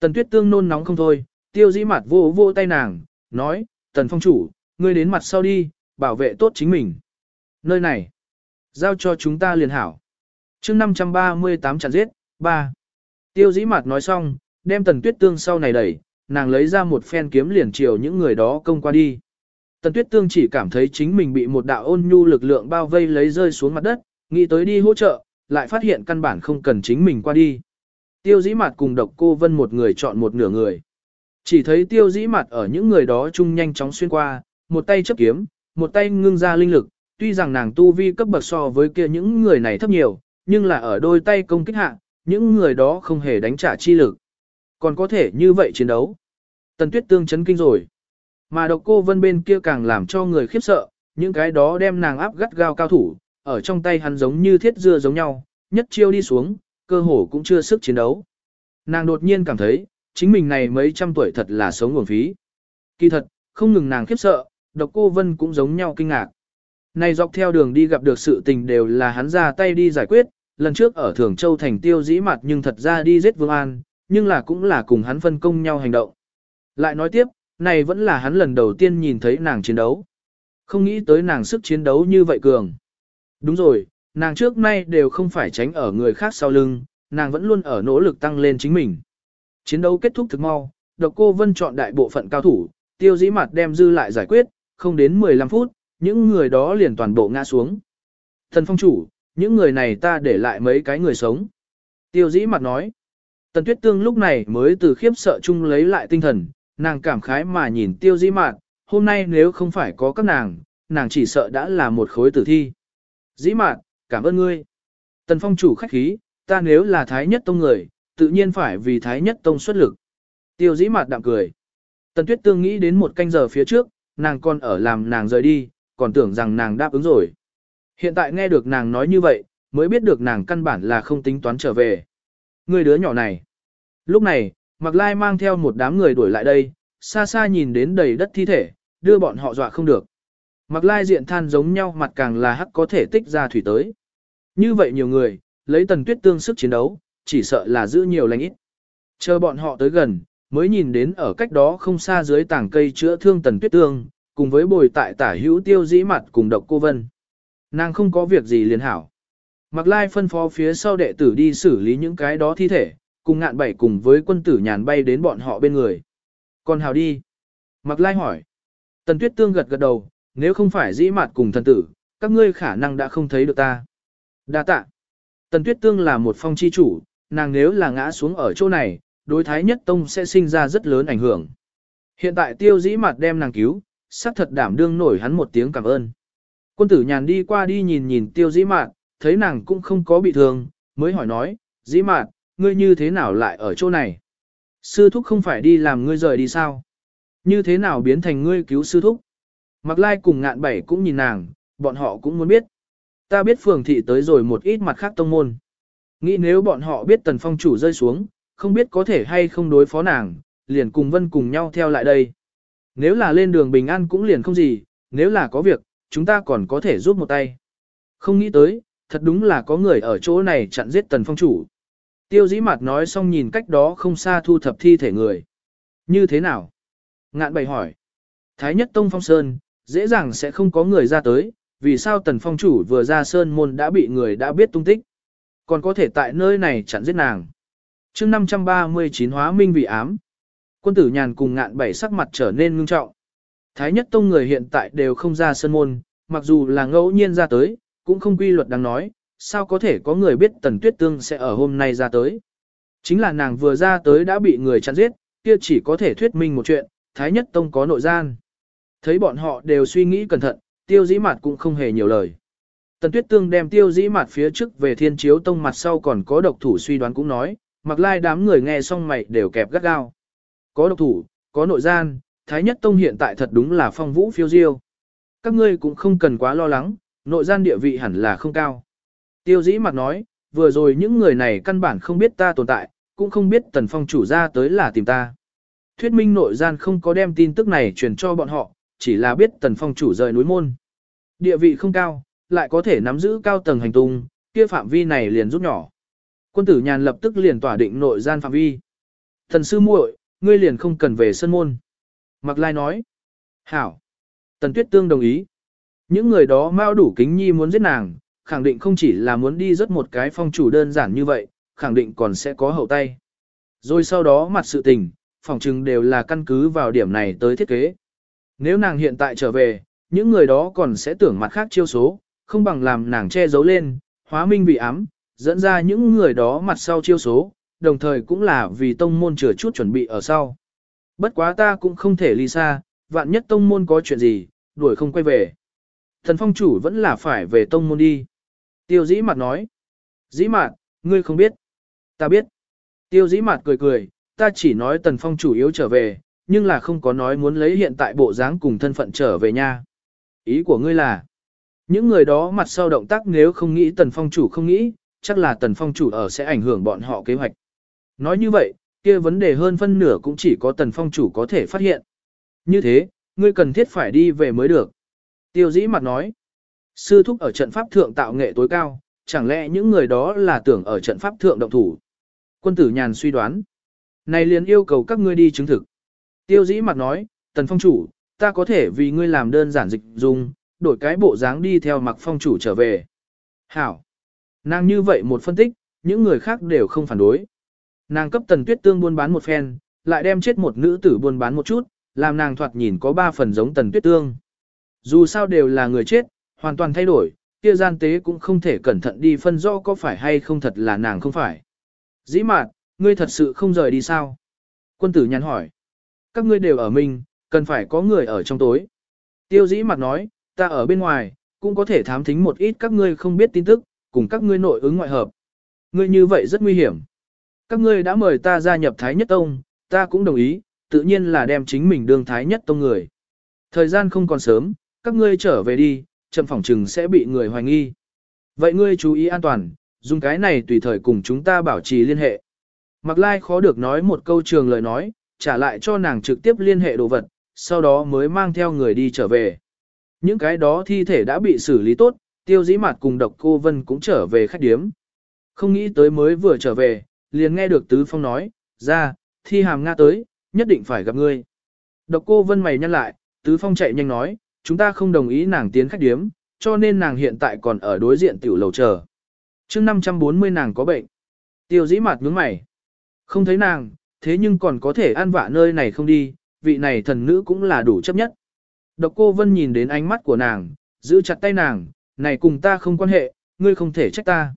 Tần tuyết tương nôn nóng không thôi, tiêu dĩ mặt vô vô tay nàng, nói, tần phong chủ, ngươi đến mặt sau đi, bảo vệ tốt chính mình. Nơi này, giao cho chúng ta liền hảo. chương 538 chặn giết, 3. Tiêu dĩ mặt nói xong, đem tần tuyết tương sau này đẩy, nàng lấy ra một phen kiếm liền chiều những người đó công qua đi. Tần tuyết tương chỉ cảm thấy chính mình bị một đạo ôn nhu lực lượng bao vây lấy rơi xuống mặt đất, nghĩ tới đi hỗ trợ, lại phát hiện căn bản không cần chính mình qua đi. Tiêu dĩ mặt cùng độc cô vân một người chọn một nửa người. Chỉ thấy tiêu dĩ mặt ở những người đó chung nhanh chóng xuyên qua, một tay chấp kiếm, một tay ngưng ra linh lực, tuy rằng nàng tu vi cấp bậc so với kia những người này thấp nhiều, nhưng là ở đôi tay công kích hạ, những người đó không hề đánh trả chi lực. Còn có thể như vậy chiến đấu. Tần tuyết tương chấn kinh rồi. Mà độc cô vân bên kia càng làm cho người khiếp sợ, những cái đó đem nàng áp gắt gao cao thủ, ở trong tay hắn giống như thiết dưa giống nhau, nhất chiêu đi xuống, cơ hồ cũng chưa sức chiến đấu. Nàng đột nhiên cảm thấy, chính mình này mấy trăm tuổi thật là sống nguồn phí. Kỳ thật, không ngừng nàng khiếp sợ, độc cô Vân cũng giống nhau kinh ngạc. Này dọc theo đường đi gặp được sự tình đều là hắn ra tay đi giải quyết, lần trước ở Thường Châu thành tiêu dĩ mặt nhưng thật ra đi giết Vương An, nhưng là cũng là cùng hắn phân công nhau hành động. Lại nói tiếp, này vẫn là hắn lần đầu tiên nhìn thấy nàng chiến đấu. Không nghĩ tới nàng sức chiến đấu như vậy cường. Đúng rồi, nàng trước nay đều không phải tránh ở người khác sau lưng, nàng vẫn luôn ở nỗ lực tăng lên chính mình. Chiến đấu kết thúc thực mau, độc cô vân chọn đại bộ phận cao thủ, tiêu dĩ mặt đem dư lại giải quyết, không đến 15 phút, những người đó liền toàn bộ ngã xuống. Thần phong chủ, những người này ta để lại mấy cái người sống. Tiêu dĩ mặt nói. Tần tuyết tương lúc này mới từ khiếp sợ chung lấy lại tinh thần, nàng cảm khái mà nhìn tiêu dĩ mạt, hôm nay nếu không phải có các nàng, nàng chỉ sợ đã là một khối tử thi. Dĩ mạn, cảm ơn ngươi. Tần phong chủ khách khí, ta nếu là thái nhất tông người, tự nhiên phải vì thái nhất tông xuất lực. Tiêu dĩ mạn đạm cười. Tần tuyết tương nghĩ đến một canh giờ phía trước, nàng còn ở làm nàng rời đi, còn tưởng rằng nàng đáp ứng rồi. Hiện tại nghe được nàng nói như vậy, mới biết được nàng căn bản là không tính toán trở về. Người đứa nhỏ này. Lúc này, Mạc Lai mang theo một đám người đuổi lại đây, xa xa nhìn đến đầy đất thi thể, đưa bọn họ dọa không được. Mạc Lai diện than giống nhau mặt càng là hắc có thể tích ra thủy tới. Như vậy nhiều người, lấy tần tuyết tương sức chiến đấu, chỉ sợ là giữ nhiều lành ít. Chờ bọn họ tới gần, mới nhìn đến ở cách đó không xa dưới tảng cây chữa thương tần tuyết tương, cùng với bồi tại tả hữu tiêu dĩ mặt cùng độc cô vân. Nàng không có việc gì liền hảo. Mạc Lai phân phó phía sau đệ tử đi xử lý những cái đó thi thể, cùng ngạn bảy cùng với quân tử nhàn bay đến bọn họ bên người. Còn hào đi. Mạc Lai hỏi. Tần Tuyết Tương gật gật đầu, nếu không phải dĩ mặt cùng thần tử, các ngươi khả năng đã không thấy được ta. Đa tạ. Tần Tuyết Tương là một phong chi chủ, nàng nếu là ngã xuống ở chỗ này, đối thái nhất tông sẽ sinh ra rất lớn ảnh hưởng. Hiện tại tiêu dĩ mặt đem nàng cứu, sắc thật đảm đương nổi hắn một tiếng cảm ơn. Quân tử nhàn đi qua đi nhìn nhìn tiêu dĩ mạn, thấy nàng cũng không có bị thương, mới hỏi nói, dĩ mạn, ngươi như thế nào lại ở chỗ này? Sư thúc không phải đi làm ngươi rời đi sao? Như thế nào biến thành ngươi cứu sư thúc? Mặc lai cùng ngạn bảy cũng nhìn nàng, bọn họ cũng muốn biết. Ta biết phường thị tới rồi một ít mặt khác tông môn. Nghĩ nếu bọn họ biết tần phong chủ rơi xuống, không biết có thể hay không đối phó nàng, liền cùng vân cùng nhau theo lại đây. Nếu là lên đường bình an cũng liền không gì, nếu là có việc, chúng ta còn có thể giúp một tay. Không nghĩ tới, thật đúng là có người ở chỗ này chặn giết tần phong chủ. Tiêu dĩ mặt nói xong nhìn cách đó không xa thu thập thi thể người. Như thế nào? Ngạn bày hỏi. Thái nhất tông phong sơn, dễ dàng sẽ không có người ra tới, vì sao tần phong chủ vừa ra sơn môn đã bị người đã biết tung tích. Còn có thể tại nơi này chặn giết nàng. chương 539 hóa minh vị ám. Quân tử nhàn cùng ngạn bảy sắc mặt trở nên ngưng trọng. Thái nhất tông người hiện tại đều không ra sơn môn, mặc dù là ngẫu nhiên ra tới, cũng không quy luật đang nói, sao có thể có người biết tần tuyết tương sẽ ở hôm nay ra tới. Chính là nàng vừa ra tới đã bị người chặn giết, kia chỉ có thể thuyết minh một chuyện, Thái nhất tông có nội gian. Thấy bọn họ đều suy nghĩ cẩn thận, tiêu dĩ mặt cũng không hề nhiều lời. Tần tuyết tương đem tiêu dĩ mặt phía trước về thiên chiếu tông mặt sau còn có độc thủ suy đoán cũng nói, mặc lai đám người nghe xong mày đều kẹp gắt gao. Có độc thủ, có nội gian, Thái Nhất Tông hiện tại thật đúng là phong vũ phiêu diêu. Các ngươi cũng không cần quá lo lắng, nội gian địa vị hẳn là không cao. Tiêu dĩ mặt nói, vừa rồi những người này căn bản không biết ta tồn tại, cũng không biết tần phong chủ ra tới là tìm ta. Thuyết minh nội gian không có đem tin tức này truyền cho bọn họ, chỉ là biết tần phong chủ rời núi môn. Địa vị không cao, lại có thể nắm giữ cao tầng hành tung, kia phạm vi này liền rút nhỏ. Quân tử nhàn lập tức liền tỏa định nội gian phạm vi. Thần sư muội, ngươi liền không cần về sân môn. Mạc Lai nói. Hảo. Tần Tuyết Tương đồng ý. Những người đó mau đủ kính nhi muốn giết nàng, khẳng định không chỉ là muốn đi rất một cái phong chủ đơn giản như vậy, khẳng định còn sẽ có hậu tay. Rồi sau đó mặt sự tình, phòng trừng đều là căn cứ vào điểm này tới thiết kế. Nếu nàng hiện tại trở về, những người đó còn sẽ tưởng mặt khác chiêu số, không bằng làm nàng che giấu lên, hóa minh bị ám, dẫn ra những người đó mặt sau chiêu số, đồng thời cũng là vì tông môn chừa chút chuẩn bị ở sau. Bất quá ta cũng không thể ly xa, vạn nhất tông môn có chuyện gì, đuổi không quay về. Thần phong chủ vẫn là phải về tông môn đi. Tiêu dĩ mặt nói. Dĩ mặt, ngươi không biết. Ta biết. Tiêu dĩ mặt cười cười, ta chỉ nói tần phong chủ yếu trở về, nhưng là không có nói muốn lấy hiện tại bộ dáng cùng thân phận trở về nha. Ý của ngươi là, những người đó mặt sau động tác nếu không nghĩ tần phong chủ không nghĩ, chắc là tần phong chủ ở sẽ ảnh hưởng bọn họ kế hoạch. Nói như vậy, kia vấn đề hơn phân nửa cũng chỉ có tần phong chủ có thể phát hiện. Như thế, ngươi cần thiết phải đi về mới được. Tiêu dĩ mặt nói, sư thúc ở trận pháp thượng tạo nghệ tối cao, chẳng lẽ những người đó là tưởng ở trận pháp thượng động thủ. Quân tử nhàn suy đoán. Này liền yêu cầu các ngươi đi chứng thực. Tiêu dĩ mặt nói, tần phong chủ, ta có thể vì ngươi làm đơn giản dịch dùng, đổi cái bộ dáng đi theo mặc phong chủ trở về. Hảo. Nàng như vậy một phân tích, những người khác đều không phản đối. Nàng cấp tần tuyết tương buôn bán một phen, lại đem chết một nữ tử buôn bán một chút, làm nàng thoạt nhìn có ba phần giống tần tuyết tương. Dù sao đều là người chết, hoàn toàn thay đổi, kia gian tế cũng không thể cẩn thận đi phân rõ có phải hay không thật là nàng không phải. Dĩ mạt, ngươi thật sự không rời đi sao? Quân tử nhắn hỏi. Các ngươi đều ở mình, cần phải có người ở trong tối. Tiêu dĩ mặt nói, ta ở bên ngoài, cũng có thể thám thính một ít các ngươi không biết tin tức, cùng các ngươi nội ứng ngoại hợp. Ngươi như vậy rất nguy hiểm. Các ngươi đã mời ta gia nhập Thái Nhất Tông, ta cũng đồng ý, tự nhiên là đem chính mình đương Thái Nhất Tông người. Thời gian không còn sớm, các ngươi trở về đi, chậm phỏng trừng sẽ bị người hoài nghi. Vậy ngươi chú ý an toàn, dùng cái này tùy thời cùng chúng ta bảo trì liên hệ. Mặc lai khó được nói một câu trường lời nói, trả lại cho nàng trực tiếp liên hệ đồ vật, sau đó mới mang theo người đi trở về. Những cái đó thi thể đã bị xử lý tốt, tiêu dĩ mặt cùng độc cô Vân cũng trở về khách điếm. Không nghĩ tới mới vừa trở về, liền nghe được Tứ Phong nói, ra, thi hàm Nga tới, nhất định phải gặp ngươi. Độc cô Vân mày nhăn lại, Tứ Phong chạy nhanh nói, chúng ta không đồng ý nàng tiến khách điếm, cho nên nàng hiện tại còn ở đối diện tiểu lầu chờ. chương 540 nàng có bệnh. Tiêu dĩ mặt nhướng mày. Không thấy nàng, thế nhưng còn có thể ăn vạ nơi này không đi, vị này thần nữ cũng là đủ chấp nhất. Độc cô Vân nhìn đến ánh mắt của nàng, giữ chặt tay nàng, này cùng ta không quan hệ, ngươi không thể trách ta.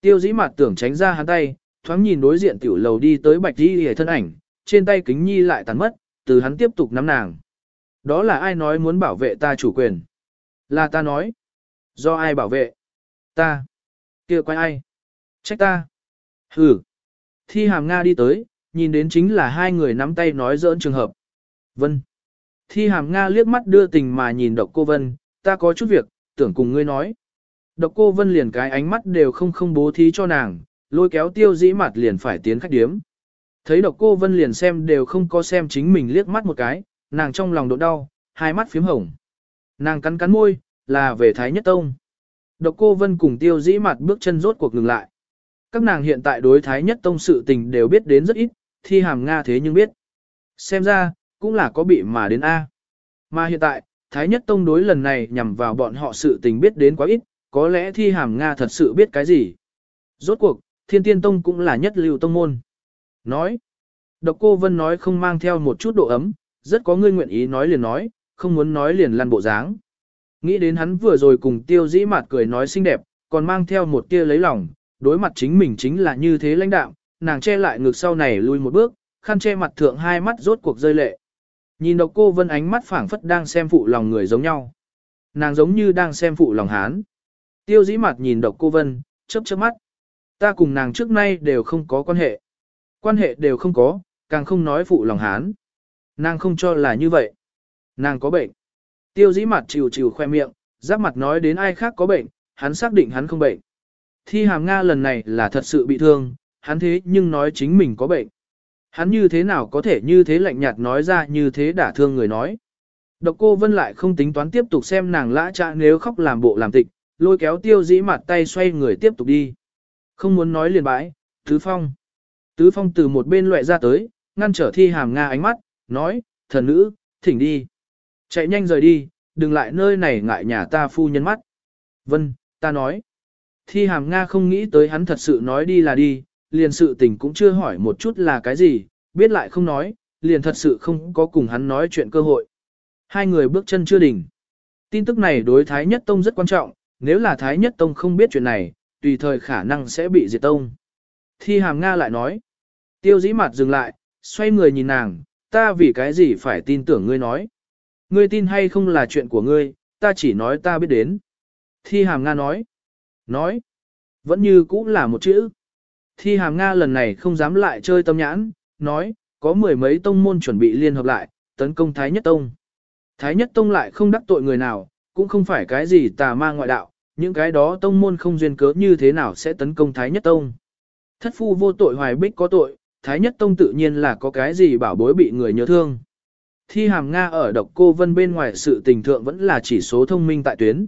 Tiêu dĩ mặt tưởng tránh ra hắn tay, thoáng nhìn đối diện tiểu lầu đi tới bạch đi hề thân ảnh, trên tay kính nhi lại tàn mất, từ hắn tiếp tục nắm nàng. Đó là ai nói muốn bảo vệ ta chủ quyền? Là ta nói. Do ai bảo vệ? Ta. kia quay ai? Trách ta. Hừ. Thi hàm Nga đi tới, nhìn đến chính là hai người nắm tay nói giỡn trường hợp. Vân. Thi hàm Nga liếc mắt đưa tình mà nhìn độc cô Vân, ta có chút việc, tưởng cùng ngươi nói. Độc cô Vân liền cái ánh mắt đều không không bố thí cho nàng, lôi kéo tiêu dĩ mặt liền phải tiến khách điếm. Thấy độc cô Vân liền xem đều không có xem chính mình liếc mắt một cái, nàng trong lòng đột đau, hai mắt phím hồng. Nàng cắn cắn môi, là về Thái Nhất Tông. Độc cô Vân cùng tiêu dĩ mặt bước chân rốt cuộc ngừng lại. Các nàng hiện tại đối Thái Nhất Tông sự tình đều biết đến rất ít, thi hàm Nga thế nhưng biết. Xem ra, cũng là có bị mà đến A. Mà hiện tại, Thái Nhất Tông đối lần này nhằm vào bọn họ sự tình biết đến quá ít, có lẽ thi hàm Nga thật sự biết cái gì. Rốt cuộc, Thiên Tiên Tông cũng là nhất lưu tông môn. Nói, độc cô Vân nói không mang theo một chút độ ấm, rất có ngươi nguyện ý nói liền nói, không muốn nói liền lăn bộ dáng. Nghĩ đến hắn vừa rồi cùng tiêu dĩ Mạt cười nói xinh đẹp, còn mang theo một tia lấy lòng, đối mặt chính mình chính là như thế lãnh đạo, nàng che lại ngực sau này lui một bước, khăn che mặt thượng hai mắt rốt cuộc rơi lệ. Nhìn độc cô vân ánh mắt phảng phất đang xem phụ lòng người giống nhau. Nàng giống như đang xem phụ lòng hán. Tiêu dĩ mặt nhìn độc cô vân, chớp chớp mắt. Ta cùng nàng trước nay đều không có quan hệ. Quan hệ đều không có, càng không nói phụ lòng hán. Nàng không cho là như vậy. Nàng có bệnh. Tiêu dĩ mặt chịu chịu khoe miệng, giáp mặt nói đến ai khác có bệnh, hắn xác định hắn không bệnh. Thi hàm Nga lần này là thật sự bị thương, hắn thế nhưng nói chính mình có bệnh. Hắn như thế nào có thể như thế lạnh nhạt nói ra như thế đả thương người nói. Độc cô Vân lại không tính toán tiếp tục xem nàng lã trạ nếu khóc làm bộ làm tịch, lôi kéo tiêu dĩ mặt tay xoay người tiếp tục đi. Không muốn nói liền bãi, Tứ Phong. Tứ Phong từ một bên loại ra tới, ngăn trở thi hàm Nga ánh mắt, nói, thần nữ, thỉnh đi. Chạy nhanh rời đi, đừng lại nơi này ngại nhà ta phu nhân mắt. Vân, ta nói. Thi hàm Nga không nghĩ tới hắn thật sự nói đi là đi, liền sự tình cũng chưa hỏi một chút là cái gì, biết lại không nói, liền thật sự không có cùng hắn nói chuyện cơ hội. Hai người bước chân chưa đỉnh. Tin tức này đối Thái Nhất Tông rất quan trọng, nếu là Thái Nhất Tông không biết chuyện này, tùy thời khả năng sẽ bị diệt tông. Thi hàm Nga lại nói. Tiêu dĩ mặt dừng lại, xoay người nhìn nàng, ta vì cái gì phải tin tưởng ngươi nói. Ngươi tin hay không là chuyện của ngươi, ta chỉ nói ta biết đến. Thi hàm Nga nói. Nói. Vẫn như cũ là một chữ. Thi hàm Nga lần này không dám lại chơi tâm nhãn, nói, có mười mấy tông môn chuẩn bị liên hợp lại, tấn công Thái Nhất Tông. Thái Nhất Tông lại không đắc tội người nào, cũng không phải cái gì tà ma ngoại đạo, những cái đó tông môn không duyên cớ như thế nào sẽ tấn công Thái Nhất Tông. Thất phu vô tội hoài bích có tội, Thái Nhất Tông tự nhiên là có cái gì bảo bối bị người nhớ thương. Thi hàm Nga ở độc cô vân bên ngoài sự tình thượng vẫn là chỉ số thông minh tại tuyến.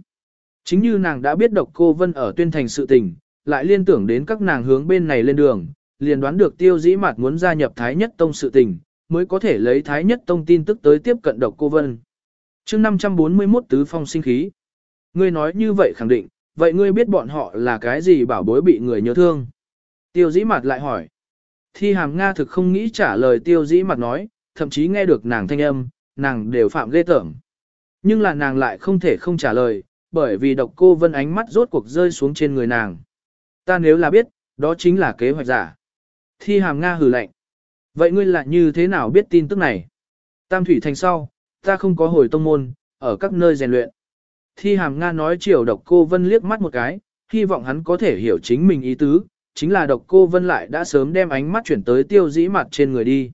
Chính như nàng đã biết độc cô vân ở tuyên thành sự tình, lại liên tưởng đến các nàng hướng bên này lên đường, liền đoán được tiêu dĩ mặt muốn gia nhập Thái Nhất Tông sự tình, mới có thể lấy Thái Nhất Tông tin tức tới tiếp cận độc cô vân. chương 541 tứ phong sinh khí. Ngươi nói như vậy khẳng định, vậy ngươi biết bọn họ là cái gì bảo bối bị người nhớ thương? Tiêu dĩ mặt lại hỏi. Thi hàm Nga thực không nghĩ trả lời tiêu dĩ mặt nói, thậm chí nghe được nàng thanh âm, nàng đều phạm ghê tởm. Nhưng là nàng lại không thể không trả lời, bởi vì độc cô vân ánh mắt rốt cuộc rơi xuống trên người nàng. Ta nếu là biết, đó chính là kế hoạch giả. Thi hàm Nga hừ lạnh. Vậy ngươi lại như thế nào biết tin tức này? Tam thủy thành sau, ta không có hồi tông môn, ở các nơi rèn luyện. Thi hàm Nga nói chiều độc cô vân liếc mắt một cái, hy vọng hắn có thể hiểu chính mình ý tứ, chính là độc cô vân lại đã sớm đem ánh mắt chuyển tới tiêu dĩ mặt trên người đi.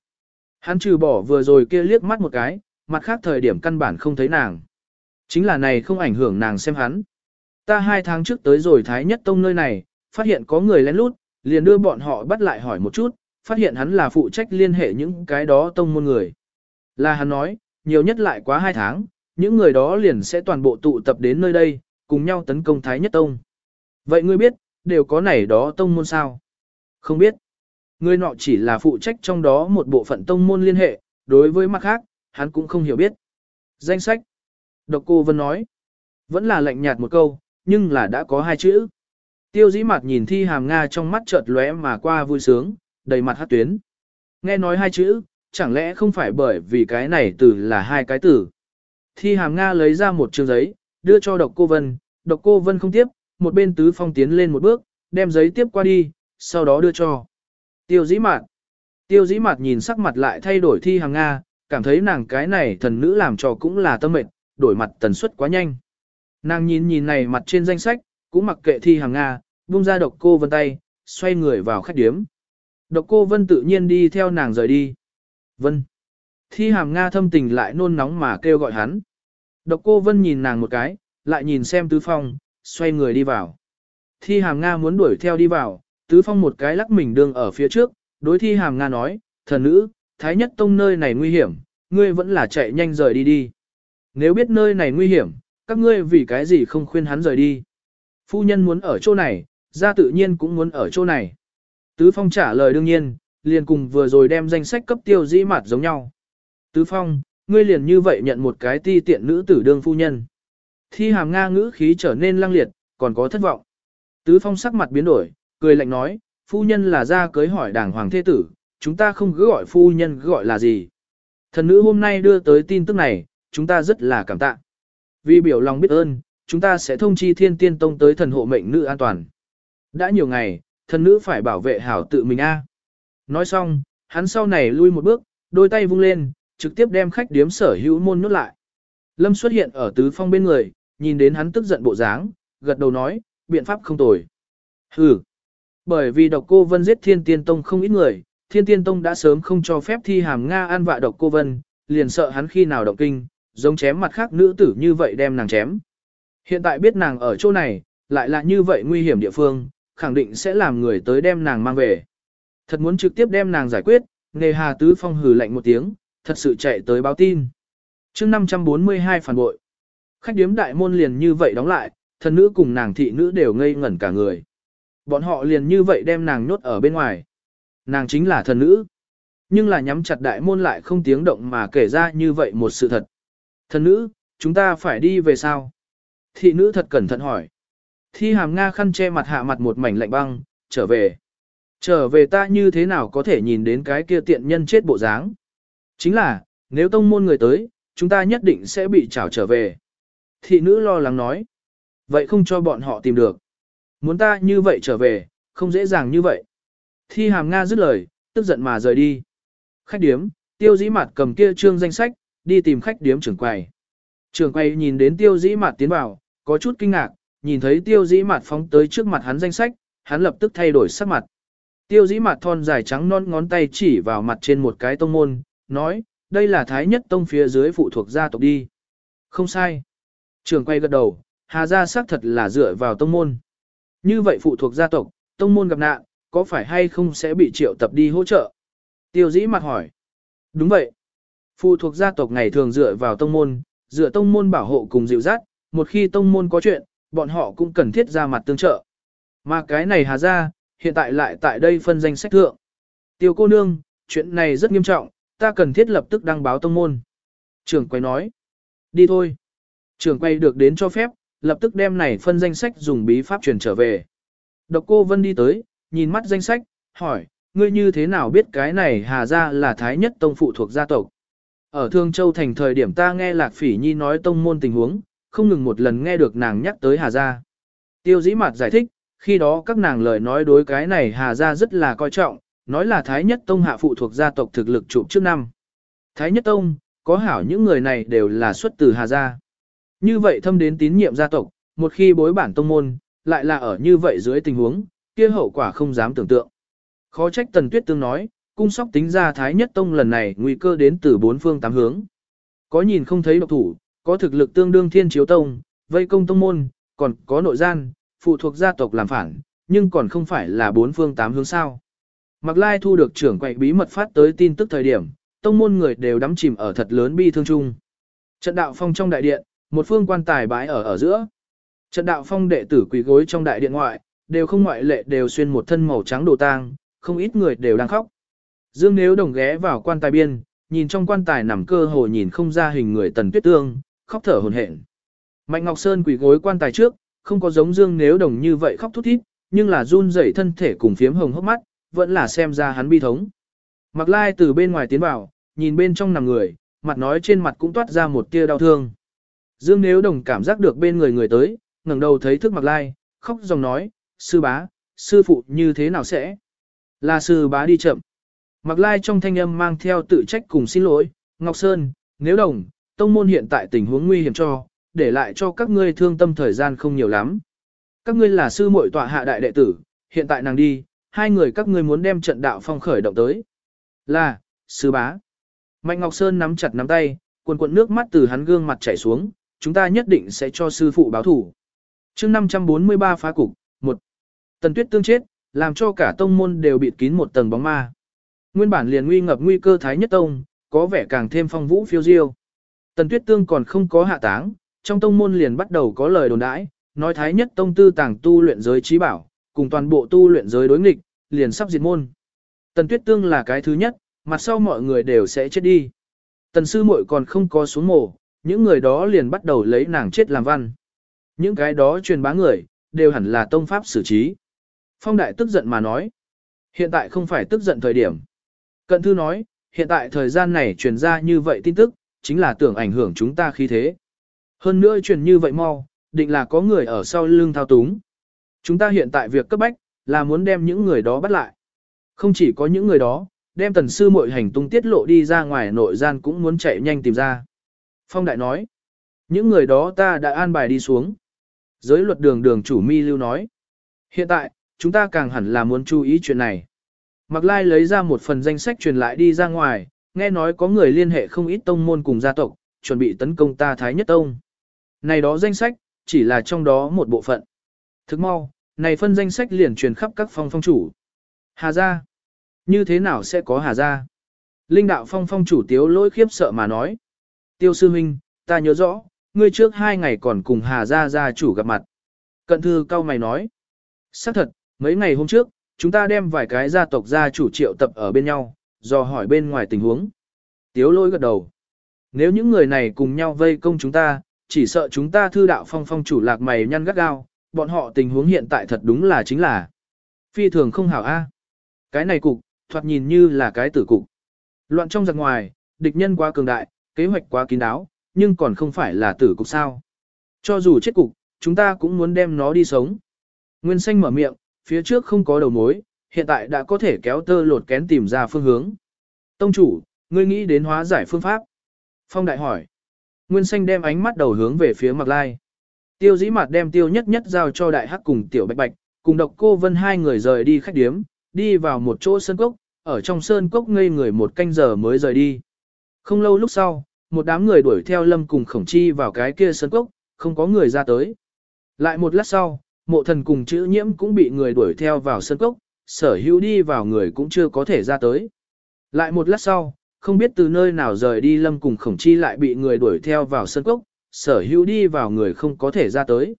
Hắn trừ bỏ vừa rồi kia liếc mắt một cái, mặt khác thời điểm căn bản không thấy nàng. Chính là này không ảnh hưởng nàng xem hắn. Ta hai tháng trước tới rồi Thái Nhất Tông nơi này, phát hiện có người lén lút, liền đưa bọn họ bắt lại hỏi một chút, phát hiện hắn là phụ trách liên hệ những cái đó tông môn người. Là hắn nói, nhiều nhất lại quá hai tháng, những người đó liền sẽ toàn bộ tụ tập đến nơi đây, cùng nhau tấn công Thái Nhất Tông. Vậy ngươi biết, đều có này đó tông môn sao? Không biết. Người nọ chỉ là phụ trách trong đó một bộ phận tông môn liên hệ, đối với mặt khác, hắn cũng không hiểu biết. Danh sách. Độc cô Vân nói. Vẫn là lạnh nhạt một câu, nhưng là đã có hai chữ. Tiêu dĩ mặt nhìn thi hàm Nga trong mắt chợt lóe mà qua vui sướng, đầy mặt hát tuyến. Nghe nói hai chữ, chẳng lẽ không phải bởi vì cái này từ là hai cái từ. Thi hàm Nga lấy ra một chương giấy, đưa cho độc cô Vân, độc cô Vân không tiếp, một bên tứ phong tiến lên một bước, đem giấy tiếp qua đi, sau đó đưa cho. Tiêu dĩ mặt. Tiêu dĩ mặt nhìn sắc mặt lại thay đổi thi hàm Nga, cảm thấy nàng cái này thần nữ làm trò cũng là tâm mệnh, đổi mặt tần suất quá nhanh. Nàng nhìn nhìn này mặt trên danh sách, cũng mặc kệ thi hàng Nga, buông ra độc cô vân tay, xoay người vào khách điếm. Độc cô vân tự nhiên đi theo nàng rời đi. Vân. Thi hàm Nga thâm tình lại nôn nóng mà kêu gọi hắn. Độc cô vân nhìn nàng một cái, lại nhìn xem tứ phong, xoay người đi vào. Thi hàm Nga muốn đuổi theo đi vào, tứ phong một cái lắc mình đường ở phía trước, đối thi hàm Nga nói, thần nữ, thái nhất tông nơi này nguy hiểm, ngươi vẫn là chạy nhanh rời đi đi. Nếu biết nơi này nguy hiểm, các ngươi vì cái gì không khuyên hắn rời đi. Phu nhân muốn ở chỗ này, ra tự nhiên cũng muốn ở chỗ này. Tứ phong trả lời đương nhiên, liền cùng vừa rồi đem danh sách cấp tiêu dĩ mặt giống nhau. Tứ phong, ngươi liền như vậy nhận một cái ti tiện nữ tử đương phu nhân. Thi hàm Nga ngữ khí trở nên lăng liệt, còn có thất vọng. Tứ phong sắc mặt biến đổi, cười lạnh nói, phu nhân là ra cưới hỏi đảng hoàng thế tử, chúng ta không cứ gọi phu nhân gọi là gì. Thần nữ hôm nay đưa tới tin tức này, chúng ta rất là cảm tạ. Vì biểu lòng biết ơn, chúng ta sẽ thông chi thiên tiên tông tới thần hộ mệnh nữ an toàn. Đã nhiều ngày, thần nữ phải bảo vệ hảo tự mình a. Nói xong, hắn sau này lui một bước, đôi tay vung lên, trực tiếp đem khách điếm sở hữu môn nút lại. Lâm xuất hiện ở tứ phong bên người, nhìn đến hắn tức giận bộ dáng, gật đầu nói, biện pháp không tồi. Hừ. Bởi vì độc cô vân giết thiên tiên tông không ít người, thiên tiên tông đã sớm không cho phép thi hàm Nga an vạ độc cô vân, liền sợ hắn khi nào động kinh, giống chém mặt khác nữ tử như vậy đem nàng chém. Hiện tại biết nàng ở chỗ này, lại là như vậy nguy hiểm địa phương, khẳng định sẽ làm người tới đem nàng mang về. Thật muốn trực tiếp đem nàng giải quyết, nghề hà tứ phong hừ lạnh một tiếng, thật sự chạy tới báo tin. chương 542 phản bội. Khách điếm đại môn liền như vậy đóng lại, thần nữ cùng nàng thị nữ đều ngây ngẩn cả người. Bọn họ liền như vậy đem nàng nhốt ở bên ngoài. Nàng chính là thần nữ. Nhưng là nhắm chặt đại môn lại không tiếng động mà kể ra như vậy một sự thật. Thần nữ, chúng ta phải đi về sao? Thị nữ thật cẩn thận hỏi. Thi hàm Nga khăn che mặt hạ mặt một mảnh lạnh băng, trở về. Trở về ta như thế nào có thể nhìn đến cái kia tiện nhân chết bộ dáng? Chính là, nếu tông môn người tới, chúng ta nhất định sẽ bị trảo trở về. Thị nữ lo lắng nói. Vậy không cho bọn họ tìm được. Muốn ta như vậy trở về, không dễ dàng như vậy. Thi hàm Nga dứt lời, tức giận mà rời đi. Khách điếm, tiêu dĩ mặt cầm kia trương danh sách, đi tìm khách điếm trưởng quầy. Trưởng quầy nhìn đến tiêu dĩ mặt tiến vào, có chút kinh ngạc, nhìn thấy tiêu dĩ mặt phóng tới trước mặt hắn danh sách, hắn lập tức thay đổi sắc mặt. Tiêu dĩ mặt thon dài trắng non ngón tay chỉ vào mặt trên một cái tông môn, nói, đây là thái nhất tông phía dưới phụ thuộc gia tộc đi. Không sai. Trường quay gật đầu, Hà gia xác thật là dựa vào tông môn. Như vậy phụ thuộc gia tộc, tông môn gặp nạn, có phải hay không sẽ bị triệu tập đi hỗ trợ? Tiêu dĩ mặt hỏi. Đúng vậy. Phụ thuộc gia tộc ngày thường dựa vào tông môn, dựa tông môn bảo hộ cùng dịu dắt, một khi tông môn có chuyện, bọn họ cũng cần thiết ra mặt tương trợ. Mà cái này Hà gia, hiện tại lại tại đây phân danh sách thượng. Tiêu cô nương, chuyện này rất nghiêm trọng, ta cần thiết lập tức đăng báo tông môn. Trường quay nói. Đi thôi. Trường quay được đến cho phép, lập tức đem này phân danh sách dùng bí pháp truyền trở về. Độc cô Vân đi tới, nhìn mắt danh sách, hỏi, ngươi như thế nào biết cái này Hà Gia là Thái Nhất Tông phụ thuộc gia tộc. Ở Thương Châu Thành thời điểm ta nghe Lạc Phỉ Nhi nói tông môn tình huống, không ngừng một lần nghe được nàng nhắc tới Hà Gia. Tiêu dĩ mặt giải thích, khi đó các nàng lời nói đối cái này Hà Gia rất là coi trọng, nói là Thái Nhất Tông hạ phụ thuộc gia tộc thực lực trụ trước năm. Thái Nhất Tông, có hảo những người này đều là xuất từ Hà Gia. Như vậy thâm đến tín nhiệm gia tộc, một khi bối bản tông môn, lại là ở như vậy dưới tình huống, kia hậu quả không dám tưởng tượng. Khó trách Tần Tuyết Tương nói, cung sóc tính ra Thái Nhất Tông lần này nguy cơ đến từ bốn phương tám hướng. Có nhìn không thấy độc thủ, có thực lực tương đương thiên chiếu tông, vây công tông môn, còn có nội gian, phụ thuộc gia tộc làm phản, nhưng còn không phải là bốn phương tám hướng sao. Mạc Lai thu được trưởng quậy bí mật phát tới tin tức thời điểm, tông môn người đều đắm chìm ở thật lớn bi thương chung. Trận đạo phong trong đại điện, một phương quan tài bãi ở ở giữa. Trận đạo phong đệ tử quỳ gối trong đại điện ngoại, đều không ngoại lệ đều xuyên một thân màu trắng đồ tang, không ít người đều đang khóc. Dương Nếu Đồng ghé vào quan tài biên, nhìn trong quan tài nằm cơ hồ nhìn không ra hình người Tần Tuyết Tương, khóc thở hổn hển. Mạnh Ngọc Sơn quỳ gối quan tài trước, không có giống Dương Nếu Đồng như vậy khóc thút thít, nhưng là run rẩy thân thể cùng phiếm hồng hốc mắt, vẫn là xem ra hắn bi thống. Mặc Lai từ bên ngoài tiến vào, nhìn bên trong nằm người, mặt nói trên mặt cũng toát ra một tia đau thương. Dương Nếu Đồng cảm giác được bên người người tới, ngẩng đầu thấy thức Mặc Lai, khóc dòng nói, sư bá, sư phụ như thế nào sẽ? Là sư bá đi chậm. Mặc Lai trong thanh âm mang theo tự trách cùng xin lỗi, Ngọc Sơn, nếu đồng, tông môn hiện tại tình huống nguy hiểm cho, để lại cho các ngươi thương tâm thời gian không nhiều lắm. Các ngươi là sư muội tọa hạ đại đệ tử, hiện tại nàng đi, hai người các ngươi muốn đem trận đạo phong khởi động tới. Là, sư bá. Mạnh Ngọc Sơn nắm chặt nắm tay, cuộn cuộn nước mắt từ hắn gương mặt chảy xuống, chúng ta nhất định sẽ cho sư phụ báo thủ. chương 543 phá cục, 1. Tần tuyết tương chết, làm cho cả tông môn đều bịt kín một tầng bóng ma. Nguyên bản liền nguy ngập nguy cơ thái nhất tông, có vẻ càng thêm phong vũ phiêu diêu. Tần tuyết tương còn không có hạ táng, trong tông môn liền bắt đầu có lời đồn đãi, nói thái nhất tông tư tàng tu luyện giới trí bảo, cùng toàn bộ tu luyện giới đối nghịch, liền sắp diệt môn. Tần tuyết tương là cái thứ nhất, mặt sau mọi người đều sẽ chết đi. Tần sư muội còn không có xuống mổ, những người đó liền bắt đầu lấy nàng chết làm văn. Những cái đó truyền bá người, đều hẳn là tông pháp xử trí. Phong đại tức giận mà nói. Hiện tại không phải tức giận thời điểm. Cận thư nói, hiện tại thời gian này truyền ra như vậy tin tức, chính là tưởng ảnh hưởng chúng ta khi thế. Hơn nữa truyền như vậy mau, định là có người ở sau lưng thao túng. Chúng ta hiện tại việc cấp bách, là muốn đem những người đó bắt lại. Không chỉ có những người đó, đem tần sư mội hành tung tiết lộ đi ra ngoài nội gian cũng muốn chạy nhanh tìm ra. Phong đại nói, những người đó ta đã an bài đi xuống. Giới luật đường đường chủ mi lưu nói, hiện tại, chúng ta càng hẳn là muốn chú ý chuyện này. Mạc Lai lấy ra một phần danh sách truyền lại đi ra ngoài, nghe nói có người liên hệ không ít tông môn cùng gia tộc, chuẩn bị tấn công ta Thái Nhất Tông. Này đó danh sách, chỉ là trong đó một bộ phận. Thức mau, này phân danh sách liền truyền khắp các phong phong chủ. Hà gia. Như thế nào sẽ có Hà gia? Linh đạo phong phong chủ tiếu lỗi khiếp sợ mà nói. Tiêu sư huynh, ta nhớ rõ, ngươi trước hai ngày còn cùng Hà gia gia chủ gặp mặt. Cận thư cao mày nói. xác thật, mấy ngày hôm trước, chúng ta đem vài cái gia tộc gia chủ triệu tập ở bên nhau, do hỏi bên ngoài tình huống. Tiếu lôi gật đầu. Nếu những người này cùng nhau vây công chúng ta, chỉ sợ chúng ta thư đạo phong phong chủ lạc mày nhăn gắt gao, bọn họ tình huống hiện tại thật đúng là chính là phi thường không hảo a. Cái này cục, thoạt nhìn như là cái tử cục. Loạn trong giặc ngoài, địch nhân quá cường đại, kế hoạch quá kín đáo, nhưng còn không phải là tử cục sao. Cho dù chết cục, chúng ta cũng muốn đem nó đi sống. Nguyên xanh mở miệng, phía trước không có đầu mối, hiện tại đã có thể kéo tơ lột kén tìm ra phương hướng. Tông chủ, ngươi nghĩ đến hóa giải phương pháp. Phong đại hỏi. Nguyên xanh đem ánh mắt đầu hướng về phía mặt lai. Tiêu dĩ mặt đem tiêu nhất nhất giao cho đại hắc cùng tiểu bạch bạch, cùng độc cô vân hai người rời đi khách điếm, đi vào một chỗ sơn cốc, ở trong sơn cốc ngây người một canh giờ mới rời đi. Không lâu lúc sau, một đám người đuổi theo lâm cùng khổng chi vào cái kia sơn cốc, không có người ra tới. Lại một lát sau, mộ thần cùng chữ nhiễm cũng bị người đuổi theo vào sân cốc, sở hữu đi vào người cũng chưa có thể ra tới. Lại một lát sau, không biết từ nơi nào rời đi lâm cùng khổng chi lại bị người đuổi theo vào sân cốc, sở hữu đi vào người không có thể ra tới.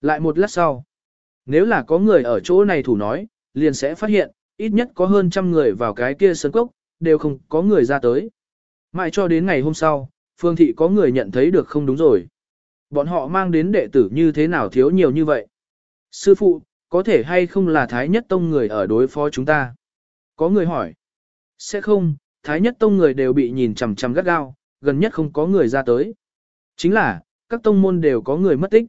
Lại một lát sau, nếu là có người ở chỗ này thủ nói, liền sẽ phát hiện, ít nhất có hơn trăm người vào cái kia sân cốc, đều không có người ra tới. Mãi cho đến ngày hôm sau, phương thị có người nhận thấy được không đúng rồi. Bọn họ mang đến đệ tử như thế nào thiếu nhiều như vậy. Sư phụ, có thể hay không là Thái Nhất Tông người ở đối phó chúng ta? Có người hỏi. Sẽ không, Thái Nhất Tông người đều bị nhìn chằm chằm gắt gao, gần nhất không có người ra tới. Chính là, các tông môn đều có người mất tích.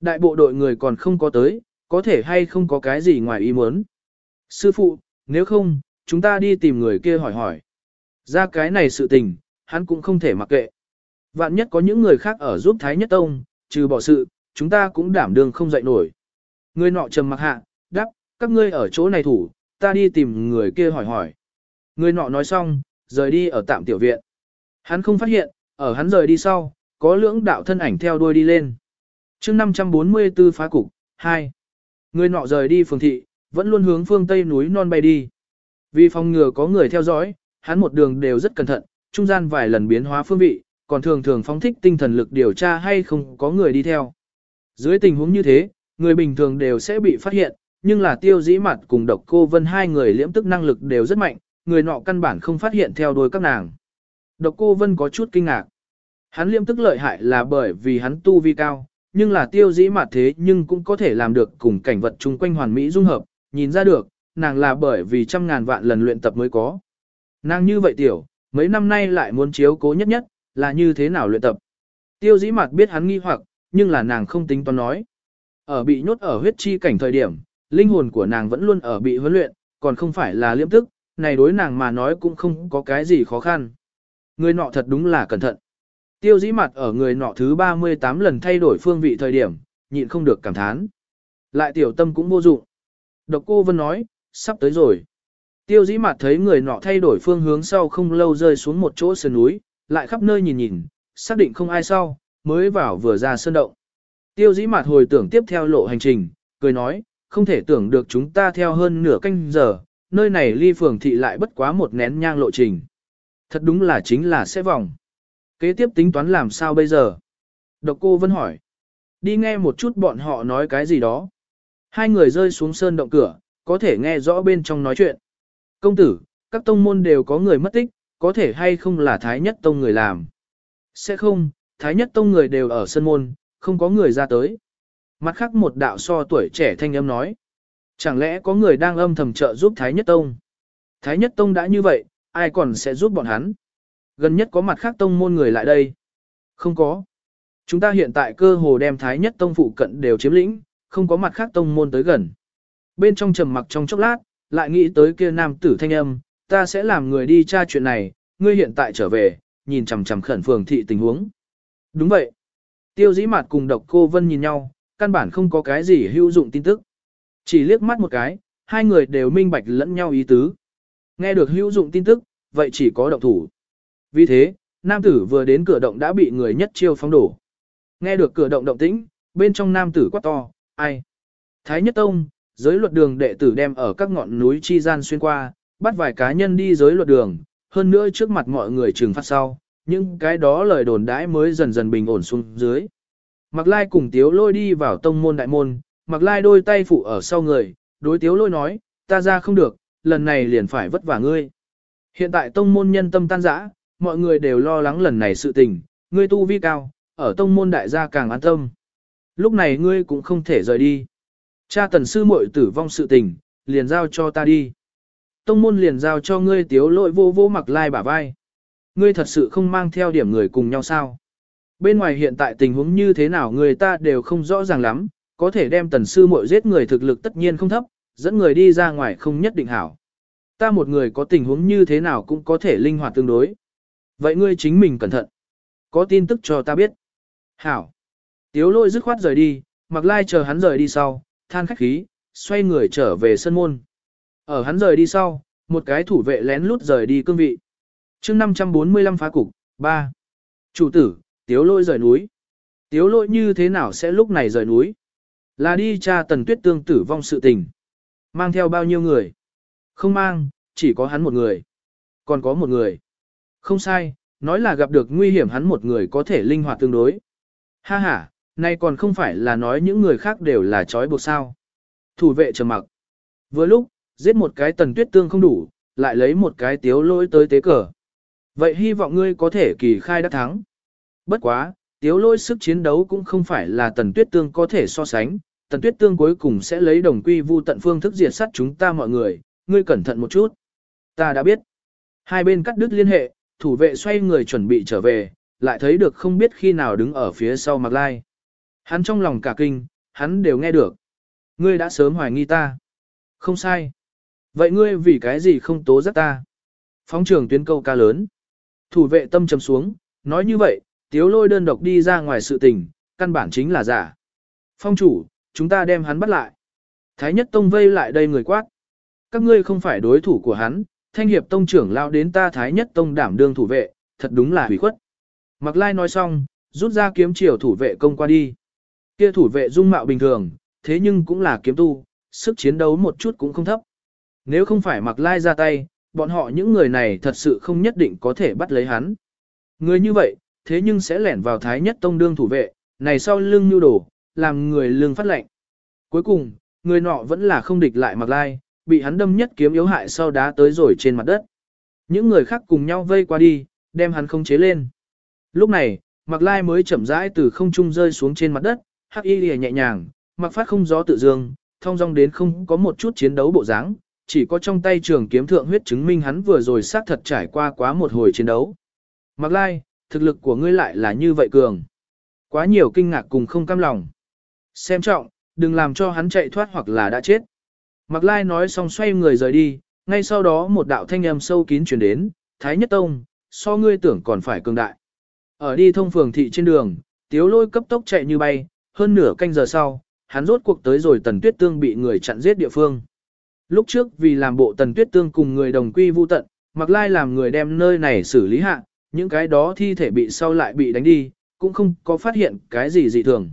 Đại bộ đội người còn không có tới, có thể hay không có cái gì ngoài ý muốn. Sư phụ, nếu không, chúng ta đi tìm người kia hỏi hỏi. Ra cái này sự tình, hắn cũng không thể mặc kệ. Vạn nhất có những người khác ở giúp Thái Nhất Tông, trừ bỏ sự, chúng ta cũng đảm đương không dậy nổi. Người nọ trầm mặc hạ, đáp, các ngươi ở chỗ này thủ, ta đi tìm người kia hỏi hỏi. Người nọ nói xong, rời đi ở tạm tiểu viện. Hắn không phát hiện, ở hắn rời đi sau, có lưỡng đạo thân ảnh theo đuôi đi lên. chương 544 phá cục, 2. Người nọ rời đi phường thị, vẫn luôn hướng phương tây núi non bay đi. Vì phòng ngừa có người theo dõi, hắn một đường đều rất cẩn thận, trung gian vài lần biến hóa phương vị, còn thường thường phóng thích tinh thần lực điều tra hay không có người đi theo. Dưới tình huống như thế, người bình thường đều sẽ bị phát hiện, nhưng là tiêu dĩ mặt cùng độc cô vân hai người liễm tức năng lực đều rất mạnh, người nọ căn bản không phát hiện theo đuôi các nàng. Độc cô vân có chút kinh ngạc. Hắn liễm tức lợi hại là bởi vì hắn tu vi cao, nhưng là tiêu dĩ mặt thế nhưng cũng có thể làm được cùng cảnh vật chung quanh hoàn mỹ dung hợp, nhìn ra được, nàng là bởi vì trăm ngàn vạn lần luyện tập mới có. Nàng như vậy tiểu, mấy năm nay lại muốn chiếu cố nhất nhất, là như thế nào luyện tập. Tiêu dĩ mặt biết hắn nghi hoặc, nhưng là nàng không tính toán nói. Ở bị nhốt ở huyết chi cảnh thời điểm, linh hồn của nàng vẫn luôn ở bị huấn luyện, còn không phải là liễm tức, này đối nàng mà nói cũng không có cái gì khó khăn. Người nọ thật đúng là cẩn thận. Tiêu dĩ mặt ở người nọ thứ 38 lần thay đổi phương vị thời điểm, nhịn không được cảm thán. Lại tiểu tâm cũng vô dụng. Độc cô Vân nói, sắp tới rồi. Tiêu dĩ mặt thấy người nọ thay đổi phương hướng sau không lâu rơi xuống một chỗ sườn núi, lại khắp nơi nhìn nhìn, xác định không ai sau, mới vào vừa ra sơn động. Tiêu dĩ mặt hồi tưởng tiếp theo lộ hành trình, cười nói, không thể tưởng được chúng ta theo hơn nửa canh giờ, nơi này ly phường thị lại bất quá một nén nhang lộ trình. Thật đúng là chính là sẽ vòng. Kế tiếp tính toán làm sao bây giờ? Độc cô vẫn hỏi. Đi nghe một chút bọn họ nói cái gì đó. Hai người rơi xuống sơn động cửa, có thể nghe rõ bên trong nói chuyện. Công tử, các tông môn đều có người mất tích, có thể hay không là Thái Nhất Tông người làm. Sẽ không, Thái Nhất Tông người đều ở sân môn, không có người ra tới. Mặt khác một đạo so tuổi trẻ thanh âm nói. Chẳng lẽ có người đang âm thầm trợ giúp Thái Nhất Tông? Thái Nhất Tông đã như vậy, ai còn sẽ giúp bọn hắn? Gần nhất có mặt khác tông môn người lại đây. Không có. Chúng ta hiện tại cơ hồ đem Thái Nhất Tông phụ cận đều chiếm lĩnh, không có mặt khác tông môn tới gần. Bên trong trầm mặc trong chốc lát, lại nghĩ tới kia nam tử thanh âm, ta sẽ làm người đi tra chuyện này, ngươi hiện tại trở về, nhìn chằm chằm khẩn phường thị tình huống. Đúng vậy. Tiêu dĩ mặt cùng độc cô Vân nhìn nhau, căn bản không có cái gì hữu dụng tin tức. Chỉ liếc mắt một cái, hai người đều minh bạch lẫn nhau ý tứ. Nghe được hữu dụng tin tức, vậy chỉ có động thủ. Vì thế, nam tử vừa đến cửa động đã bị người nhất chiêu phóng đổ. Nghe được cửa động động tĩnh, bên trong nam tử quát to, ai? Thái Nhất Tông, giới luật đường đệ tử đem ở các ngọn núi chi gian xuyên qua, bắt vài cá nhân đi giới luật đường, hơn nữa trước mặt mọi người trừng phát sau, nhưng cái đó lời đồn đãi mới dần dần bình ổn xuống dưới. Mặc lai cùng tiếu lôi đi vào tông môn đại môn, mặc lai đôi tay phụ ở sau người, đối tiếu lôi nói, ta ra không được, lần này liền phải vất vả ngươi. Hiện tại tông môn nhân tâm tan rã, mọi người đều lo lắng lần này sự tình, ngươi tu vi cao, ở tông môn đại gia càng an tâm. Lúc này ngươi cũng không thể rời đi. Cha tần sư muội tử vong sự tình, liền giao cho ta đi. Tông môn liền giao cho ngươi tiếu lội vô vô mặc lai bả vai. Ngươi thật sự không mang theo điểm người cùng nhau sao? Bên ngoài hiện tại tình huống như thế nào người ta đều không rõ ràng lắm, có thể đem tần sư muội giết người thực lực tất nhiên không thấp, dẫn người đi ra ngoài không nhất định hảo. Ta một người có tình huống như thế nào cũng có thể linh hoạt tương đối. Vậy ngươi chính mình cẩn thận. Có tin tức cho ta biết. Hảo. Tiếu lôi dứt khoát rời đi, mặc lai chờ hắn rời đi sau, than khách khí, xoay người trở về sân môn. Ở hắn rời đi sau, một cái thủ vệ lén lút rời đi cương vị chương 545 phá cục, 3. Chủ tử, tiếu lôi rời núi. Tiếu lôi như thế nào sẽ lúc này rời núi? Là đi tra tần tuyết tương tử vong sự tình. Mang theo bao nhiêu người? Không mang, chỉ có hắn một người. Còn có một người. Không sai, nói là gặp được nguy hiểm hắn một người có thể linh hoạt tương đối. Ha ha, nay còn không phải là nói những người khác đều là trói buộc sao. Thủ vệ trầm mặc. Vừa lúc, giết một cái tần tuyết tương không đủ, lại lấy một cái tiếu lỗi tới tế cờ. Vậy hy vọng ngươi có thể kỳ khai đắc thắng. Bất quá, tiếu lôi sức chiến đấu cũng không phải là tần tuyết tương có thể so sánh. Tần tuyết tương cuối cùng sẽ lấy đồng quy vu tận phương thức diệt sát chúng ta mọi người, ngươi cẩn thận một chút. Ta đã biết. Hai bên cắt đứt liên hệ, thủ vệ xoay người chuẩn bị trở về, lại thấy được không biết khi nào đứng ở phía sau Mạc Lai. Hắn trong lòng cả kinh, hắn đều nghe được. Ngươi đã sớm hoài nghi ta. Không sai. Vậy ngươi vì cái gì không tố giác ta? Phóng trường tuyến câu ca lớn. Thủ vệ tâm trầm xuống, nói như vậy, tiếu lôi đơn độc đi ra ngoài sự tình, căn bản chính là giả. Phong chủ, chúng ta đem hắn bắt lại. Thái nhất tông vây lại đây người quát. Các ngươi không phải đối thủ của hắn, thanh hiệp tông trưởng lao đến ta thái nhất tông đảm đương thủ vệ, thật đúng là hủy khuất. Mặc lai nói xong, rút ra kiếm chiều thủ vệ công qua đi. Kia thủ vệ dung mạo bình thường, thế nhưng cũng là kiếm tu, sức chiến đấu một chút cũng không thấp. Nếu không phải mặc lai ra tay, bọn họ những người này thật sự không nhất định có thể bắt lấy hắn. Người như vậy, thế nhưng sẽ lẻn vào thái nhất tông đương thủ vệ, này sau lưng nhu đổ, làm người lương phát lệnh. Cuối cùng, người nọ vẫn là không địch lại mặc lai, bị hắn đâm nhất kiếm yếu hại sau đá tới rồi trên mặt đất. Những người khác cùng nhau vây qua đi, đem hắn không chế lên. Lúc này, mặc lai mới chậm rãi từ không trung rơi xuống trên mặt đất, hắc y lìa nhẹ nhàng, mặc phát không gió tự dương, thông dong đến không có một chút chiến đấu bộ dáng, chỉ có trong tay trường kiếm thượng huyết chứng minh hắn vừa rồi xác thật trải qua quá một hồi chiến đấu. Mặc lai, thực lực của ngươi lại là như vậy cường. Quá nhiều kinh ngạc cùng không cam lòng. Xem trọng, đừng làm cho hắn chạy thoát hoặc là đã chết. Mặc lai nói xong xoay người rời đi, ngay sau đó một đạo thanh âm sâu kín truyền đến, Thái Nhất Tông, so ngươi tưởng còn phải cường đại. Ở đi thông phường thị trên đường, tiếu lôi cấp tốc chạy như bay, hơn nửa canh giờ sau, hắn rốt cuộc tới rồi tần tuyết tương bị người chặn giết địa phương. Lúc trước vì làm bộ tần tuyết tương cùng người đồng quy vu tận, mặc lai làm người đem nơi này xử lý hạ, những cái đó thi thể bị sau lại bị đánh đi, cũng không có phát hiện cái gì dị thường.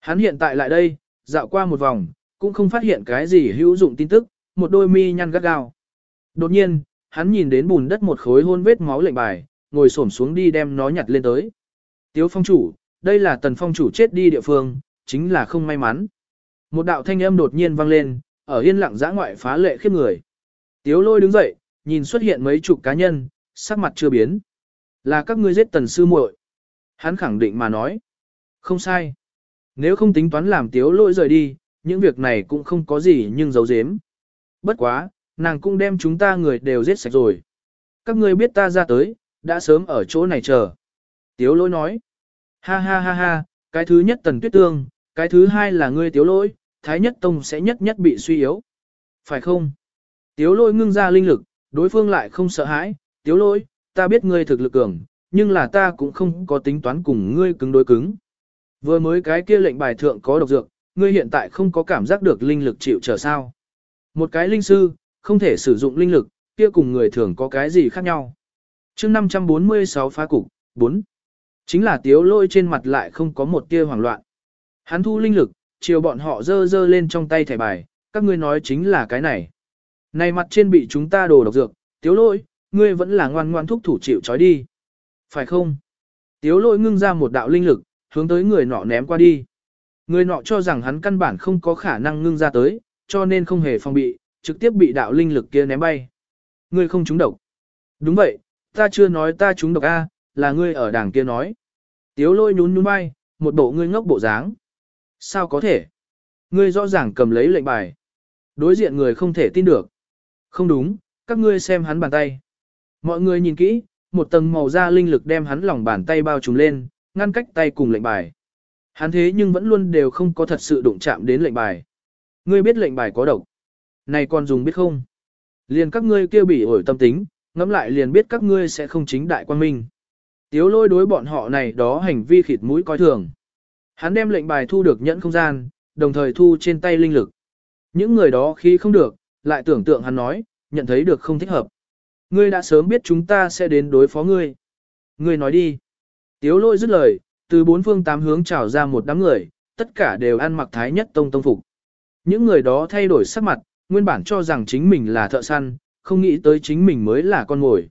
Hắn hiện tại lại đây, dạo qua một vòng, cũng không phát hiện cái gì hữu dụng tin tức, một đôi mi nhăn gắt gao. Đột nhiên, hắn nhìn đến bùn đất một khối hôn vết máu lệnh bài, ngồi xổm xuống đi đem nó nhặt lên tới. Tiếu phong chủ, đây là tần phong chủ chết đi địa phương, chính là không may mắn. Một đạo thanh âm đột nhiên vang lên, ở yên lặng giã ngoại phá lệ khiếp người. Tiếu lôi đứng dậy, nhìn xuất hiện mấy chục cá nhân, sắc mặt chưa biến. Là các ngươi giết tần sư muội. Hắn khẳng định mà nói. Không sai. Nếu không tính toán làm tiếu lôi rời đi, những việc này cũng không có gì nhưng giấu giếm. Bất quá, nàng cũng đem chúng ta người đều giết sạch rồi. Các ngươi biết ta ra tới, đã sớm ở chỗ này chờ. Tiếu lỗi nói. Ha ha ha ha, cái thứ nhất tần tuyết tương, cái thứ hai là ngươi tiếu lỗi, thái nhất tông sẽ nhất nhất bị suy yếu. Phải không? Tiếu lỗi ngưng ra linh lực, đối phương lại không sợ hãi, tiếu lỗi, ta biết ngươi thực lực cường, nhưng là ta cũng không có tính toán cùng ngươi cứng đối cứng. Vừa mới cái kia lệnh bài thượng có độc dược, ngươi hiện tại không có cảm giác được linh lực chịu trở sao. Một cái linh sư, không thể sử dụng linh lực, kia cùng người thường có cái gì khác nhau. chương 546 phá cục, 4. Chính là tiếu lôi trên mặt lại không có một tia hoảng loạn. Hắn thu linh lực, chiều bọn họ dơ dơ lên trong tay thẻ bài, các ngươi nói chính là cái này. Này mặt trên bị chúng ta đồ độc dược, tiếu lôi, ngươi vẫn là ngoan ngoan thúc thủ chịu trói đi. Phải không? Tiếu lôi ngưng ra một đạo linh lực, hướng tới người nọ ném qua đi. Người nọ cho rằng hắn căn bản không có khả năng ngưng ra tới, cho nên không hề phòng bị, trực tiếp bị đạo linh lực kia ném bay. Ngươi không trúng độc. Đúng vậy, ta chưa nói ta trúng độc A, là ngươi ở đảng kia nói. Tiếu lôi nhún nhún bay, một bộ ngươi ngốc bộ dáng. Sao có thể? Ngươi rõ ràng cầm lấy lệnh bài. Đối diện người không thể tin được. Không đúng, các ngươi xem hắn bàn tay. Mọi người nhìn kỹ, một tầng màu da linh lực đem hắn lòng bàn tay bao trùm lên, ngăn cách tay cùng lệnh bài. Hắn thế nhưng vẫn luôn đều không có thật sự đụng chạm đến lệnh bài. Ngươi biết lệnh bài có độc. Này còn dùng biết không? Liền các ngươi kêu bỉ ổi tâm tính, ngẫm lại liền biết các ngươi sẽ không chính đại quan minh. Tiếu lôi đối bọn họ này đó hành vi khịt mũi coi thường. Hắn đem lệnh bài thu được nhẫn không gian, đồng thời thu trên tay linh lực. Những người đó khi không được, lại tưởng tượng hắn nói, nhận thấy được không thích hợp. Ngươi đã sớm biết chúng ta sẽ đến đối phó ngươi. Ngươi nói đi. Tiếu lôi dứt lời, từ bốn phương tám hướng trào ra một đám người, tất cả đều ăn mặc thái nhất tông tông phục. Những người đó thay đổi sắc mặt, nguyên bản cho rằng chính mình là thợ săn, không nghĩ tới chính mình mới là con mồi.